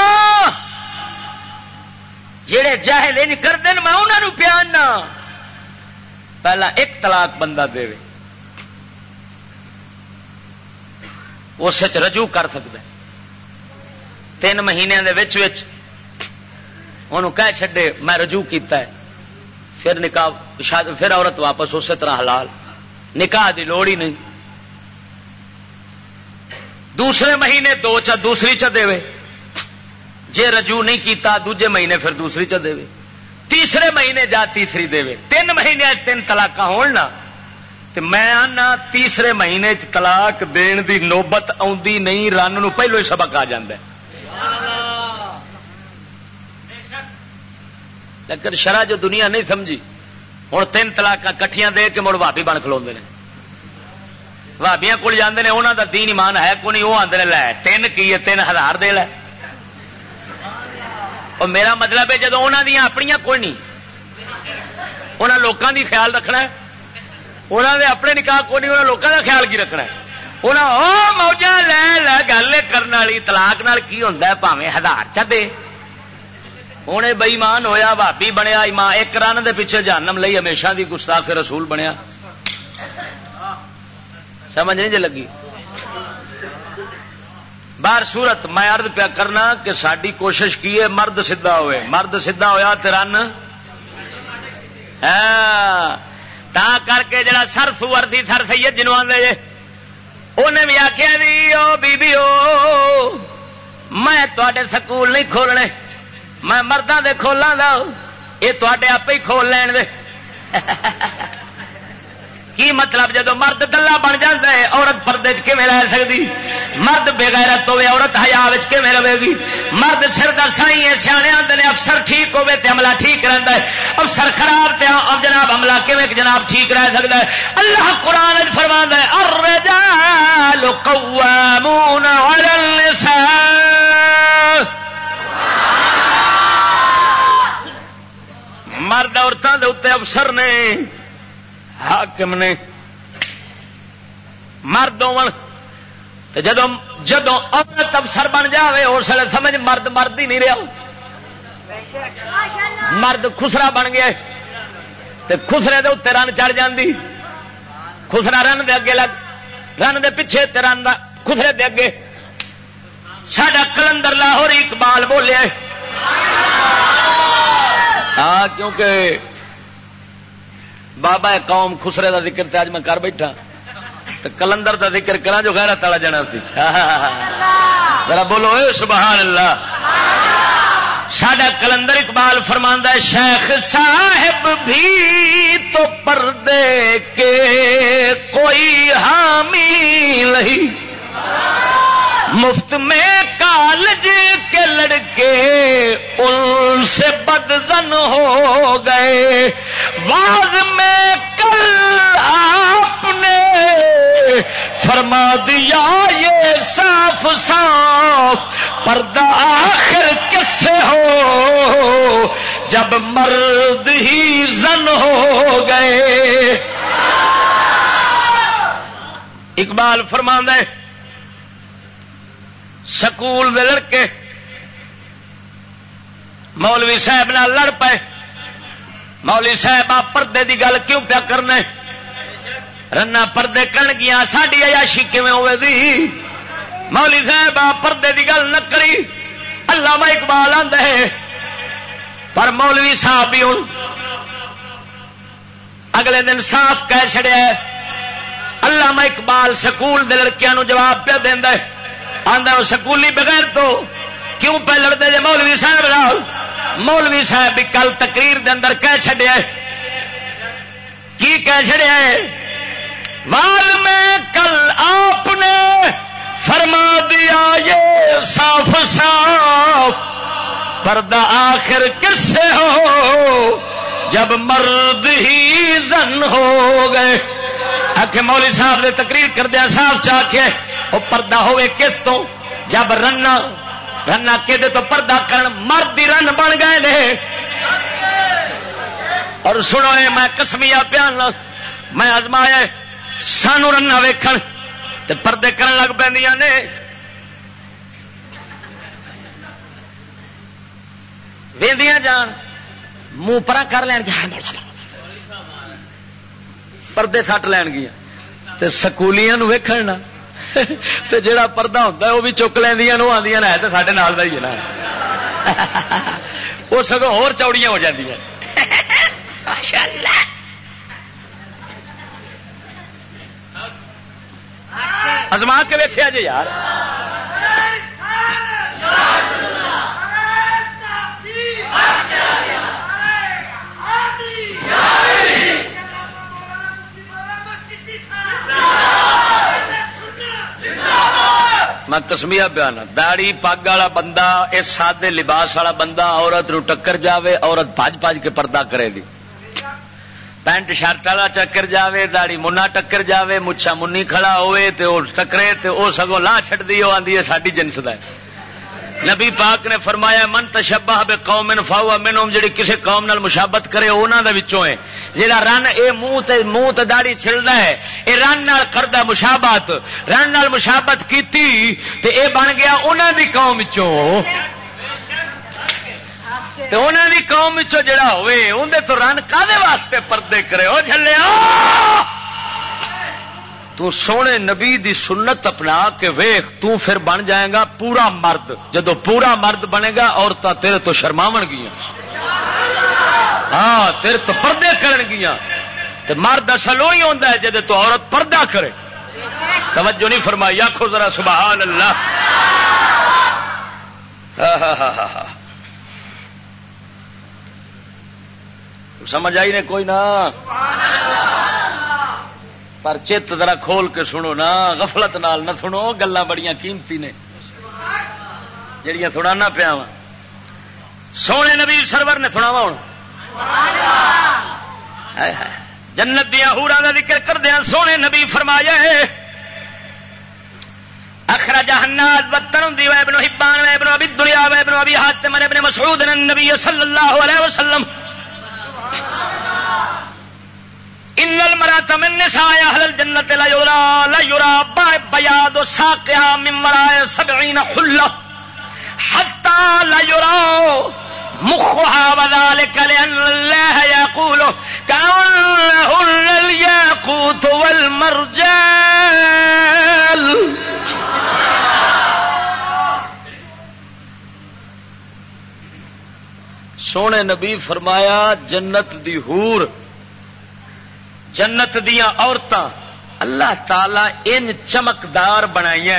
جہے جہل ان کر دین میں انہوں پیانا پہلا ایک طلاق بندہ دے اس رجوع کر سکتا تین مہینے کہہ چھڈے، میں رجوع کیتا ہے۔ پھر نکاح پھر عورت واپس اسی طرح حلال۔ نکاح دی لوڑ ہی نہیں۔ دوسرے مہینے دو چا دوسری چ دے۔ جے رجوع نہیں کیتا، دوجے مہینے پھر دوسری چ دے۔ تیسرے مہینے جا تیسری دے۔ تین مہینے تین تلاک ہونا میں آنا تیسرے مہینے طلاق دین دی نوبت آدھی نہیں، رن نو پہلو ہی سبق آ لیکن شرح جو دنیا نہیں سمجھی ہوں تین تلاک کٹیاں دے کے مڑ بھابی بن کلو بھابیا کول جانے انہوں کا دین ایمان ہے کو نہیں وہ آدھے لے، تین کی ہے؟ تین ہزار دے، لے۔ اور میرا مطلب ہے جدو انہوں دیا اپنی کوئی نہیں انہوں لوگوں کی خیال رکھنا ہے۔ انہوں نے اپنے نکاح کو نہیں انہوں لوگوں کا خیال کی رکھنا انہیں موجہ، لے لے، گل کرنے والی تلاک نال کی ہوتا ہے؟ پاوے ہزار چ دے۔ ہوں بئیمان ہویا بھابی بنیا ایمان ایک رن دے پیچھے جانم لئی ہمیشہ دی گستاخ رسول بنیا۔ سمجھ نہیں جی لگی؟ بار صورت میں ارد پیا کرنا کہ ساری کوشش کی ہے، مرد سیدا ہوئے۔ مرد سیدا ہوا تو رن؟ ہاں۔ تا کر کے جڑا سر سور دی سر سید جنوب آدھے انہیں بھی آخیا بھی او بی بی او، میں تے سکول نہیں کھولنے۔ میں مردوں دے کھولاں گا یہ تے آپ ہی کھول لین دے۔ کی مطلب جدو مرد دلہ بن جاتا ہے، عورت پردے رہ سکتی مرد بےغیرت ہوے عورت ہزار کیون رہے گی؟ مرد سر در سائی ہے سیانے آتے ہیں افسر ٹھیک ہوے تے عملہ ٹھیک رہتا ہے۔ افسر خراب تے، اب جناب عملہ کیون جناب ٹھیک رہ سکتا ہے؟ اللہ قرآن فرما ہے، الرجال قوامون علی النساء۔ مرد عورتوں کے اتنے افسر نے، حاکم نے۔ مرد جدو جدو عورت افسر بن جائے اس ویل سمجھ مرد مرد ہی نہیں رہا۔ مرد خسرا بن گیا۔ خسرے دے اتنے رن چڑھ جاندی۔ خسرا رن دے اگے لگ، رن دے پیچھے رن خسرے دے اگے۔ سڈا کلندر لاہور اقبال بولے ہاں کیونکہ بابا قوم خسرے دا ذکر تے اج میں کر بیٹھا۔ تو کلندر دا ذکر کرا جو غیرت والا جانا سی۔ ذرا بولو اے سبحان اللہ۔ سڈا کلندر اقبال فرماندہ شیخ صاحب بھی تو پردے کے کوئی حامی نہیں۔ مفت میں کالج کے لڑکے ان سے بدزن ہو گئے۔ واز میں کل آپ نے فرما دیا یہ صاف صاف پردہ آخر کس سے ہو؟ جب مرد ہی زن ہو گئے۔ اقبال فرما دے سکول دے لڑکے مولوی صاحب نہ لڑ پے۔ مولوی صاحب، آپ پردے دی گل کیوں پیا کرنے؟ رنا پردے کر گیا ساری عیاشی کیون ہوے دی؟ مولوی صاحب، آپ پردے دی گل نہ کری۔ اللہ میں اقبال آدھے پر مولوی صاحب بھی ہوں اگلے دن صاف کہہ چڑیا اللہ میں اقبال سکول دے لڑکیاں جواب پہ دینا آدھا سکولی بغیر تو۔ کیوں پہ لڑتے جی مولوی صاحب رال مولوی صاحب بھی کل تقریر دے اندر کہہ چڈیا کی کہہ چڑیا بعد میں کل آپ نے فرما دیا یہ صاف صاف۔ پردہ آخر کس سے ہو؟ جب مرد ہی زن ہو گئے۔ آخ مولی صاحب نے تقریر کر دیا صاف چاہ کے وہ پردہ ہوئے کس تو؟ جب رن رن کہ تو پردہ کرن مرد رن بن گئے نے۔ اور سنو میں کسمیا پیان میں ازمایا سانو رنا ویکھن تے پردے کرن لگ پہ نے۔ ویندیاں جان، منہ پرا کر لین گیا۔ پردے سٹ لین گیا سکولیاں ویکھن تے جڑا پردہ ہوتا ہے وہ بھی چک لینیا وہ آدی ہے تو سارے نال ہی نا۔ وہ سگوں ہو چوڑیاں ہو جاتی ازما کے ویکیا جی یار۔ میں کسمیا بیان داڑی پگ والا بندہ اس سادے لباس والا بندہ، عورت نو ٹکر جاوے، عورت بج بج کے پردہ کرے گی پینٹ شرٹ والا چکر جاوے داڑی منا ٹکر جاوے، مچھا منی کھڑا ہوئے تے او ٹکرے تے او سگو لا چڈ دی آدھی ہے ساری جنس کا نبی پاک نے فرمایا، من تشبہ بے قوم فاوا مینوم جڑی کسی قوم نال مشابت کرے انہوں دے وچوں ہے۔ جہاں رن اے منہ تے منہ تے داڑھی چھلدا ہے، اے رن نال کردا مشابت رن نال مشابت کیتی تے اے بن گیا انہاں دی قوم وچوں۔ انہوں کی قوم جڑا ہوئے اندر تو رن کدے واسطے پردے کرے وہ جلیا تو سونے نبی دی سنت اپنا کے ویخ تو پھر بن جائے گا پورا مرد۔ جدو پورا مرد بنے گا عورتیں تیرے تو شرماو گیا ہاں تیرے تو پردے کرن گیا تے مرد اصل وہی ہوتا ہے جہد تو عورت پردہ کرے۔ توجہ نہیں فرمائی آخو ذرا سبحان اللہ۔ سمجھ آئی نے کوئی نہ پر چت ذرا کھول کے سنو نا، غفلت نال نہ سنو گلا بڑی قیمتی نے۔ جڑیاں سنا پیا وا سونے نبی سرور نے سنا وا ہوں جنت دیا ہورا کا ذکر کردیا ہاں، سونے نبی فرمایا اخرج حناد وطن دی ابن حبان و ابن ابي الدنيا و ابن ابي حاتم ابن مسعود النبي صلى الله عليه وسلم۔ ان المرات من نساء اهل الجنه لا يرى لا يرى بياض ساقها من وراء 70 حله حتى لا يرى مخها وذلك لأن الله يقول كأنهن الياقوت والمرجال سونے نبی فرمایا جنت دی ہور جنت دیا عورتاں، اللہ تعالی ان چمکدار بنائی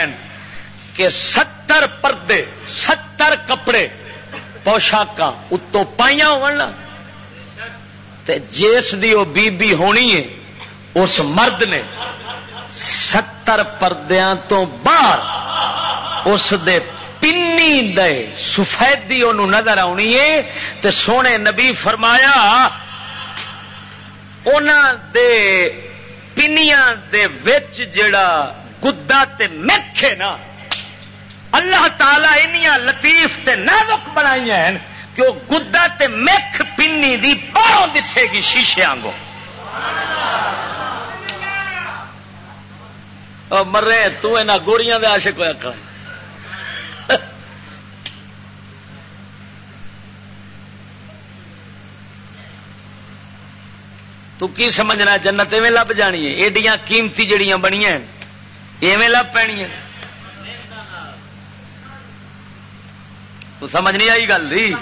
کہ ستر پردے، ستر کپڑے پوشاک اتو پائیا ہو جس دی وہ بی بی ہونی ہے، اس مرد نے ستر پردیاں تو باہر اس دے پنی دے سفیدی ان نظر آنی ہے۔ تے سونے نبی فرمایا دے پنیاں دے وچ جڑا گدا تے مکھ ہے نا اللہ تعالی انیاں لطیف تے نازک بنائی ہیں کہ وہ گدا تے مکھ پنی دی باہوں دسے گی شیشے آنگو مرے، تو گوڑیاں دے عاشق ہویا کر تو کی سمجھنا جنت ایویں لب جانی ہے ایڈیاں قیمتی جڑیاں بنیا ایویں لب پینی تو سمجھ نہیں آئی گل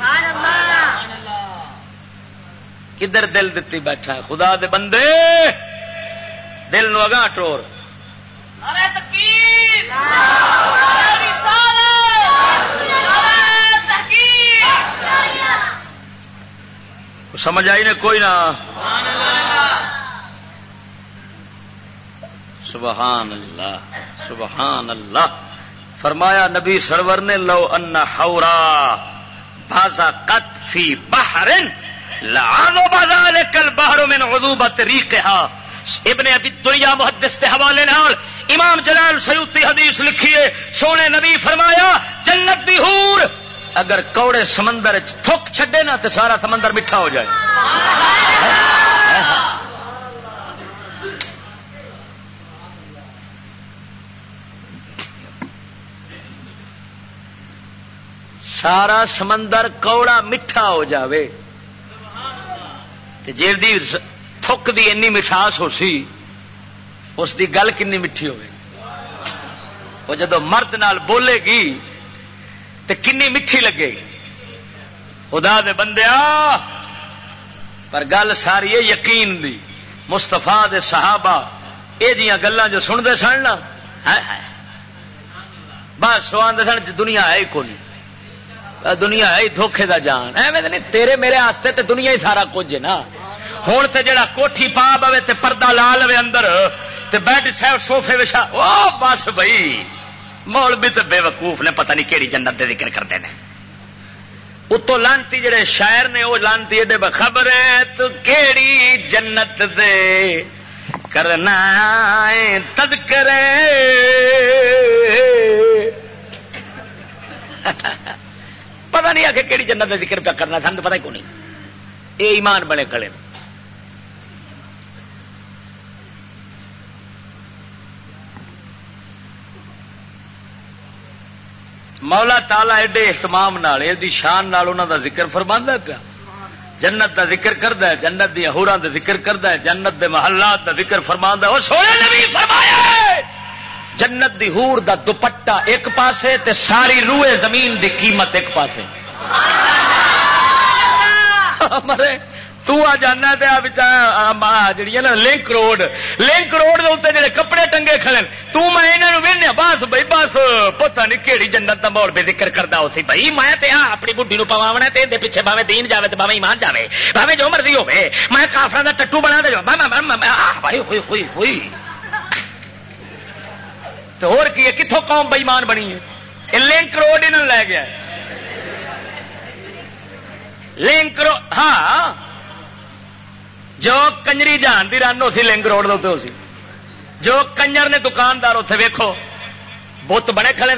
کدھر دل دتی بیٹھا ہے؟ خدا دے بندے! دل نو اگاں ٹور سمجھ آئی نے کوئی نہ؟ سبحان اللہ سبحان اللہ۔ فرمایا، نبی سرور نے، لو ان ہورا بازا کت فی باہر لو بازار کل باہروں میں ادوبت ری کہا ابن ابھی دنیا محدث کے حوالے نال امام جلال سیوتی حدیث لکھیے سونے نبی فرمایا، جنت دی حور، اگر کوڑے سمندر تھک چھڈے نا تو سارا سمندر میٹھا ہو جائے۔ سارا سمندر کوڑا میٹھا ہو جاوے۔ جی تھک دی اینی مٹھاس ہو سی، اس دی گل کنی میٹھی ہوگی وہ جدو مرد نال بولے گی تو کنی میٹھی لگے۔ گی خدا دے بندیا پر گل ساری ہے یقین دی۔ مستفا دے صحابہ یہ جی گلان جو سنتے سن نا بس سوان سن، دنیا ہے ہی کون دنیا ہے دھوکھے دا جان۔ ایویں نہیں، تیرے میرے آستے تے دنیا ہی سارا کچھ ہے نا۔ ہوں تے جڑا کوٹھی پا پوے تے پردہ لا لو اندر، تے بیڈ صاحب سوفے وشا او بس بھائی۔ مول بھی تو بے وقوف نے پتہ نہیں کہڑی جنت دے ذکر کرتے ہیں اتو لانتی جڑے شاعر نے وہ لانتی ایڈے بخبر تو کیڑی جنت دے کرنا تذکرے۔ پتا نہیں آ کے کہڑی جنت کا ذکر پہ کرنا سن تو پتا کیوں نہیں یہ ایمان بنے کلے مولا تالا ایڈے اہتمام ایڈی شان نال انہوں دا ذکر فرما پیا۔ جنت دا ذکر کرتا ہے، جنت دیا ہورا دا ذکر کرتا ہے، جنت دے محلات دا ذکر فرما اور سونے نبی فرمایا جنت دی ہور دا دوپٹا ایک پاسے تے ساری روئے زمین دی قیمت ایک پاسے۔ مرے، تو آ جانا جی نا، لنک روڈ۔ لنک روڈ کے جڑے کپڑے ٹنگے کھڑے تو میں یہاں بس بھائی، بس پتا نہیں کہڑی جنت کا ماحول بے ذکر کرتا اسی بھائی، میں ہاں اپنی بڈی نو پواونا تے پیچھے باوے دین جائے تو باوے ایمان جائے باوے جو مرضی ہوے میں کافر کا ٹٹو بنا دے بھائی، ہوئی ہوئی ہوئی۔ تو ہو کتوں قوم بئیمان بنی ہے؟ لنک روڈ انہوں لے گیا لنک روڈ ہاں۔ جو کنجری جان کی رن، اسی لنک روڈ دے سی جو کنجر نے دکاندار اتنے ویکو بت بنے کھڑے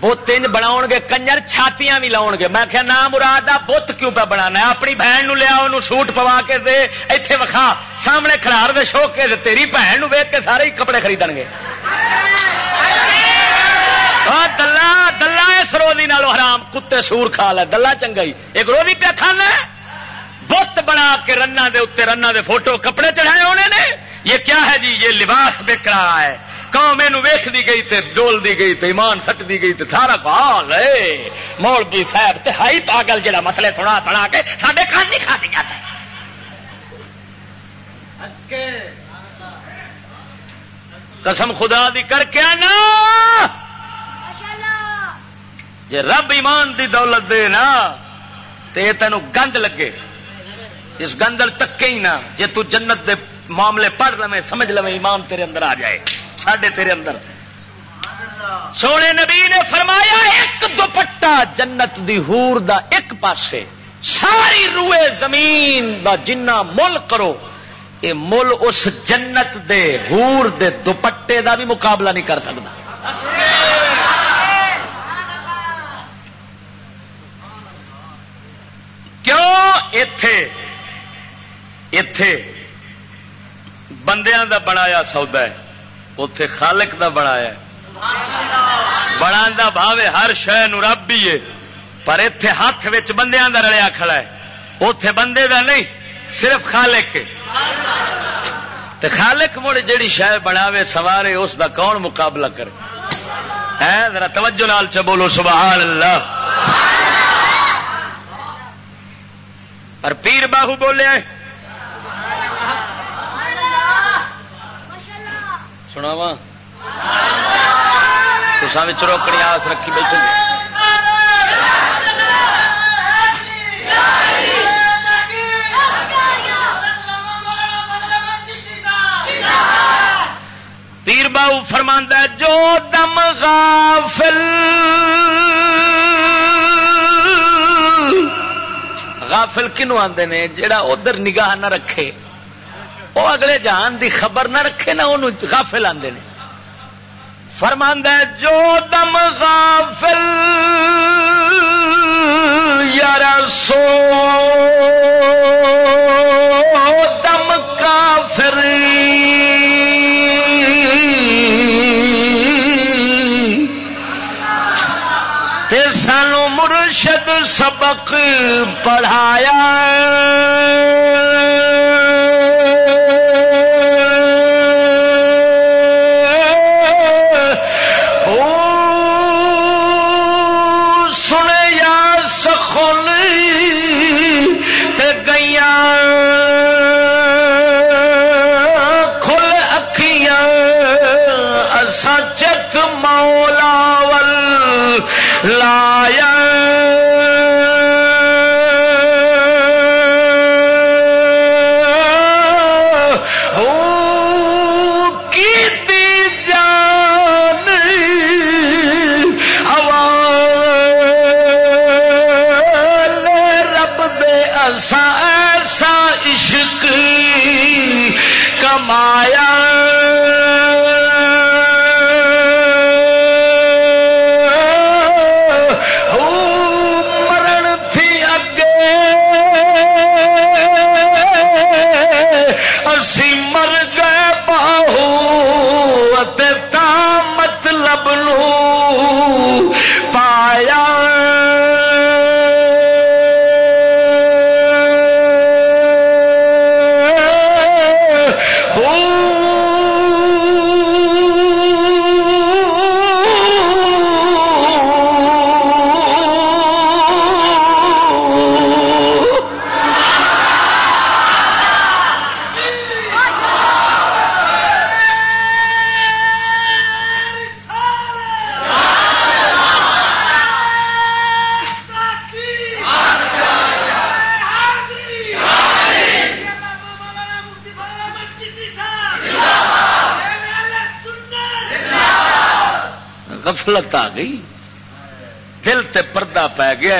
بت بنا گے، کنجر چھاتیاں بھی لاؤ گے۔ میں کیا نام مراد بت کیوں پہ بنا اپنی بہن نو لیا انہوں سوٹ پوا کے دے، ایتھے وکھا، سامنے کھلار دے شو کے تیری بہن ویک کے سارے ہی کپڑے خرید گے۔ ہاں، دلہ دلہ اس روزی نالو حرام، کتے سور کھا لے، دلہ چنگا ہی۔ ایک روزی پہ کھانا بت بنا کے رنا دے اتنے رنا دے فوٹو، کپڑے چڑھائے ہونے نے؟ یہ کیا ہے جی؟ یہ لباس بک رہا ہے۔ قوم یہ ویخ دی گئی تے ڈول دی گئی تے ایمان سٹ دی گئی تے سارا بال مولوی صاحب تے ہائی پاگل جڑا مسئلے سنا سنا کے سارے کان نہیں کھا دیا قسم خدا دی کر کے نا جے رب ایمان دی دولت دے نا تے تینوں گند لگے۔ اس گندل تک ہی نہ جی تو جنت دے معاملے پڑھ لو سمجھ لو ایمان تیرے اندر آ جائے۔ ساڈے تیرے اندر۔ سونے نبی نے فرمایا، ایک دوپٹا جنت دی ہور دا ایک پاسے، ساری روئے زمین دا جنہ مل کرو یہ مل اس جنت دے ہور دے دوپٹے دا بھی مقابلہ نہیں کر سکتا۔ کیوں؟ اتے اتے بندیاں دا بنایا سودا ہے۔ اتے خالق دا بنایا بنا بھاوے ہر شہ رب ہے۔ پر اتے ہاتھ بندیاں دا رلیا کھڑا ہے۔ اتے بندے دا نہیں، صرف خالق تے خالق مڑ جیڑی شہ بناوے سوارے، اس دا کون مقابلہ کرے؟ ذرا توجہ نال چ بولو سبحان اللہ پر پیر باہو بولے سنا وا تو روکڑی آس رکھی بیٹھے پیر باؤ فرماندہ جو دم غافل غافل کنو آتے نے جڑا ادھر نگاہ نہ رکھے وہ اگلے جان دی خبر نہ رکھے نہ انہوں غافل آتے ہیں فرماندہ جو دم غافل یار سو دم کافر۔ تے سانو مرشد سبق پڑھایا۔ قبله غفلت آ گئی۔ دل تے پردہ پی گیا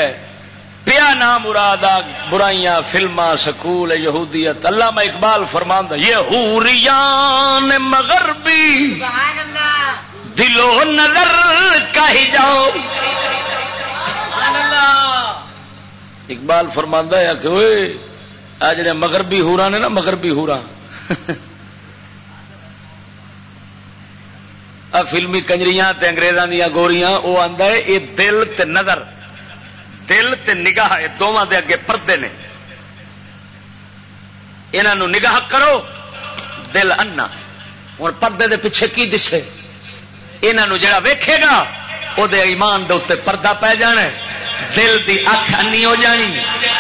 پیا نام مراد برائیاں فلما سکول، یہودیت۔ اللہ میں اقبال فرما یہ حوریان مغربی۔ دلو نظر کہی جاؤ۔ اقبال فرما ہے کہ آ جڑے مغربی ہورا نے نا، مغربی ہورا فلمی کنجری اگریزاں دیا گوریاں وہ آتا ہے یہ دل تے نظر، دل تے نگاہ دونوں دے اگے پردے نے۔ انہوں نگاہ کرو، دل انا ہوں پردے دے پیچھے کی دسے؟ انہوں جڑا ویکھے گا وہ ایمان دے اتنے پردہ پی جانا دل دی اکھ انی ہو جانی۔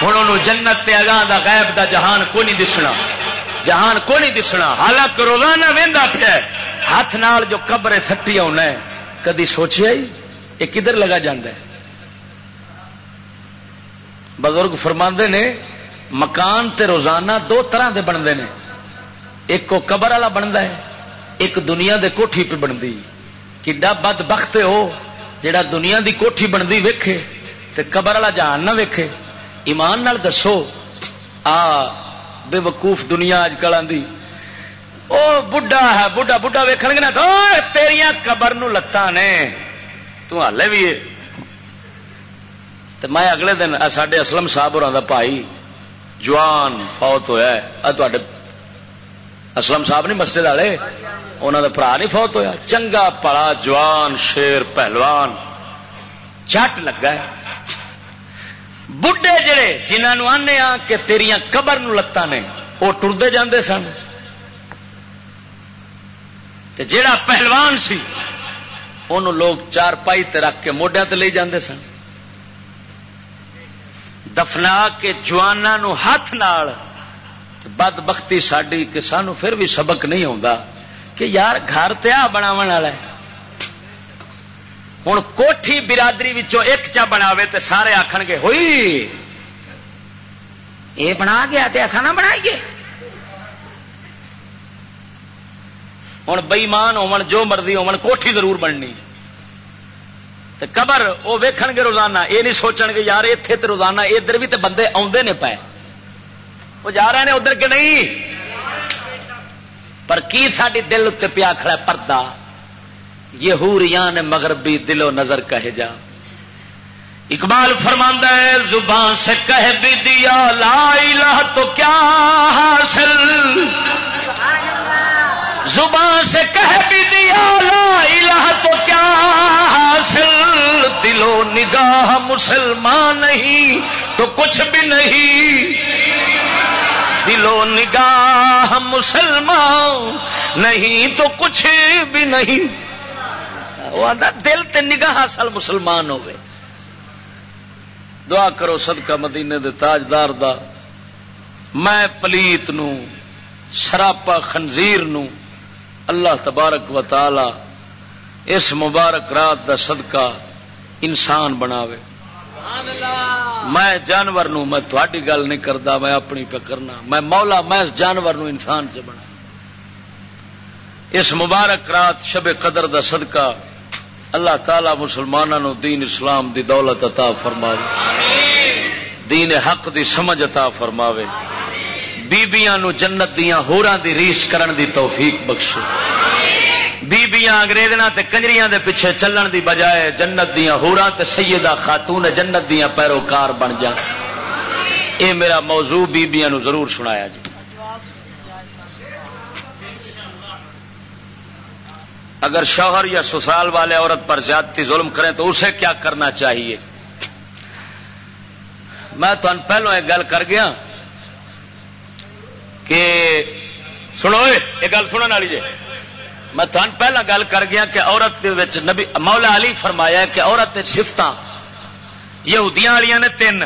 ہوں انہوں جنت تے اگاں دا غیب دا جہان کو نہیں دسنا۔ جہان کو نہیں دسنا۔ حالانکہ روزانہ وہدا پیا ہاتھ نال جو قبر سٹی آنا ہے، کدی سوچیا ہی؟ یہ کدھر لگا جاندہ ہے؟ بزرگ فرما نے، مکان تے روزانہ دو طرح دے بنتے ہیں۔ ایک کو قبر والا بنتا ہے، ایک دنیا دے کوٹھی پہ بنتی۔ کڈا بد بخت ہو جڑا دنیا دی کوٹھی بنتی ویکھے تے قبر والا جہان نہ ویکھے۔ ایمان نال دسو، آ، بے وقوف دنیا اج کل آدھی وہ بڈا ہے بڈا بڈا ویکھ گے نا تو تیریاں قبر نو لتاں نے۔ تو ہالے بھی تو میں اگلے دن سڈے اسلم صاحب اور بھائی جوان فوت ہوا ہے۔ اسلم صاحب نہیں مسجد والے انہوں کا برا نہیں فوت ہویا۔ چنگا پڑا جوان شیر پہلوان۔ چٹ لگا ہے۔ بڈے جڑے جنہوں آنے آ کہ تیریاں قبر لتاں نے وہ ٹرتے جاندے سن۔ جڑا پہلوان سی انہوں لوگ چار پائی تے رکھ کے موڈیا تے لے جاندے سن۔ دفنا کے جوانا ہاتھ نال بد بختی ساری کہ سانو پھر بھی سبق نہیں آتا کہ یار گھر تیا بناو والا ہوں کوٹھی برادری ایک چا بناوے تے سارے آخن گے ہوئی، یہ بنا گیا تے ایسا نہ بنائیے۔ ہوں بئیمان ہو جو مرضی ہو کوٹھی ضرور بننی۔ قبر وہ ویکھن گے روزانہ یہ نہیں سوچن گے یار اتنے تو روزانہ، ادھر بھی تو بندے آدھے نے پائے وہ جا رہے ہیں ادھر کے نہیں؟ پر کی ساری دل اتنے پیا کھڑا پردہ۔ یہ نے مغربی دل و نظر کہے جا۔ اقبال فرماندہ ہے، زبان سے کہہ بھی دیا، لا الہ تو کیا حاصل؟ زبان سے کہہ بھی دیا، لا الہ تو کیا حاصل؟ دلو نگاہ مسلمان نہیں، تو کچھ بھی نہیں۔ دلو نگاہ مسلمان نہیں، تو کچھ بھی نہیں۔ وہ دل تے نگاہ اصل مسلمان ہوئے دعا کرو صدقہ مدینے دے تاجدار دا۔ میں پلیت نو سراپا خنزیر نو اللہ تبارک و تعالی اس مبارک رات دا صدقہ انسان بناوے۔ میں جانور نو میں تھوڑی گل نہیں کرتا میں اپنی پہ کرنا میں مولا میں جانور نو انسان چ بنا اس مبارک رات شب قدر دا صدقہ اللہ تعالی مسلمانوں دین اسلام دی دولت عطا فرماوے۔ دین حق دی سمجھ عطا فرماوے۔ بیبیاں نو جنت دیاں ہوراں دی ریس کرن دی توفیق بخشے بیبیاں انگریزاں تے کنجریاں دے پیچھے چلن دی بجائے جنت دیاں ہوراں تے سیدہ خاتون جنت دیاں پیروکار بن جان اے میرا موضوع بیبیاں نو ضرور سنایا جی اگر شوہر یا سسرال والے عورت پر زیادتی ظلم کریں تو اسے کیا کرنا چاہیے؟ میں تو پہلو ایک گل کر گیا۔ کہ سنو یہ گل سننے والی جی۔ میں تھن پہلا گل کر گیا کہ عورت نبی مولا علی فرمایا کہ عورت سفت یہودیاں والی نے تین۔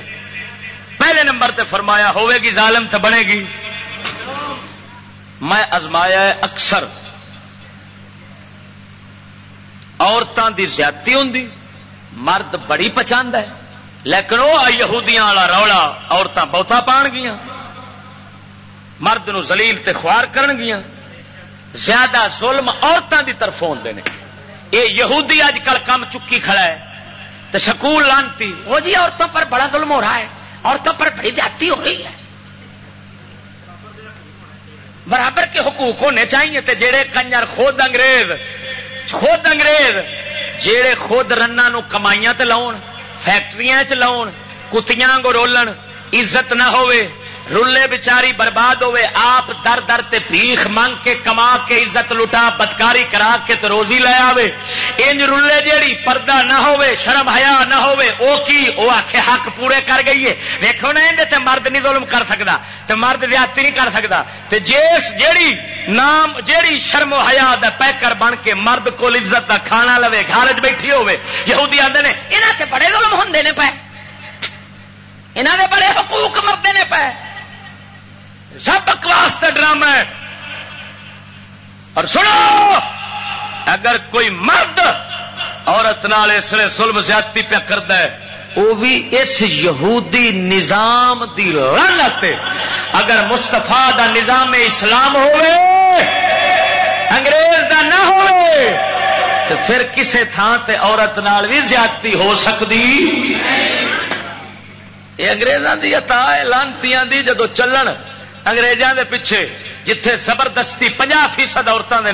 پہلے نمبر تے فرمایا ہوے گی، ظالم تو بنے گی۔ میں ازمایا اکثر۔ عورتوں کی زیادتی ہوں مرد بڑی پچند ہے۔ لیکن وہ یہودیاں والا رولا عورتیں بہتا پان گیا مرد نو زلیل تے خوار کرن گیا زیادہ ظلم عورتوں کی طرف ہوں یہ یہودی اج کل کم چکی کھڑا ہے۔ تو سکول لانتی۔ وہ جی عورتوں پر بڑا ظلم ہو رہا ہے۔ عورتوں پر بڑی جاتی ہو رہی ہے۔ برابر کے حقوق ہونے چاہیے تے جڑے کنجر خود انگریز خود انگریز جڑے خود رنا کمائیاں تے لاؤن، فیکٹریاں چ لاؤن، کتیاں گو رولن عزت نہ ہوئے رلے بچاری برباد ہوئے، آپ در در تے بھیخ منگ کے کما کے عزت لٹا، بدکاری کرا کے تو روزی لے آوے۔ انج رلے جیڑی پردہ نہ ہوئے، شرم حیا نہ ہوئے، او کی؟ او آکھے حق پورے کر گئی ہے۔ ویکھو نا اندے تے مرد نہیں ظلم کر سکدا، تے مرد زیادتی نہیں کر سکدا۔ تے جیس جیڑی نام، جیڑی شرم و حیا دا پیکر بن کے مرد کو عزت دا کھانا لوے گھر بیٹھی ہوئے۔ یہودی آندے نے، انہاں تے بڑے ظلم ہوندے نے پے۔ انہاں دے بڑے حقوق مردے نے پے۔ سب بکواس کا ڈرامہ ہے۔ اور سنو، اگر کوئی مرد عورت نال اس نے سلم زیادتی پہ کرتا ہے وہ بھی اس یہودی نظام دی رنگت اگر مستفا دا نظام اسلام ہوئے، انگریز دا نہ ہوئے، تو پھر کسے تھان تے عورت نال بھی زیادتی ہو سکتی۔ یہ انگریزوں کی عطا ہے، لانتیاں دی جدو چلن انگریزوں دے پیچھے، جتھے زبردستی پناہ فیصد عورتوں کے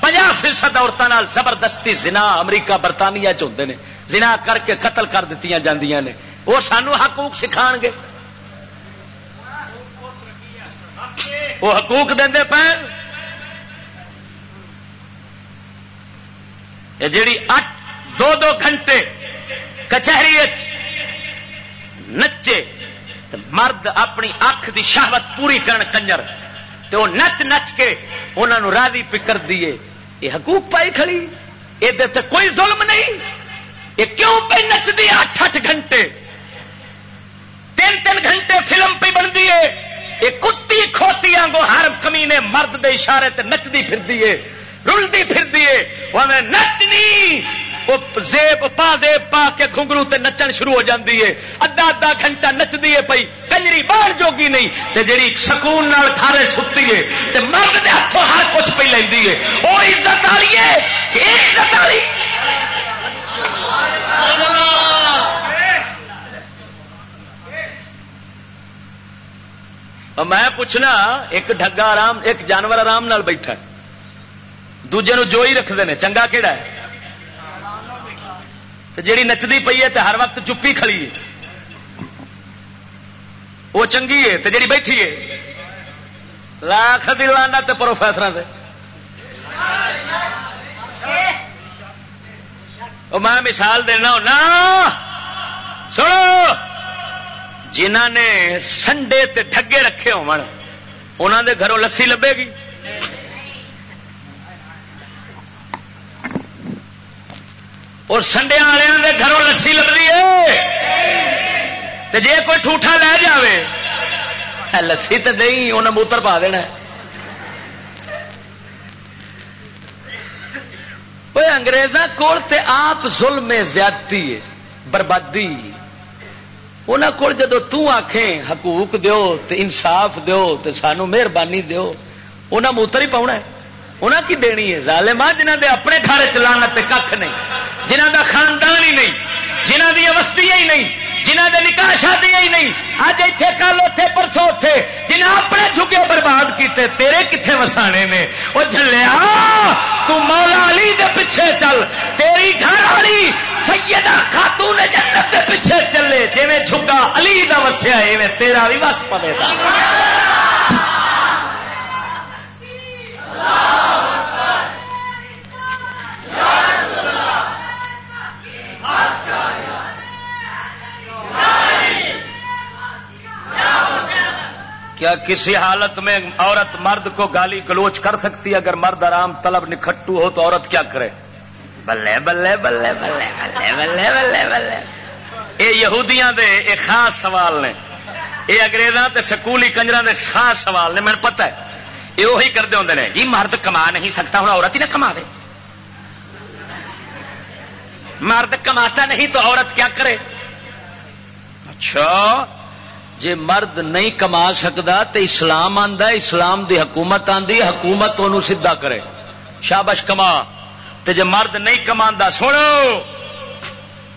پناہ فیصد عورتوں زبردستی زنا امریکہ، برطانیہ چاہتے ہیں زنا کر کے قتل کر دیتی جاندیاں نے، وہ سانو حقوق سکھا گے۔ وہ حقوق دے پہ جیڑی اٹھ، دو دو گھنٹے کچہری نچے مرد اپنی اکھ دی شہوت پوری کرن کنجر تے وہ نچ نچ کے انہوں راضی پکر دیے یہ حقوق پائی کھڑی یہ کوئی ظلم نہیں۔ یہ کیوں پہ نچ دی اٹھ اٹھ گھنٹے؟ تین تین گھنٹے فلم پہ بن دیے یہ کتی کھوتی آگو ہر کمی نے مرد دے اشارے تے نچتی پھر دیے رلتی پھر دیے وہ نچنی زیب پا زیب پا کے گھنگرو تے نچن شروع ہو جاتی ہے۔ ادھا ادھا گھنٹہ نچتی ہے پئی کنجری باہر جوگی نہیں۔ تے جیڑی سکون نال کھارے ستی ہے، تے مرد دے ہاتھوں ہر کچھ پہ لینی ہے۔ وہ عزت والی ہے کہ عزت والی۔ میں پوچھنا، ایک ڈگا آرام، ایک جانور آرام نال بیٹھا دوجے نو جو ہی رکھتے ہیں چنگا کہڑا ہے جیڑی نچتی پی ہے تو ہر وقت چپی کھڑی ہے وہ چنگی ہے تو جیڑی بیٹھی ہے لاکھ دلانا تو پروفیسر سے میں مثال دینا ہونا سنو جنہ نے سنڈے تے ڈگے رکھے ہونا دے گھروں لسی لبے گی اور سنڈیا والوں کے گھروں لسی لگتی ہے۔ جی کوئی ٹوٹا لے جائے لسی تو نہیں انہیں موتر پا دینا اگریزاں کول تے آپ ظلم زیادتی ہے، بربادی۔ انہوں کو جدو تکھیں حقوق دیو تے انصاف دیو تے سانو مہربانی دیو انہیں موتر ہی پاؤنا ہے۔ انہیں کی دینی ہے؟ ظالما جنہ دے اپنے گھر چلانا کھ نہیں جنہ دا خاندان ہی نہیں جنہ دی اوسطی ہی نہیں جنہ دے نکاح شادی ہی نہیں۔ اج اتنے کل اتے پرسوں اتے جنہ اپنے جھگے برباد کیتے، تیرے کتنے وسانے نے؟ وہ جلیا تو مولا علی دے پیچھے چل، تیری گھر والی سیدہ خاتون جنت دے پیچھے چلے جی جھگا علی دا وسیا ایویں تیرا بھی وس پے گا۔ کیا کسی حالت میں عورت مرد کو گالی گلوچ کر سکتی ہے؟ اگر مرد آرام طلب نکھٹو ہو تو عورت کیا کرے؟ بلے بلے بلے بلے بلے بلے بلے بلے۔ یہ یہودیاں دے ایک خاص سوال نے۔ یہ اگریزاں تے سکولی کنجر دے خاص سوال نے مجھے پتہ ہے۔ یہ وہی کرتے ہوں نے۔ جی مرد کما نہیں سکتا ہوں عورت ہی نہ کما مرد کماتا نہیں تو عورت کیا کرے؟ اچھا جی مرد نہیں کما سکتا تو اسلام آتا اسلام دی حکومت آتی حکومت انہوں سیدا کرے۔ شابش کما۔ تے جے مرد نہیں کما سنو۔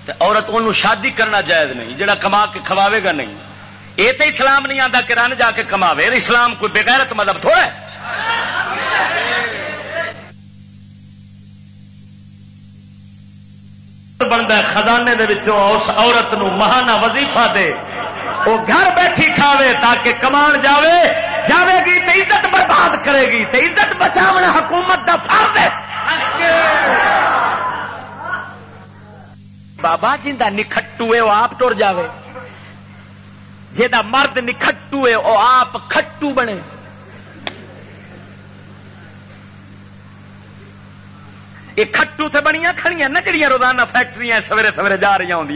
تے عورت ان شادی کرنا جائز نہیں، جڑا کما کے کھواوے گا نہیں۔ یہ تو اسلام نہیں آتا کہ رن جا کے کماوے، اسلام کوئی بغیرت مطلب تھوڑا ہے؟ بنتا ہے خزانے دے اس عورت نو مہانہ وظیفہ دے۔ وہ گھر بیٹھی کھاوے تاکہ کمان جاوے جاوے گی تو عزت برباد کرے گی تو عزت بچاونا حکومت دا فرض ہے۔ بابا جا نکھٹو ہے، وہ آپ ٹر جاوے۔ جا مرد نکھٹو ہے، وہ آپ کھٹو بنے۔ یہ کھٹو تھے بنیا کھڑیاں نہ جڑیاں روزانہ فیکٹری سویرے سویرے جا رہی ہوں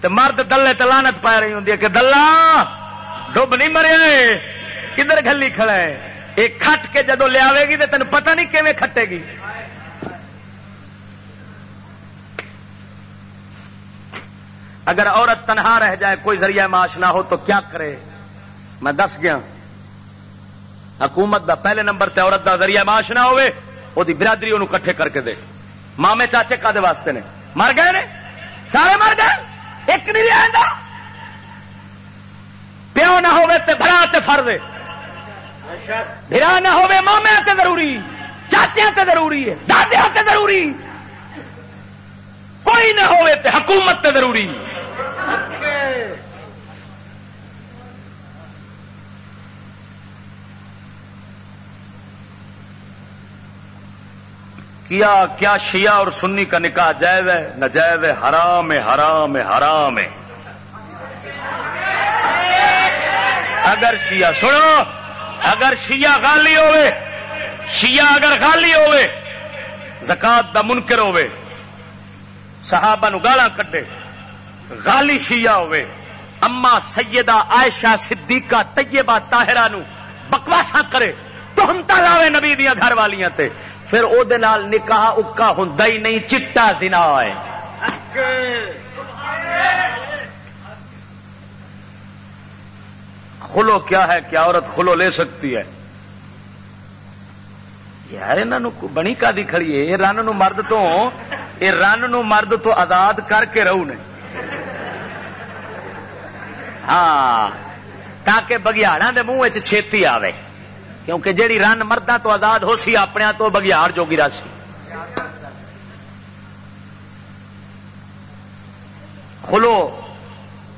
تو مرد دلے تلانت پا رہی ہوں کہ دلہ، ڈب نہیں مرے، کدھر گلی کھڑا ہے؟ یہ کھٹ کے جدو لیا گی تو تین پتہ نہیں کیون کھٹے گی۔ اگر عورت تنہا رہ جائے، کوئی ذریعہ معاش نہ ہو تو کیا کرے؟ میں دس گیا حکومت دا پہلے نمبر تے عورت دا ذریعہ معاش نہ ہوئے۔ وہ برادری انہوں کٹھے کر کے دے مامے چاچے کا واسطے نے مر گئے نے سارے مر گئے ایک نہیں رہا پیو نہ ہوئے تے بھرا تے فر دے بھرا نہ ہوئے مامے تے ضروری چاچے تے ضروری ہے دادیا تے ضروری کوئی نہ ہوئے تے حکومت تے ضروری کیا کیا شیعہ اور سنی کا نکاح جائز ہے؟ نہ ہے. حرام ہے حرام ہے حرام ہے. اگر شیعہ سنو، اگر شیعہ غالی ہوئے، شیعہ اگر غالی ہوئے، زکات دا منکر ہوئے، صحابہ نو گالا کٹے غالی شیعہ ہوئے، اما سیدہ عائشہ صدیقہ طیبہ طاہرہ نو بکواسا کرے تو ہم لاوے نبی دیا گھر والیاں تے پھر او دے نال نکاح اکا ہوں ہی نہیں، چٹا زنا ہے۔ خلو کیا ہے کیا عورت خلو لے سکتی ہے؟ یار انہوں بنی کا دی کھڑی ہے؟ یہ رن نو مرد تو یہ رن نو مرد تو آزاد کر کے رہو نے۔ ہاں تاکہ بگیاڑا دے منہ چھتی آوے۔ کیونکہ جیڑی رن مردہ تو آزاد ہو سی اپنے تو بگیاڑ جوگی راسی خلو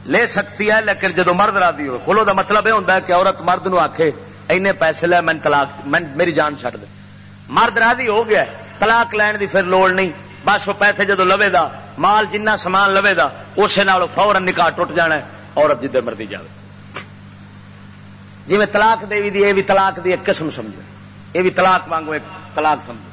لے سکتی ہے، لیکن جدو مرد راضی ہو خلو دا مطلب یہ ہوتا ہے کہ عورت مرد نو آخے اینے پیسے لے، میں طلاق، میں، میری جان چھڑ دے۔ مرد راضی ہو گیا طلاق لین دی پھر لوڑ نہیں۔ بس وہ پیسے جدو لوے دا، مال جنہ سامان لوے دا، اسے نال فورن نکاح ٹوٹ جانا ہے، عورت جدھر مرضی جائے جی میں طلاق دے دی، یہ بھی طلاق دی ایک قسم سمجھو۔ یہ بھی طلاق مانگو ایک طلاق سمجھو۔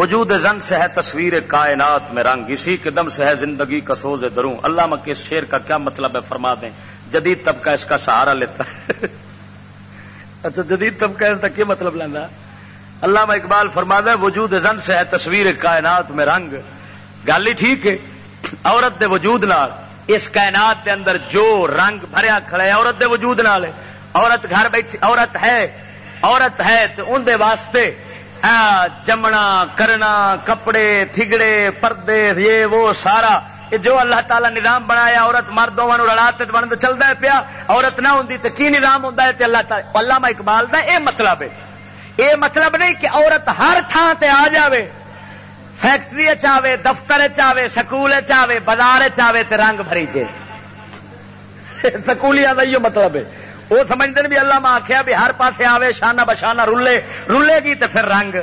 وجود زن سے ہے تصویر کائنات میں رنگ، اسی کے دم سے ہے زندگی کا سوز دروں۔ اللہ مکی اس شیر کا کیا مطلب ہے فرما دیں۔ جدید طبقہ اس کا سہارا لیتا ہے۔ اچھا جدید طبقہ اس کا کیا مطلب لینا؟ اللہ اقبال فرما دے وجود زن سے ہے تصویر کائنات میں رنگ۔ گالی ٹھیک ہے، عورت دے وجود نال اس کائنات دے اندر جو رنگ بھریا کھڑا ہے، عورت دے وجود نال عورت گھر بیٹھی، عورت ہے عورت ہے تو ان دے واسطے جمنا، کرنا، کپڑے، تھگڑے، پردے، یہ وہ سارا۔ جو اللہ تعالی نظام بنایا، عورت مرد دونوں رلا بن چلتا ہے پیا۔ عورت نہ ہوں تو کی نظام ہوں اللہ تعالی اللہ اقبال کا یہ مطلب ہے۔ یہ مطلب نہیں کہ عورت ہر تھان تے آ جاوے۔ فیکٹری چاہے دفتر چاہے سکول چاہے بازار چاہے تو رنگ بھری چے سکولیا کا یہ مطلب ہے۔ وہ سمجھتے بھی اللہ میں آخیا بھی ہر پاسے آوے، شانہ بشانہ رولے رولے گی تو پھر رنگ۔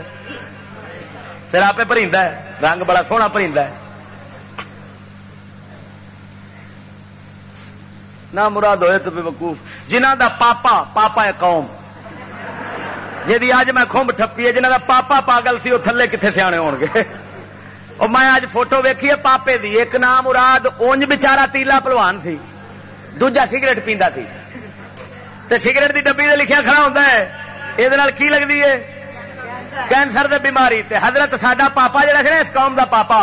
پھر آپ پرند ہے، رنگ بڑا سونا پرند ہے۔ نہ مراد ہوئے تو بے وقوف۔ جنہ دا پاپا پاپا ہے قوم۔ جی اج میں کمب ٹپی ہے جنہ کا پاپا پاگل سی وہ تھلے کتنے سیانے ہو گے اور میں اج فوٹو ویکھی ہے، پاپے دی ایک نام مراد، اونج بچارا تیلا پلوان سی، دوجا سگریٹ پیندا سی۔ تے سگریٹ دی ڈبی تے لکھیا کھڑا ہوندا ہے۔ یہ کی لگتی ہے؟ کینسر دے بیماری۔ تے حضرت ساڈا پاپا جڑا ہے نا، اس قوم دا پاپا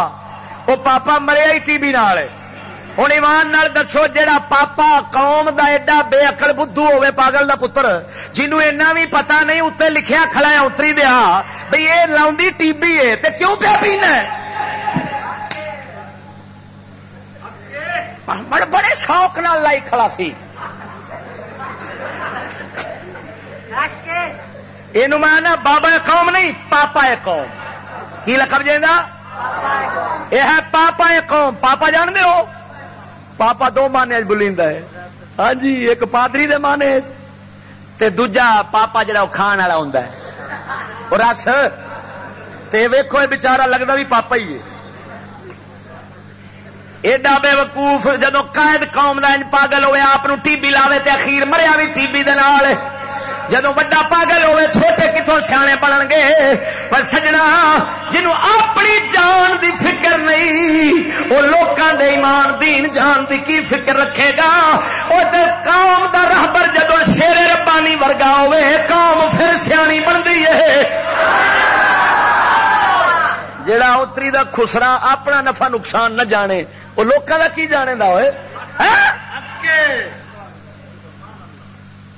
وہ پاپا مریا ہی ٹی بی نال۔ ہوں ایمان نال دسو جہا پاپا قوم دا ایڈا بے اکل بدھو ہوے پاگل دا پتر جنوں اینا بھی پتا نہیں اتنے لکھیا کھڑا ہے اتری دیا بھئی یہ لاؤں ٹی بی ہے تے کیوں پیا پینا بڑے شوق نال لائی کھڑا سی یہ مانا بابا قوم نہیں پاپا قوم کی لقب جائے یہ ہے پاپا قوم پاپا جان دے ہو پاپا دو مانے بلیندا ہے۔ ہاں جی ایک پادری دے مانے تے دوجا پاپا جڑا کھان والا ہوندا ہے۔ اور رس۔ تے ویکھو یہ بیچارہ لگتا بھی پاپا ہی ہے۔ ایڈا بے وقوف جدو قائد قوم دا پاگل ہوئے آپ ٹی بی لاوے تے اخیر مریا بھی ٹی بی دے نال۔ جدو وڈا پاگل ہوے چھوٹے کتوں سیانے بنن گے پر سجنا، جنوں اپنی جان دی فکر نہیں وہ لوکاں دے ایمان، دین، جان دی کی فکر رکھے گا؟ وہ تے قوم دا رہبر جدو شیر ربانی ورگا ہوے قوم پھر سیانی بندی ہے۔ جڑا اتری دا خسرا اپنا نفع نقصان نہ جانے وہ لوکاں دا کی جانے دا ہوئے؟ ہاں؟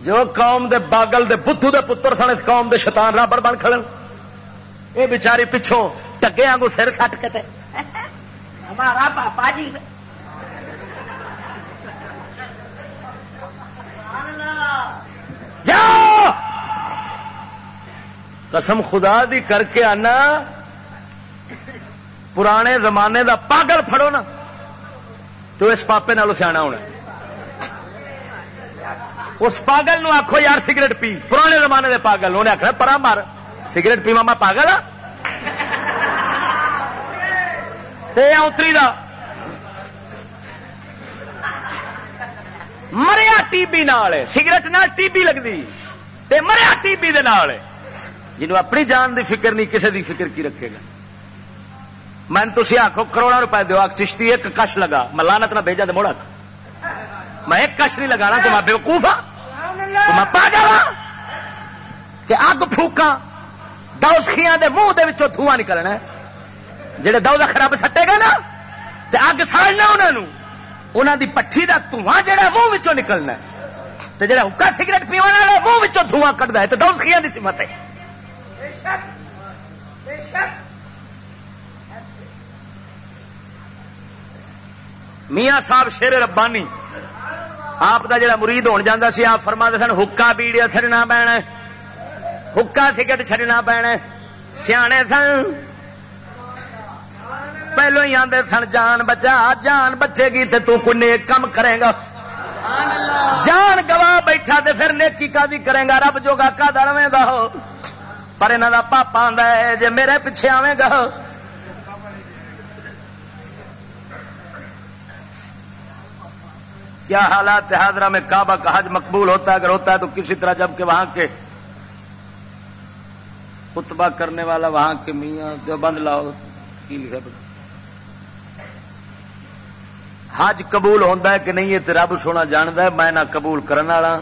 جو قوم دے باگل دے بدھو دے پتر سن، اس قوم دے شیطان رابر بن کھڑن۔ یہ بیچاری پچھوں ٹگے آگو سر کٹ کے ہمارا پاپا جی۔ جاؤ! قسم خدا دی کر کے آنا۔ پرانے زمانے دا پاگل پھڑو نا۔ تو اس پاپے نالوں سیاح ہونا۔ اس پاگل نو آخو یار سگریٹ پی۔ پرانے زمانے دے پاگل، انہیں آخر پرا مار۔ سگریٹ پی ماما پاگل آ؟ اتری دا۔ مریا ٹی بی نال، سگریٹ نال ٹی بی لگتی تے مریا ٹی بی دے نال۔ اپنی جان دی فکر نہیں کسی دی فکر کی رکھے گا۔ میں تھی آخو کروڑا روپئے دو چشتی، ایک کش لگا۔ میں لانت نہ بھیجا تو مڑا میں ایک کش نہیں لگانا تو میں بےوقوف ہاں۔ تو میں پاگل ہاں کہ اگ پھوکا دوسخیاں دے منہ دے وچوں دھواں نکلنا جہے دو خراب سٹے گا نا، تے اگ ساڑنا انہوں انہوں دی پٹھی دا دھواں جہاں منہ وچوں نکلنا ہے۔ تے جہاں حکا سگریٹ پیوان والا منہ وچوں دھواں کٹدا ہے۔ تو دوسخیاں دی سمت ہے۔ بے شک بے شک میاں صاحب شیر ربانی آپ کا جڑا مرید ہون جاتا سی، آپ فرما سن حکا بیڑیا چڑنا پینا حکا سگٹ چڑنا پینا سیانے سن۔ پہلو ہی آدھے سن، جان بچا، جان بچے گی تو تو کوئی نیک کم کرے گا۔ جان گواہ بیٹھا تے پھر نیکی کا بھی کرے گا، رب جو گا کا رہے گا۔ پر یہاں کا پاپا آدھا ہے جی میرے پیچھے آئے گا۔ کیا حالات حاضرہ میں کعبہ کا حج مقبول ہوتا ہے؟ اگر ہوتا ہے تو کسی طرح جبکہ وہاں کے خطبہ کرنے والا، وہاں کے میاں جو بند لاؤ کی لکھا حج قبول ہوتا ہے کہ نہیں یہ رب سونا جانتا ہے، میں نہ قبول کرنے والا۔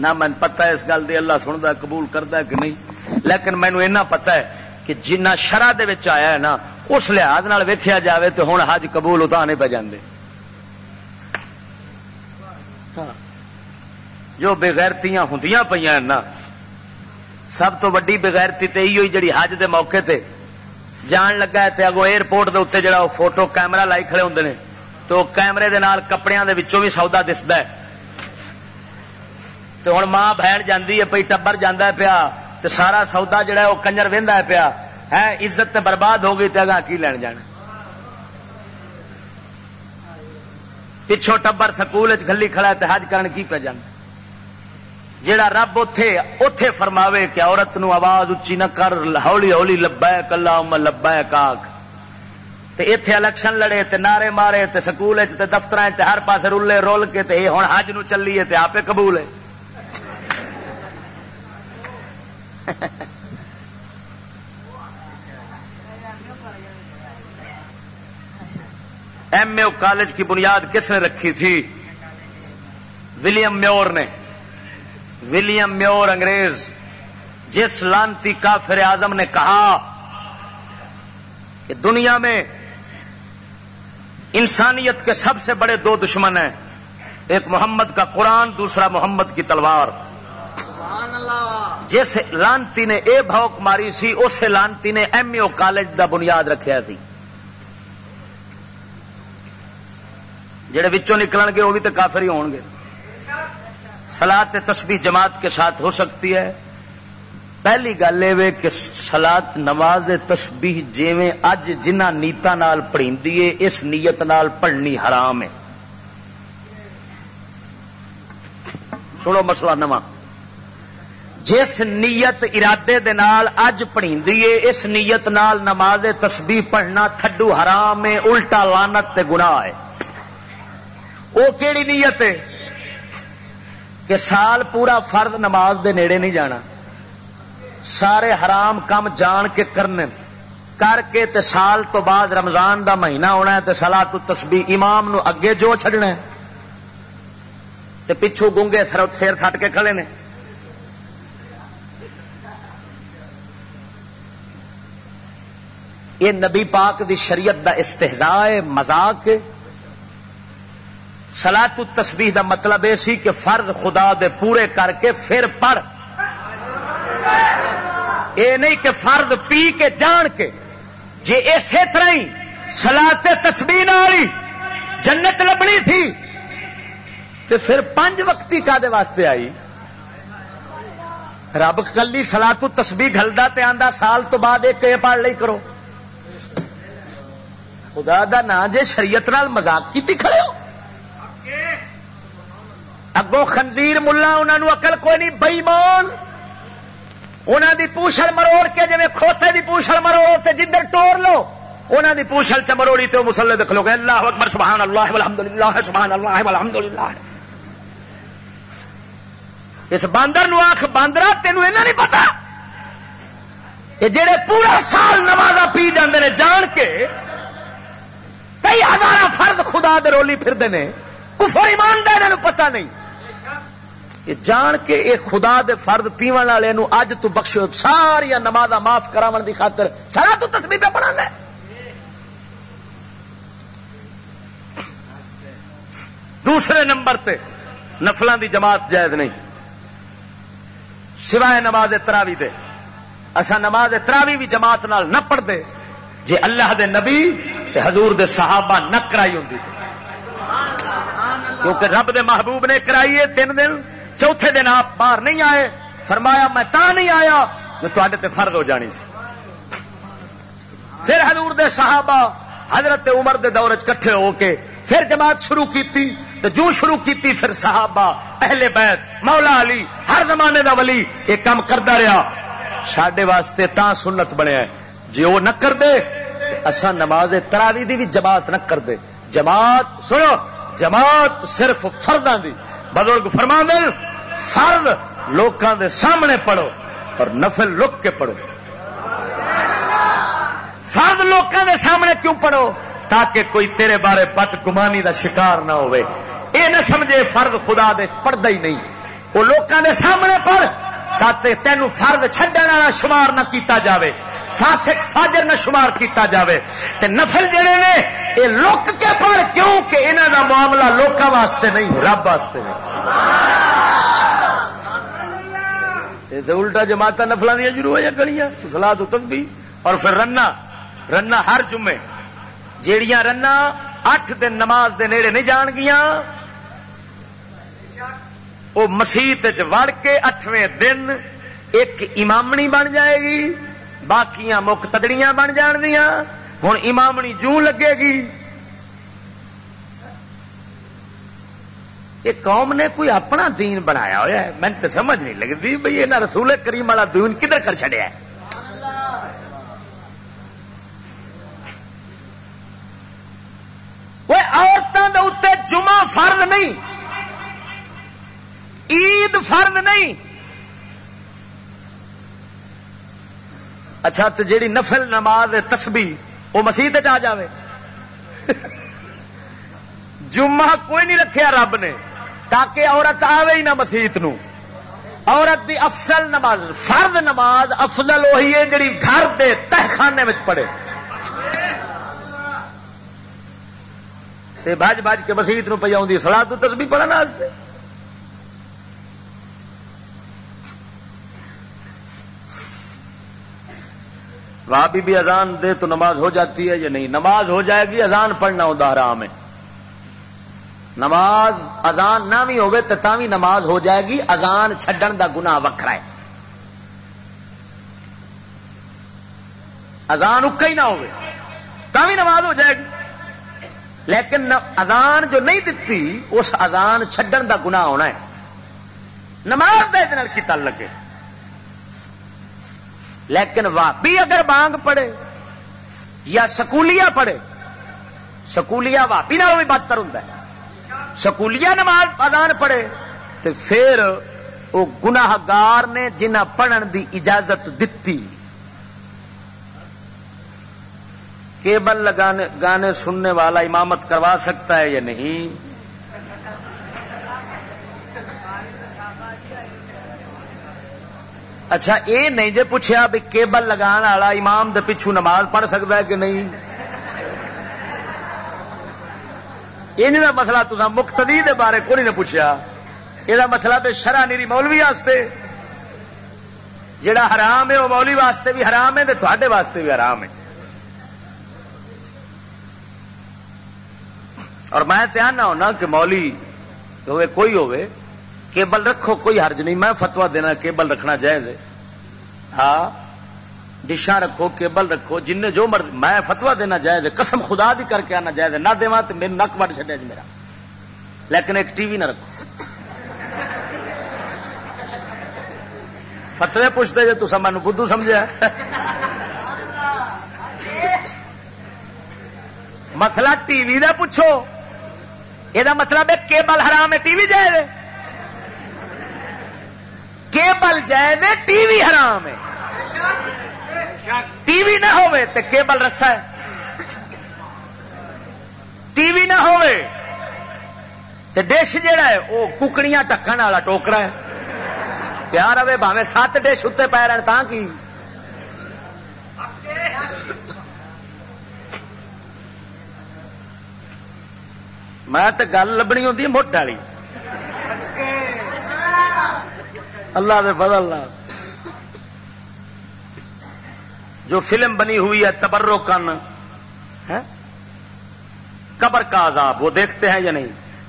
نہ میں پتا ہے اس گل دی، اللہ سنتا ہے، قبول کرتا ہے کہ نہیں۔ لیکن مینو اینا پتا ہے کہ جنہ شرح آیا ہے نا، اس لحاظ ویکیا جائے تو ہوں حج قبول ہوتا نہیں پہ جاندے۔ ہاں۔ جو بےغیرتیاں ہوں پہ نا، سب تو ویڈی بےغیرتی تو یہ جڑی حج دے موقع تے۔ جان لگا ہے اگو ایئرپورٹ دے اتنے جڑا فوٹو کیمرہ لائی کھڑے ہوں نے، تو کیمرے دے نال کپڑے دے وچوں بھی سودا دستا ہے۔ تو ہوں ماں بہن جاندی ہے پی ٹبر جانا ہے پیا تو سارا سودا جڑا ہے وہ کنجر وہدا ہے پیا۔ ہے عزت تے برباد ہو گئی تو اگاں کی لین جانا؟ پچھو ٹبر سکول گلی کھڑا ہے حج کرن کی پہ جانا؟ جیڑا رب اتے اتے فرماوے کہ عورت نو آواز اچھی نہ کر، ہولی ہولی لبیک لبا کلا لبا کاک اتے الیکشن لڑے، تے نعرے مارے، تے سکول تے دفتر تے ہر پاس رولے رول کے تے ہوں حج نو چلیے تے آپ قبول ہے۔ ایم اے کالج کی بنیاد کس نے رکھی تھی؟ ولیم میور نے۔ ولیم میور انگریز، جس لانتی کافر اعظم نے کہا کہ دنیا میں انسانیت کے سب سے بڑے دو دشمن ہیں، ایک محمد کا قرآن، دوسرا محمد کی تلوار۔ جس لانتی نے اے بھوک ماری سی اس لانتی نے ایم او کالج دا بنیاد رکھا سی۔ جڑے بچوں نکل گے، وہ بھی تو کافر ہی ہون گے۔ سلاد تسبیح جماعت کے ساتھ ہو سکتی ہے۔ پہلی گل یہ کہ سلاد نماز تسبیح جیویں اج جنہ نیتا نال پڑھی اس نیت نال پڑھنی حرام ہے۔ سنو مسئلہ نواں۔ جس نیت ارادے دے نال اج پڑھی اس نیت نال نماز تسبیح پڑھنا تھڈو حرام ہے، الٹا لانت تے گناہ ہے۔ وہ کیڑی نیت ہے کہ سال پورا فرد نماز دے نیڑے نہیں جانا۔ سارے حرام کام جان کے کرنے۔ کر کے تے سال تو بعد رمضان دا مہینہ ہونا ہے تے سلا تو تسبیح امام نو اگے جو چھڑنا ہے۔ تے پچھو گونگے سیر سٹ کے کھڑے نے۔ یہ نبی پاک دی شریعت دا استحزاء مزاق سلا تسبیح دا مطلب یہ سی کہ فرض خدا دے پورے کر کے پھر پڑھ۔ یہ نہیں کہ فرد پی کے جان کے۔ جی اسی طرح ہی سلا تسبیح والی جنت لبنی تھی۔ تو پھر پانچ وقتی کا دے واسطے آئی؟ رب کلی سلا تسبیح گلدا تے آندا سال تو بعد ایک پڑھ لی کرو۔ خدا دا نا جے شریعت نال مزاق کی کھڑے ہو؟ اگوں خنزیر ملا انہوں اقل کوئی نہیں، بئیمان۔ انہوں دی پوچھل مروڑ کے جی کھوتے دی پوچھل مروڑ تے جدھر ٹور لو انہوں دی پوچھل چ مروڑی تو مسلے دیکھ لو گے اللہ اکبر، سبحان اللہ الحمد للہ سبحان اللہ الحمد للہ اس باندر نو آخ باندرا تینوں ایسا نہیں پتا۔ یہ جڑے پورا سال نمازا پی جاندے نے، جان کے کئی ہزار فرد خدا دے رولی پھرتے ہیں کفر ایمان دے پتہ نہیں۔ یہ جان کے اے خدا دے فرد پیون والے اج تو بخشو، ساریا نماز معاف کرا دی خاطر سارا تو تسبیح پہ پڑھا دوسرے نمبر تے نفلوں دی جماعت جائز نہیں۔ سوائے نماز تراوی دے۔ اصا نماز تراوی بھی جماعت نال نہ پڑھتے جے اللہ دے نبی تے حضور دے صحابہ نہ کرائی ہوں کیونکہ رب دے محبوب نے کرائی ہے تین دن۔ چوتھے دن آپ باہر نہیں آئے، فرمایا میں تا نہیں آیا تے فرض ہو جانی سی۔ پھر حضور دے صحابہ حضرت عمر دے دور کٹھے ہو کے پھر جماعت شروع کیتی تو جو شروع کیتی پھر صحابہ، اہل بیت، مولا علی، ہر زمانے دا ولی، یہ کام کرتا رہا۔ سڈے واسطے تا سنت بنیا جی وہ نہ کر دے اصا نماز تراوی دی بھی جماعت نہ کر دے۔ جماعت، سنو، جماعت صرف فرداں دی۔ بزرگ فرما دل فرد لوکاں دے سامنے پڑھو اور نفل لک کے پڑھو۔ فرد لوکاں دے سامنے کیوں پڑھو؟ تاکہ کوئی تیرے بارے بد گمانی دا شکار نہ ہوئے۔ اے نہ سمجھے فرد خدا دے پڑھتا ہی نہیں۔ وہ لوکاں دے سامنے پڑھ تاکہ تینوں فرد چھڈن والا شمار نہ کیتا جاوے۔ فاسق فاجر نہ شمار کیتا جاوے۔ تے نفل جڑے نے، اے لوک کے پڑھ کیوں کہ انہاں دا معاملہ لوکاں واسطے نہیں، رب واسطے نہیں۔ الٹا جماعت نفل دیا شروع ہو گڑیاں سلا تو تک بھی۔ اور پھر رنا رنا ہر جمعے۔ جیڑیاں رنا اٹھ دن نماز دے نیڑے نہیں جان گیا وہ مسیت وڑ کے اٹھویں دن ایک امامنی بن جائے گی، باقیاں مک تدڑیاں بن جان دیا ہوں امامنی جوں لگے گی یہ قوم نے کوئی اپنا دین بنایا ہوا ہے؟ میں تو سمجھ نہیں لگتی بھائی یہ رسول کریم والا دین کدھر کر چڑیا وہ عورتوں کے اتنے جمعہ فرد نہیں، عید فرد نہیں۔ اچھا تو جیڑی نفل، نماز تسبی وہ مسیح آ جائے جمعہ کوئی نہیں رکھیا رب نے۔ تاکہ عورت آوے ہی نہ مسیت نو۔ عورت دی افضل نماز، فرد نماز افضل وہی ہے جڑی گھر دے تہخانے میں پڑے تے بج بج کے مسیت نو پہ آؤں سلاح تو تسبیح پڑھنے واسطے۔ وہاں بھی بھی اذان دے تو نماز ہو جاتی ہے یا نہیں؟ نماز ہو جائے گی، اذان پڑھنا ہوتا حرام ہے۔ نماز اذان نہ بھی ہوگی تو بھی نماز ہو جائے گی، اذان چھڈن دا گناہ وکھرا ہے۔ اذان اکا ہی نہ ہوگی نماز ہو جائے گی۔ لیکن اذان جو نہیں دتی، اس اذان چھڈن دا گناہ ہونا ہے۔ نماز کا کی تعلق ہے۔ لیکن واپی اگر بانگ پڑے یا سکولیا پڑے سکولیا واپی نہ بھی بدتر ہوں سکولیا نماز ادان پڑے تو پھر وہ گناہگار نے جنہ پڑھن دی اجازت دتی۔ کیبل لگانے گانے سننے والا امامت کروا سکتا ہے یا نہیں؟ اچھا یہ نہیں جی پوچھا بھی کیبل لگان والا امام دے پچھو نماز پڑھ سکتا ہے کہ نہیں؟ یہ مسئلہ تو مختدی دے بارے کو نہیں پوچھا یہ مطلب شرح نیری مولوی واسطے۔ جڑا حرام ہے وہ مولوی واسطے بھی حرام ہے تھوڑے واسطے بھی حرام ہے۔ اور میں دھیان نہ ہونا کہ مولی ہوئے، کوئی ہوئے، کیبل رکھو، کوئی حرج نہیں۔ میں فتوا دینا کیبل رکھنا جائز ہے۔ ہاں؟ ڈشا رکھو کیبل رکھو، جن جو مرضی میں فتوا دینا جائز ہے، قسم خدا دی کر کے آنا جائز ہے، نہ دے تو میرے نک وڈ چڈیا جی میرا۔ لیکن ایک ٹی وی نہ رکھو۔ فتوے پوچھتے جی تو مینو بدھو سمجھا مسئلہ ٹی وی کا پوچھو۔ یہ مطلب ہے کیبل حرام ہے، ٹی وی جائے کیبل جائز ٹی وی حرام ہے۔ ٹی وی نہ ہوئے تے کیبل رسا ہے۔ ٹی وی نہ ہوئے تے ڈش جیڑا ہے وہ ککڑیاں ٹکن والا ٹوکرا ہے۔ پیار رہے بھاوے سات ڈش اتنے پی رہے تا کی؟ میں تو گل لبنی ہوتی موٹ والی۔ اللہ دے فضل اللہ جو فلم بنی ہوئی ہے تبرو کن قبر کا عذاب، وہ دیکھتے ہیں یا نہیں؟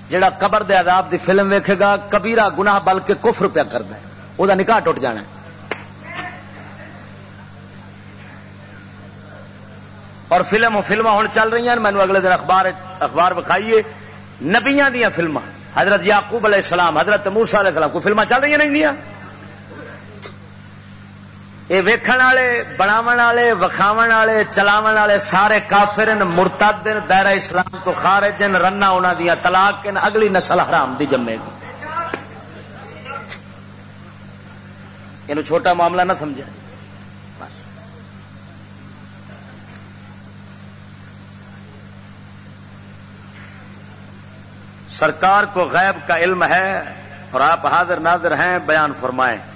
جڑا قبر دے عذاب دی فلم ویکھے گا کبیرا گناہ بل کے کفر پیا کرتا ہے وہ نکاح ٹوٹ جانا ہے۔ اور فلم فلم ہوں چل رہی ہیں مینو اگلے دن اخبار اخبار بکھائیے نبیا دیا فلم حضرت یعقوب علیہ السلام، حضرت موسا علیہ السلام کو فلما چل رہی ہیں نہیں دیا یہ ویکھن والے بناو والے وکھاو والے چلاو والے، سارے کافر مرتد دائرہ اسلام تو خارج رنا انہوں دیا تلاک اگلی نسل حرام دی جمے گی۔ یہ چھوٹا معاملہ نہ سمجھا سرکار کو غیب کا علم ہے اور آپ حاضر ناظر ہیں، بیان فرمائیں۔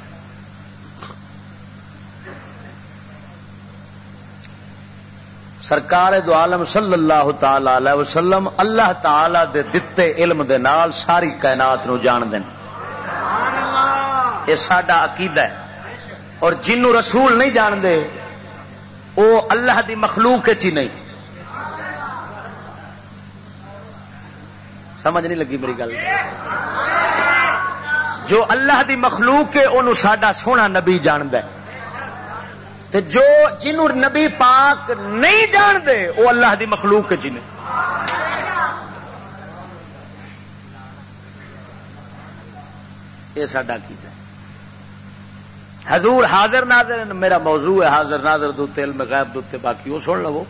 سرکار دو عالم صلی اللہ تعالی علیہ وسلم اللہ تعالی دے دتے علم دے نال ساری کائنات نو جان دین۔ یہ سڈا عقیدہ ہے۔ اور جنوں رسول نہیں جان دے او اللہ دی مخلوق چی نہیں۔ سمجھ نہیں لگی میری گل۔ جو اللہ دی مخلوق ہے، انہوں سڈا سونا نبی جاند ہے۔ تے جو جنہوں نبی پاک نہیں جانتے وہ اللہ دی مخلوق جن یہ سڈا کی حضور حاضر ناظر میرا موضوع ہے حاضر ناظر دوتے علم غیب دوتے باقی وہ سن لو۔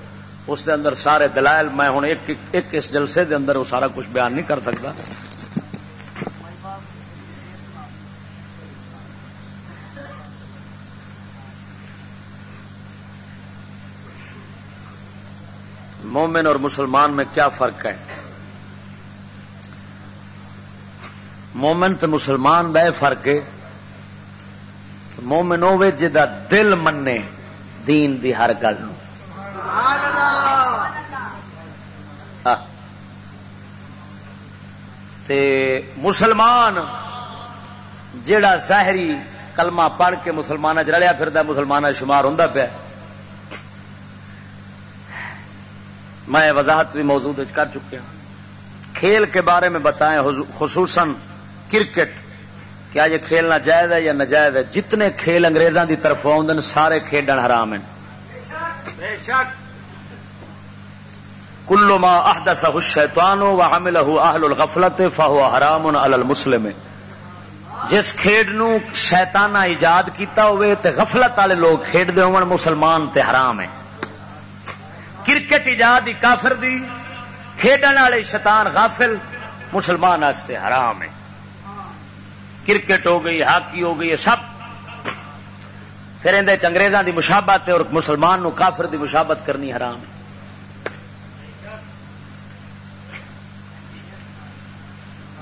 اس دے اندر سارے دلائل میں ہوں ایک, ایک اس جلسے دے اندر وہ سارا کچھ بیان نہیں کر سکتا۔ مومن اور مسلمان میں کیا فرق ہے؟ مومن تو مسلمان کا یہ فرق ہے مومن ہوے جا دل منے دین دی ہر گل ہاں۔ تے مسلمان جڑا ظاہری کلمہ پڑھ کے مسلمان رلیا پھر مسلمان شمار ہوں پیا۔ میں وضاحت بھی موجود کر چکا کھیل کے بارے میں بتائیں خصوصاً کرکٹ، کیا یہ کھیلنا جائز ہے یا نجائز ہے؟ جتنے کھیل انگریزوں کی طرف آدھے سارے کھیڈن حرام ہیں۔ کلو ما احدث الشیطان و حملہ اہل الغفلت فهو حرام المسلم۔ جس کھیڈ نو شیطانہ ایجاد کیتا ہوئے تے غفلت والے لوگ کھیڈ دے ہون، مسلمان تے حرام ہے کرکٹ ایجاد کافر دی، کھیڈن والے شیطان غافل، مسلمان واسطے حرام ہے۔ کرکٹ ہو گئی، ہاکی ہو گئی سب۔ پھر اندر انگریزوں کی مشابت اور مسلمان نو کافر دی مشابت کرنی حرام ہے۔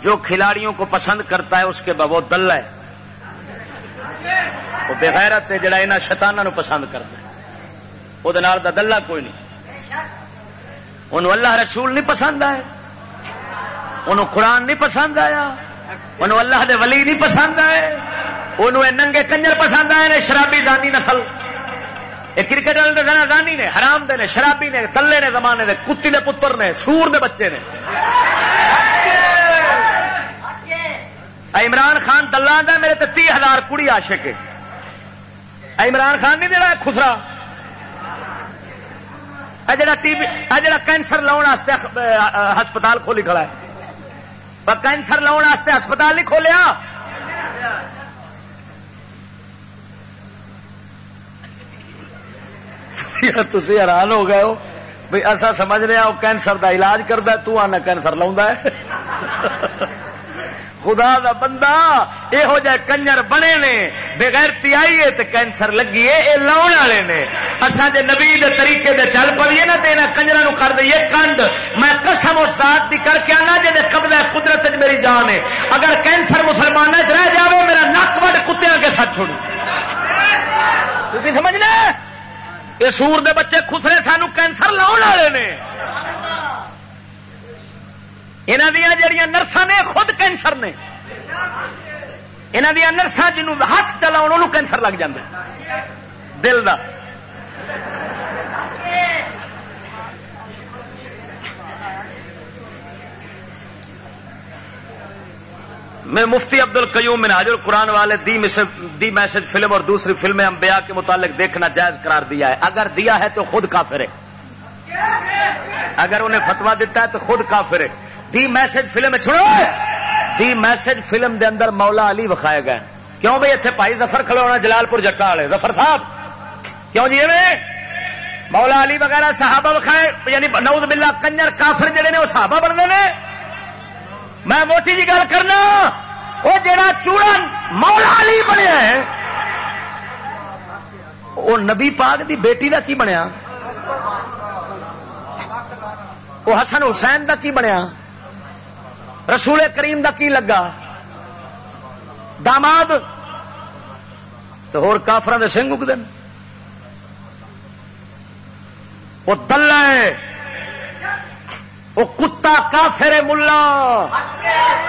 جو کھلاڑیوں کو پسند کرتا ہے، اس کے وہ دل ہے۔ وہ بغیرت ہے، جڑا یہاں شتانہ پسند کرتا ہے۔ وہ دلہ کوئی نہیں۔ انہوں اللہ رسول نہیں پسند آئے۔ انہوں قرآن نہیں پسند آیا۔ انہوں اللہ دے ولی نہیں پسند آئے۔ انہوں ننگے کنجر پسند آئے نے، شرابی زانی نسل۔ یہ کرکٹ والے زانی نے، حرام دے نے، شرابی نے، تلے نے، زمانے نے کتی دے پتر نے، سور دے بچے نے۔ عمران خان دلہ میرے تو تی ہزار کڑی آشک ہے۔ عمران خان نہیں دینا خسرا۔ جڑا کینسر لاؤن ہسپتال کھولی کھڑا ہے۔ کینسر لاؤن ہسپتال نہیں کھولیا؟ تھی حیران ہو گئے ہو بھائی ایسا سمجھ رہے ہاں ہو کینسر دا علاج کرتا تو آنا کینسر لاؤں خدا دا بندہ یہو جہ کنجر بنے نے، بغیر آئی ہے تو کینسر لگی ہے یہ لاؤ والے نے۔ اصا جی نبی دے طریقے دے چل پڑیے نا تو یہاں کنجر کر دئیے کنڈ۔ میں قسم اور ساتھ دی کر کے آنا جی قبضہ قدرت میری جان ہے۔ اگر کینسر مسلمان رہ جائے میرا نک وڈ کتیا کے ساتھ چھوڑ سمجھنا یہ سور دے بچے خسرے سانو کینسر لاؤ والے نے۔ یہاں دیا جڑیاں نرساں نے خود کینسر نے یہاں دیا نرساں جنوب ہاتھ چلاؤ کینسر لگ جائے دل کا میں مفتی عبد القیوم مناج القرآن والے دی دی میسج فلم اور دوسری فلمیں انبیاء کے متعلق دیکھنا جائز قرار دیا ہے۔ اگر دیا ہے تو خود کافر ہے۔ اگر انہیں فتوا دیتا ہے تو خود کافر ہے۔ دی میسج فلم سنو دی میسج فلم دے اندر مولا علی وکھائے گئے کیوں بھائی اتنے پائی زفر کھلو ہونا جلال پور جٹا والے؟ زفر صاحب! کیوں جی مولا علی وغیرہ صحابہ وکھائے یعنی نعوذ باللہ کنجر کافر جڑے نے، وہ صحابہ بنتے ہیں میں موٹی جی گل کرنا، وہ جڑا چوڑا مولا علی بنیا ہے، وہ نبی پاک دی بیٹی دا کی بنیا؟ وہ حسن حسین دا کی بنیا؟ رسول کریم دا کی لگا؟ داماد؟ تو ہور کافران دے سنگ اگ دن وہ دلہ ہے۔ وہ کتا کافر ملا۔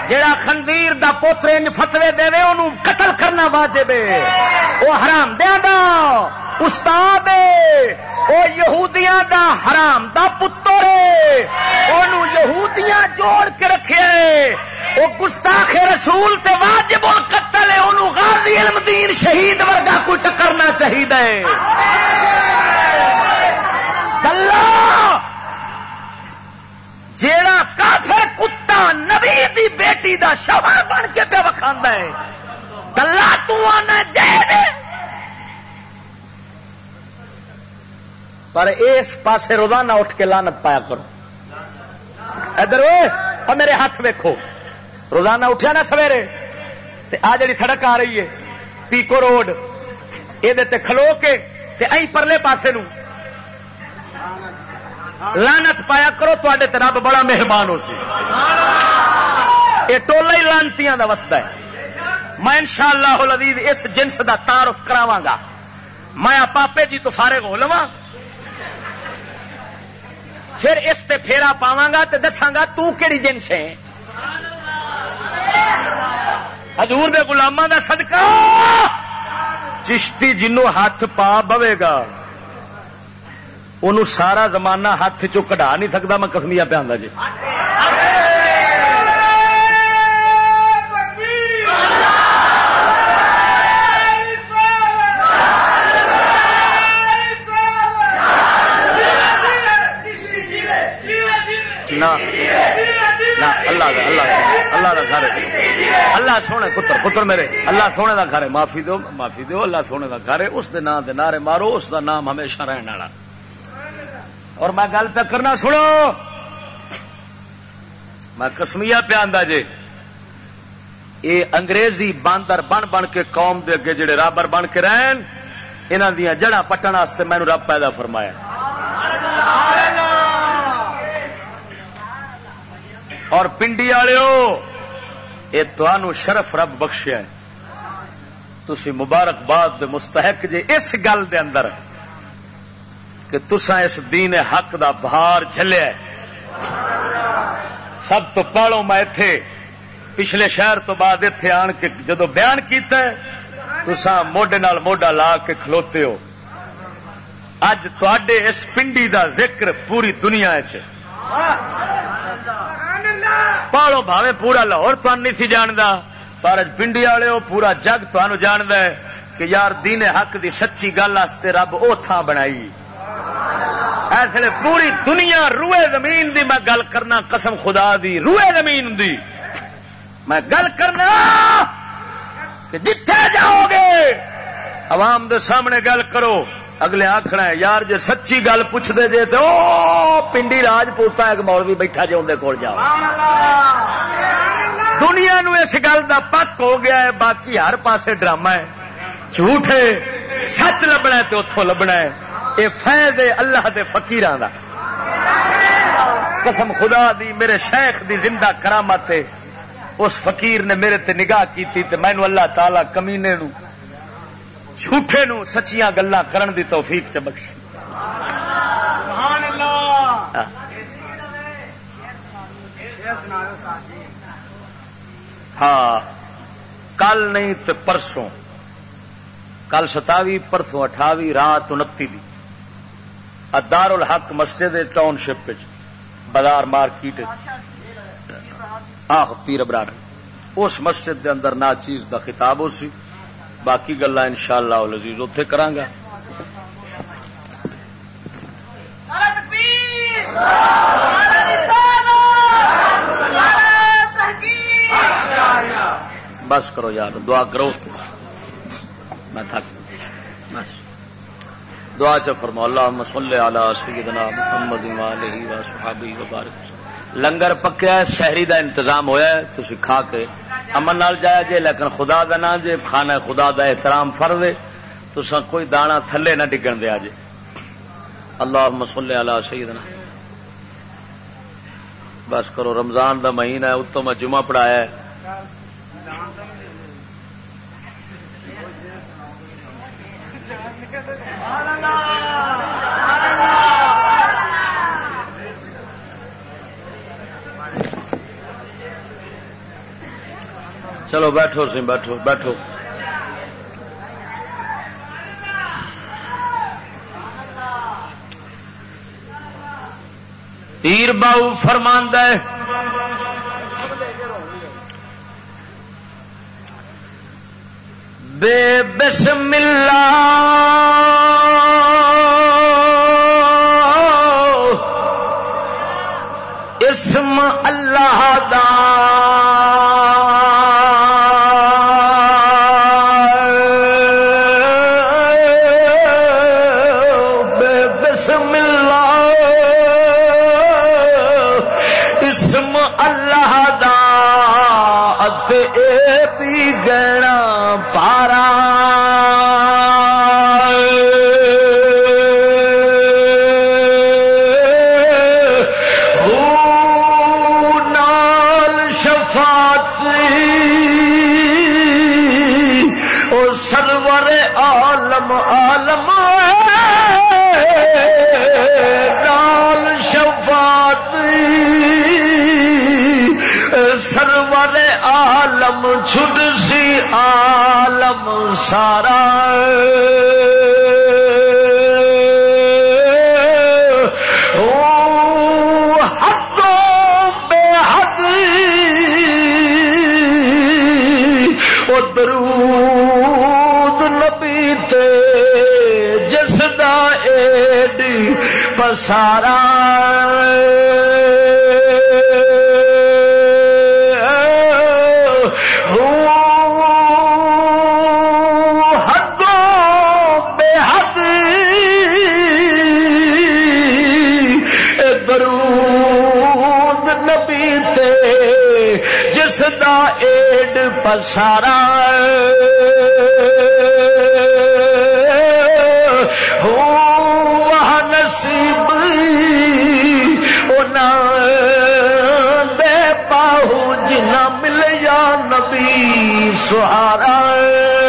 جڑا خنزیر دا پوترے فتوے دے انہوں قتل کرنا واجب وہ حرام دیا دا، استاد وہ یہودیاں دا حرام دا پتر یہودیاں جوڑ کے رکھے وہ گستاخ رسول تے واجب القتل ہے۔ انہوں غازی علم دین شہید ورگا کوئی ٹکرنا چاہیے جیڑا کافر کتا نبی دی بیٹی دا شوہر بن کے پہ وکھاندا ہے کلا تو آنا جے دے۔ پر اس پاسے روزانہ اٹھ کے لانت پایا کرو۔ ادھر اور میرے ہاتھ ویکو روزانہ اٹھیا نا سویرے۔ تے آ جڑی سڑک آ رہی ہے، پیکو روڈ۔ یہ کھلو کے تے ائی پرلے پاسے نو لانت پایا کرو تے رب بڑا مہربان ہو سی۔ یہ ٹولا ہی لانتی کا وستا ہے۔ میں ان شاء اللہ اس جنس کا تعارف کراوا گا۔ میں پاپے جی تو فارغ ہو لوا پھر اس تے پھیرا پاوا گا تو دساگا تیڑی جنس ہے۔ ہزور دے گلاما کا صدقہ۔ چشتی جنوں ہاتھ پا بوے گا۔ ان سارا زمانہ ہاتھ چ کٹا نہیں سکتا میں کسمیا پہ آدھا جی اللہ اللہ اللہ کا گھر اللہ سونے پتر پتر میرے اللہ سونے کا گھر ہے معافی دو معافی دو اللہ سونے کا گھر ہے اس دے نام دے نعرے مارو اس دا نام ہمیشہ رہنے والا اور میں گل پہ کرنا سنو۔ میں کسمیا پہ آدھا جی یہ انگریزی باندر بن بن کے قوم دے اگے جڑے رابر بن کے رہن انہوں دیا جڑا پٹن واسطے مینو رب پیدا فرمایا۔ اور پنڈی والو یہ تمہوں شرف رب بخشیا تھی مبارکباد مستحق جے اس گل دے اندر۔ کہ تسا اس دین حق دا بہار جلیا سب تو پالو میں اتے پچھلے شہر تو بعد اتے آن کے جدو بیان کیتا ہے تسا موڈے نال موڈا لا کے کھلوتے ہو۔ اج تے اس پنڈی دا ذکر پوری دنیا چ پالو بھاوے پورا لاہور تن نہیں سی جانتا پر پنڈی والے پورا جگ تمہیں جاند ہے کہ یار دین حق دی سچی گل رب او تھان بنائی۔ ایسے پوری دنیا روئے زمین دی میں گل کرنا، قسم خدا دی، روئے زمین دی۔ میں گل کرنا کہ جتھے جاؤ گے، عوام دے سامنے گل کرو۔ اگلے آخنا ہے، یار جی سچی گل پوچھتے جے تو پنڈی راج پوتا ایک مولوی بیٹھا جی اندر کول جاؤ۔ دنیا نو اس گل دا پک ہو گیا ہے، باقی ہر پاسے ڈرامہ ہے۔ جھوٹ ہے سچ لبنا ہے تو اتوں لبنا ہے۔ یہ فیض اللہ دے فقیران دا. قسم خدا دی، میرے شیخ دی زندہ کرامت ہے اس فقیر نے میرے تے نگاہ کیتی تے مینو اللہ تعالی کمینے نو، جھوٹے نو سچیاں گلا کرن دی توفیق چ بخش ہاں۔, ہاں۔ کل نہیں تو پرسوں۔ کل ستاوی، پرسوں اٹھاوی، رات انتی دی۔ دار الحق مسجد ٹاؤن شپ بازار مارکیٹ آہ پیر ابرار اس مسجد دے اندر نہ چیز دا خطاب ہو سی۔ باقی گلا ان شاء اللہ لذیذ اتے کرا گا بس کرو یار دعا کرو۔ میں تھک دعا چ فرما اللہ مسلے آلہ سیدنا محمد و علیہ و صحابی و وبارک لنگر پکیا ہے، شہری دا انتظام ہویا ہے تھی کھا کے امن نال جایا جے، لیکن خدا دا نہ جے، خانہ خدا دا احترام فرض ہے۔ تو کوئی دانا تھلے نہ ڈگن دیا جے۔ اللہ مسلے علی سیدنا۔ بس کرو، رمضان دا مہینہ ہے اتو میں جمعہ پڑھایا ہے۔ چلو بیٹھو سی بیٹھو بیٹھو۔ پیر باؤ فرماندہ بے بسم اللہ۔ اسم اللہ دا عالم چھٹ سی عالم سارا۔ درود نبی تے جس دا ایڈ پسارا۔ ایڈ پسارا۔ ہو نصیب دے پاہو جنا ملیا نبی سہارا۔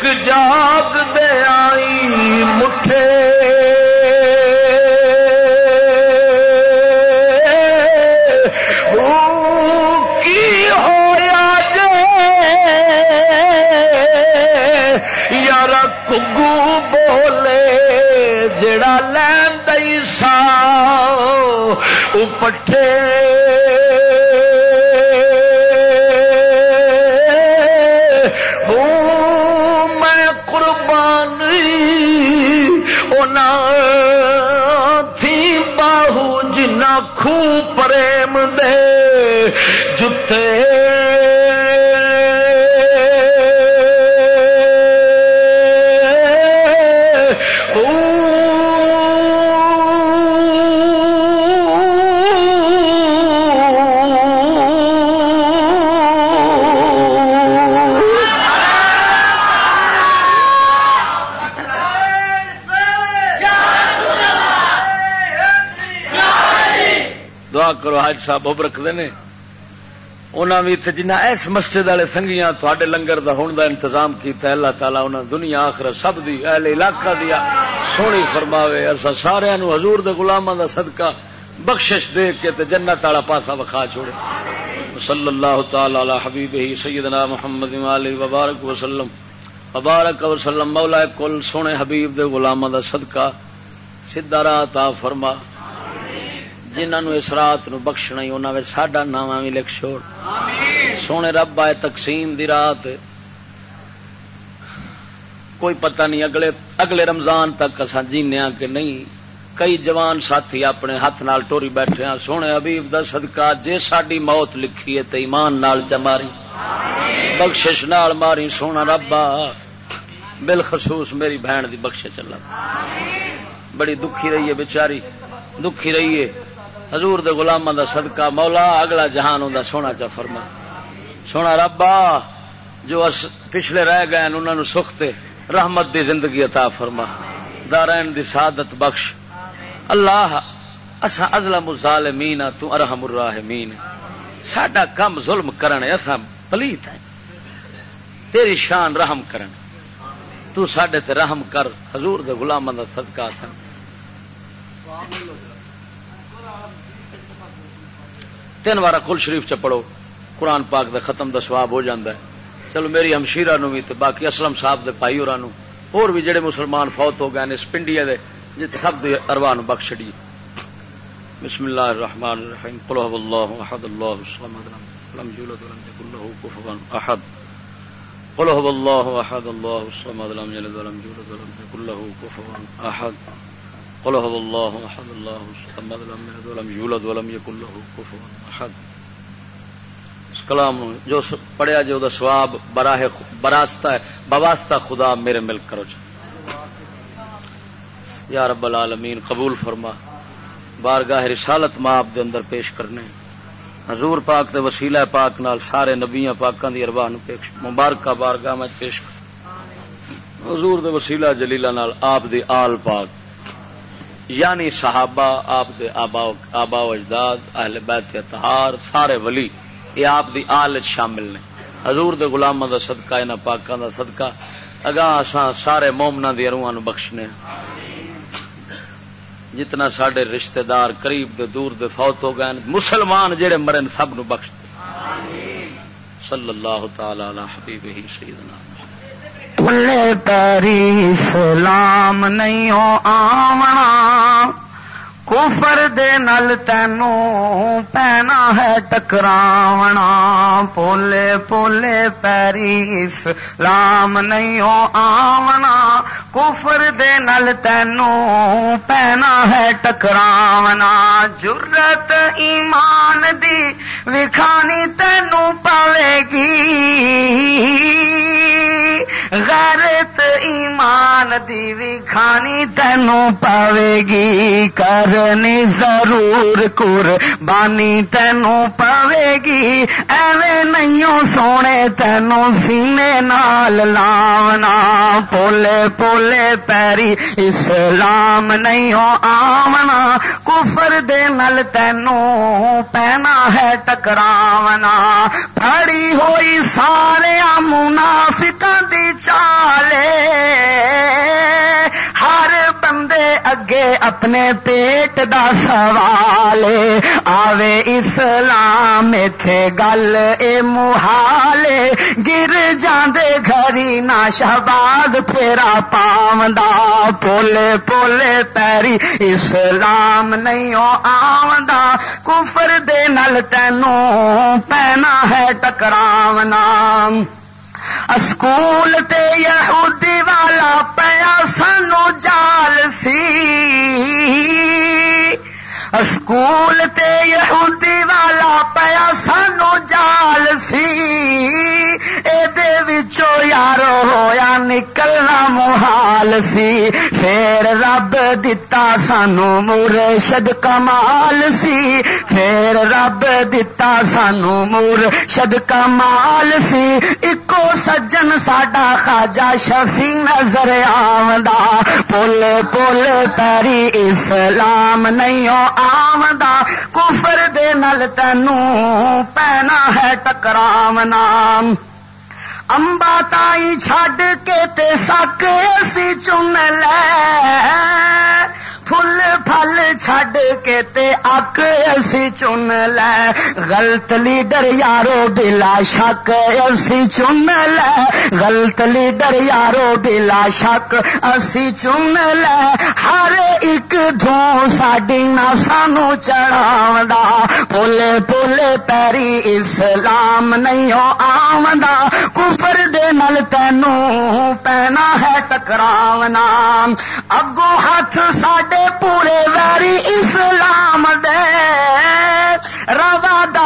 ایک جاگ دے آئی مٹھے۔ کی کگو جڑا لین پٹھے حریم دے جتے حاج صاحب اب رکھتے ہیں انہوں بھی جنہ اس مسجد والے سنگیاں تھوڑے لنگر دا ہون دا انتظام کیتا ہے، اللہ تعالیٰ انہوں دنیا آخر سب دی، اہل علاقہ دیا سونی فرماوے۔ ایسا سارے نو حضور دے غلاماں دا صدقہ، بخشش دے کے تے جنت والا پاسا وکھا چھوڑے۔ صلی اللہ تعالی علی حبیبہ سیدنا محمد علیہ وبارک وسلم۔ وبارک وسلم، مولا کل سونے حبیب دے غلاماں دا صدقہ، سیدھا راہ عطا فرما۔ جنہوں اس رات نو بخشنا ہی انہوں نے ساڈا نام بھی لکھ چھوڑ۔ سونے رب آئے تقسیم دی رات۔ کوئی پتہ نہیں اگلے اگلے رمضان تک اصا جینے کہ نہیں۔ کئی جوان ساتھی اپنے ہاتھ نال ٹوری بیٹھے ہیں سونے حبیب دا صدقہ جے ساڈی موت لکھی ہے تے ایمان نال چماری بخشش نال ماری سونا ربا بالخصوص میری بہن دی بخش چلا بڑی دکھی رہی ہے بیچاری دکھی رہی ہے۔ حضور دے غلاماں دا صدقہ، مولا اگلا جہان ہوندا سونا چا فرما۔ سونا ربا، جو اس پچھلے رہ گئے انہاں نو سختے رحمت دی زندگی عطا فرما۔ دارین دی سعادت بخش۔ اللہ اسا ازلم الظالمین، تو ارحم الراحمین۔ ساڈا کم ظلم کرن اسا پلیت ہے تیری شان رحم کرن۔ تو ساڈے تے رحم کر، حضور دے غلاماں دا صدقہ تھا تین بار کل شریف چ پڑھو، قرآن پاک دے ختم دا سواب ہو جاندہ ہے۔ چلو میری ہمشیرہ نو بھی باقی اسلم صاحب دے پائی اور اور بھی جڑے مسلمان فوت ہو گئے اس پنڈیا دے جت سب دے ارواح نو بخش دی بسم اللہ الرحمن الرحیم۔ قل هو اللہ احد، اللہ الصمد لم يولد ولم يكن له كفوا احد۔ قل هو الله احد الله الصمد لم يلد ولم يولد ولم يكن له كفوا احد۔ قل هو الله احد الله الصمد لم يلد ولم يولد ولم يكن له كفوا احد اس کلام جو پڑھیا جو دا ثواب براہ براستہ ہے، بواسطہ خدا میرے مل کرو چ یا رب العالمین، قبول فرما۔ بارگاہ رسالت ماں آپ دے اندر پیش کرنے۔ حضور پاک دے وسیلہ پاک نال سارے نبیاں پاکاں دی ارواح نو پیش مبارکہ بارگاہ میں پیش کر۔ حضور دے وسیلہ جلیلہ نال آپ دی آل پاک۔ یعنی صحابہ، آپ دے آبا و اجداد، اہل بیت اطہار، سارے ولی، یہ آپ دی آل شامل نے۔ حضور دے غلامہ دا صدقہ، انہاں پاکاں دا صدقہ۔ اگاں اساں سارے مومناں دی روحاں نو بخشنے۔ جتنا سڈے رشتہ دار قریب دے دور دے فوت ہو گئے، مسلمان جڑے مرن سب نو بخش۔ دے صلی اللہ تعالی علی حبیب ہی سیدنا۔ پلے سلام نہیں ہو آمنا۔ کفر دے نل تینو پینا ہے ٹکراونا۔ پولے پولے پیریس، لام نہیں ہو آونا۔ کفر دے نل تینو پینا ہے ٹکراونا۔ جرت ایمان دی وکھانی تینو پاوے گی۔ غیرت ایمان دی بھی کھانی تینوں پاوے گی۔ کرنی ضرور قربانی تینوں پاوے گی ایویں نہیں سونے تینوں سینے نال لاونا پولے پولے پیری اسلام نہیں ہو کفر دے نل تینوں پینا ہے ٹکراونا پھڑی ہوئی سارے منافقاں دی چالے ہر بندے اگے اپنے پیٹ دا سوال آوے اسلام تھے گل اے محالے گر جاندے گھری نہ شہباز، پھیرا پاوندا پولے پولے پیری اسلام نہیں ہو آوندا، کفر دے نل تینوں پینا ہے ٹکراونا۔ اسکول تے یہودی والا پیا سانو جال سی۔ اسکول تے یہودی والا پیا سانو جال سی۔ یارو ہویا نکلنا محال سی۔ پھر رب دتا سانو مرشد کمال سی۔ پھر رب دتا سانو مرشد کمال سی۔ اکو سجن ساڈا خاجا شفی نظر آمدا پولی پولی پیری اسلام نہیں آمدا کفر دے نل تینوں پینا ہے ٹکراونا امبا تائی چھڈ کے تے سک اسی چن لے فل پھل چھڈ کے تے اک اسی چن لے۔ غلط لیڈر یارو بلا شک، اسی چن لے۔ غلط لیڈر یارو بلا شک، اسی چن لے۔ ہر ایک دھوں ساڈی نہ سانو چڑھا پولے پولے پیری اسلام نہیں ہو آمدا کفر دے نل تینوں پینا ہے ٹکراونا۔ اگوں ہاتھ ساڈے پورے داری اسلام دے۔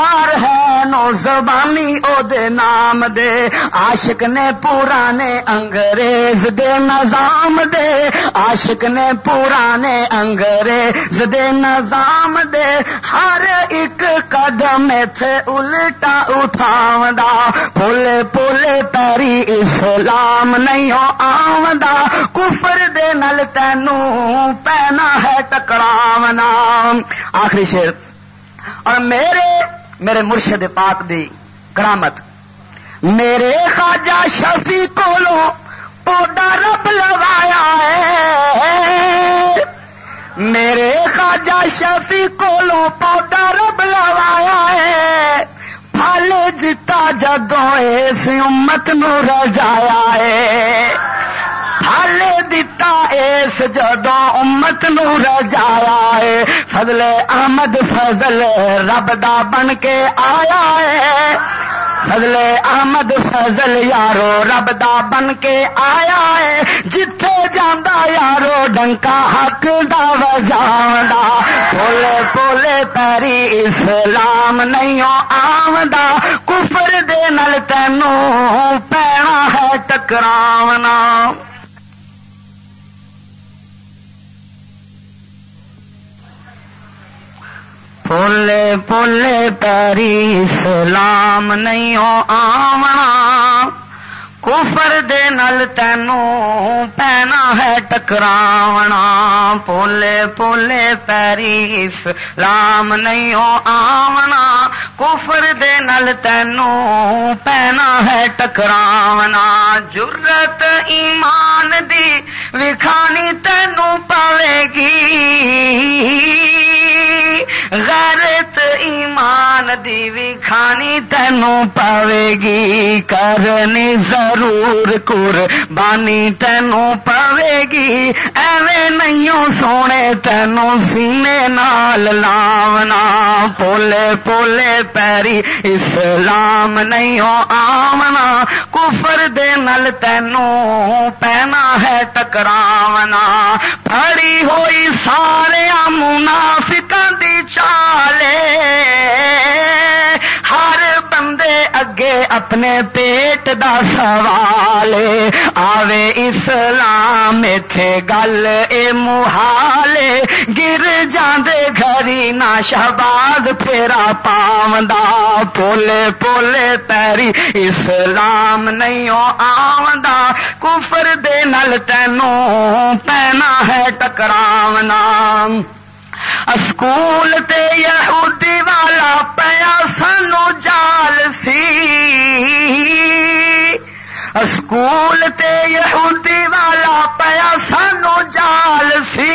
روادار ہے نو زبانی او دے نام دے۔ عاشق نے پورانے انگریز دے نظام دے۔ عاشق نے پورانے انگریز دے نظام دے۔ ہر ایک قدم تھے الٹا اٹھاوندا۔ پولے پولے پیری اسلام نہیں ہو آوندا۔ کفر دے نل تینوں پینا ہے ٹکراونا۔ آخری شیر اور میرے میرے مرشد پاک دی کرامت۔ میرے خواجہ شفی کو پودا رب لگایا ہے۔ میرے خواجہ شفی کو پودا رب لگایا ہے۔ پھل جتا جدو اس امت نو رجایا ہے۔ حل دتا اس جدو امت نو رجایا ہے۔ فضل احمد فضل رب دا بن کے آیا ہے۔ فضل احمد فضل یارو رب دا بن کے آیا ہے۔ جتھے جانا یارو ڈنکا حق دا وجا پولے پولے پیری اسلام نہیں آمدہ کفر دے نل تینوں پینا ہے ٹکراونا۔ پولے پولے پیری سلام نہیں ہو آمنا۔ کفر دے نل تینوں پینا ہے ٹکراونا۔ پولے پولے پیری اسلام نہیں آمنا کفر دے نل تینوں پینا ہے ٹکراونا۔ جرت ایمان دی وکھانی تینوں پاوے گی۔ غیرت ایمان دی بھی کھانی تینوں پاوے گی۔ کرنی ضرور کور بانی تینوں پاوے گی ایویں نہیں سونے تینوں سینے نال لاونا پولے پولے پیری اسلام نہیں آمنا کفر دے نل تینوں پینا ہے ٹکراونا پڑی ہوئی سارے منافقاں دی چالے بندے اگے اپنے پیٹ دا سوال آوے اسلام اتے گل اے محالے گر جاندے گھری نہ شہباز پھیرا پاوندا پولے پولے پیری اسلام نہیں آوندا کفر دے نل تینوں پینا ہے ٹکراونا اسکول تے یہودی والا پیا سانو جال سی۔ اسکول تے یہودی والا پیا سانو جال سی۔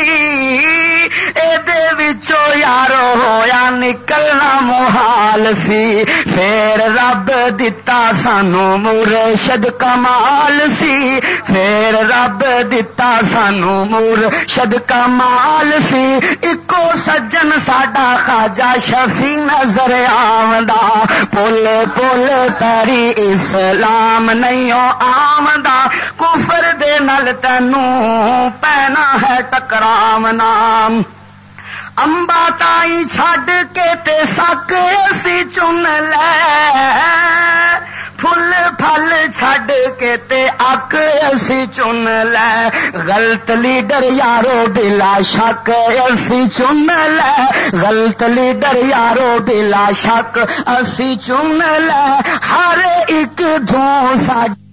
یارو ہویا نکلنا محال سی۔ پھر رب دتا سانو مرشد کمال سی۔ پھر رب دتا سانو مرشد کمال سی۔ اکو سجن ساڈا خاجا شفی نظر آمدا پولے پولے پیری اسلام نہیں آمدا کفر دے نل تینوں پینا ہے ٹکراونا امبا تائی چھڈ کے تے سک اسی چن لے فل پھل چھڈ کے تے اک اسی چن لے غلط لیڈر یارو بلا شک اسی چن لے غلط لیڈر یارو بلا شک اسی چن لے ہر ایک دھوں ساڈ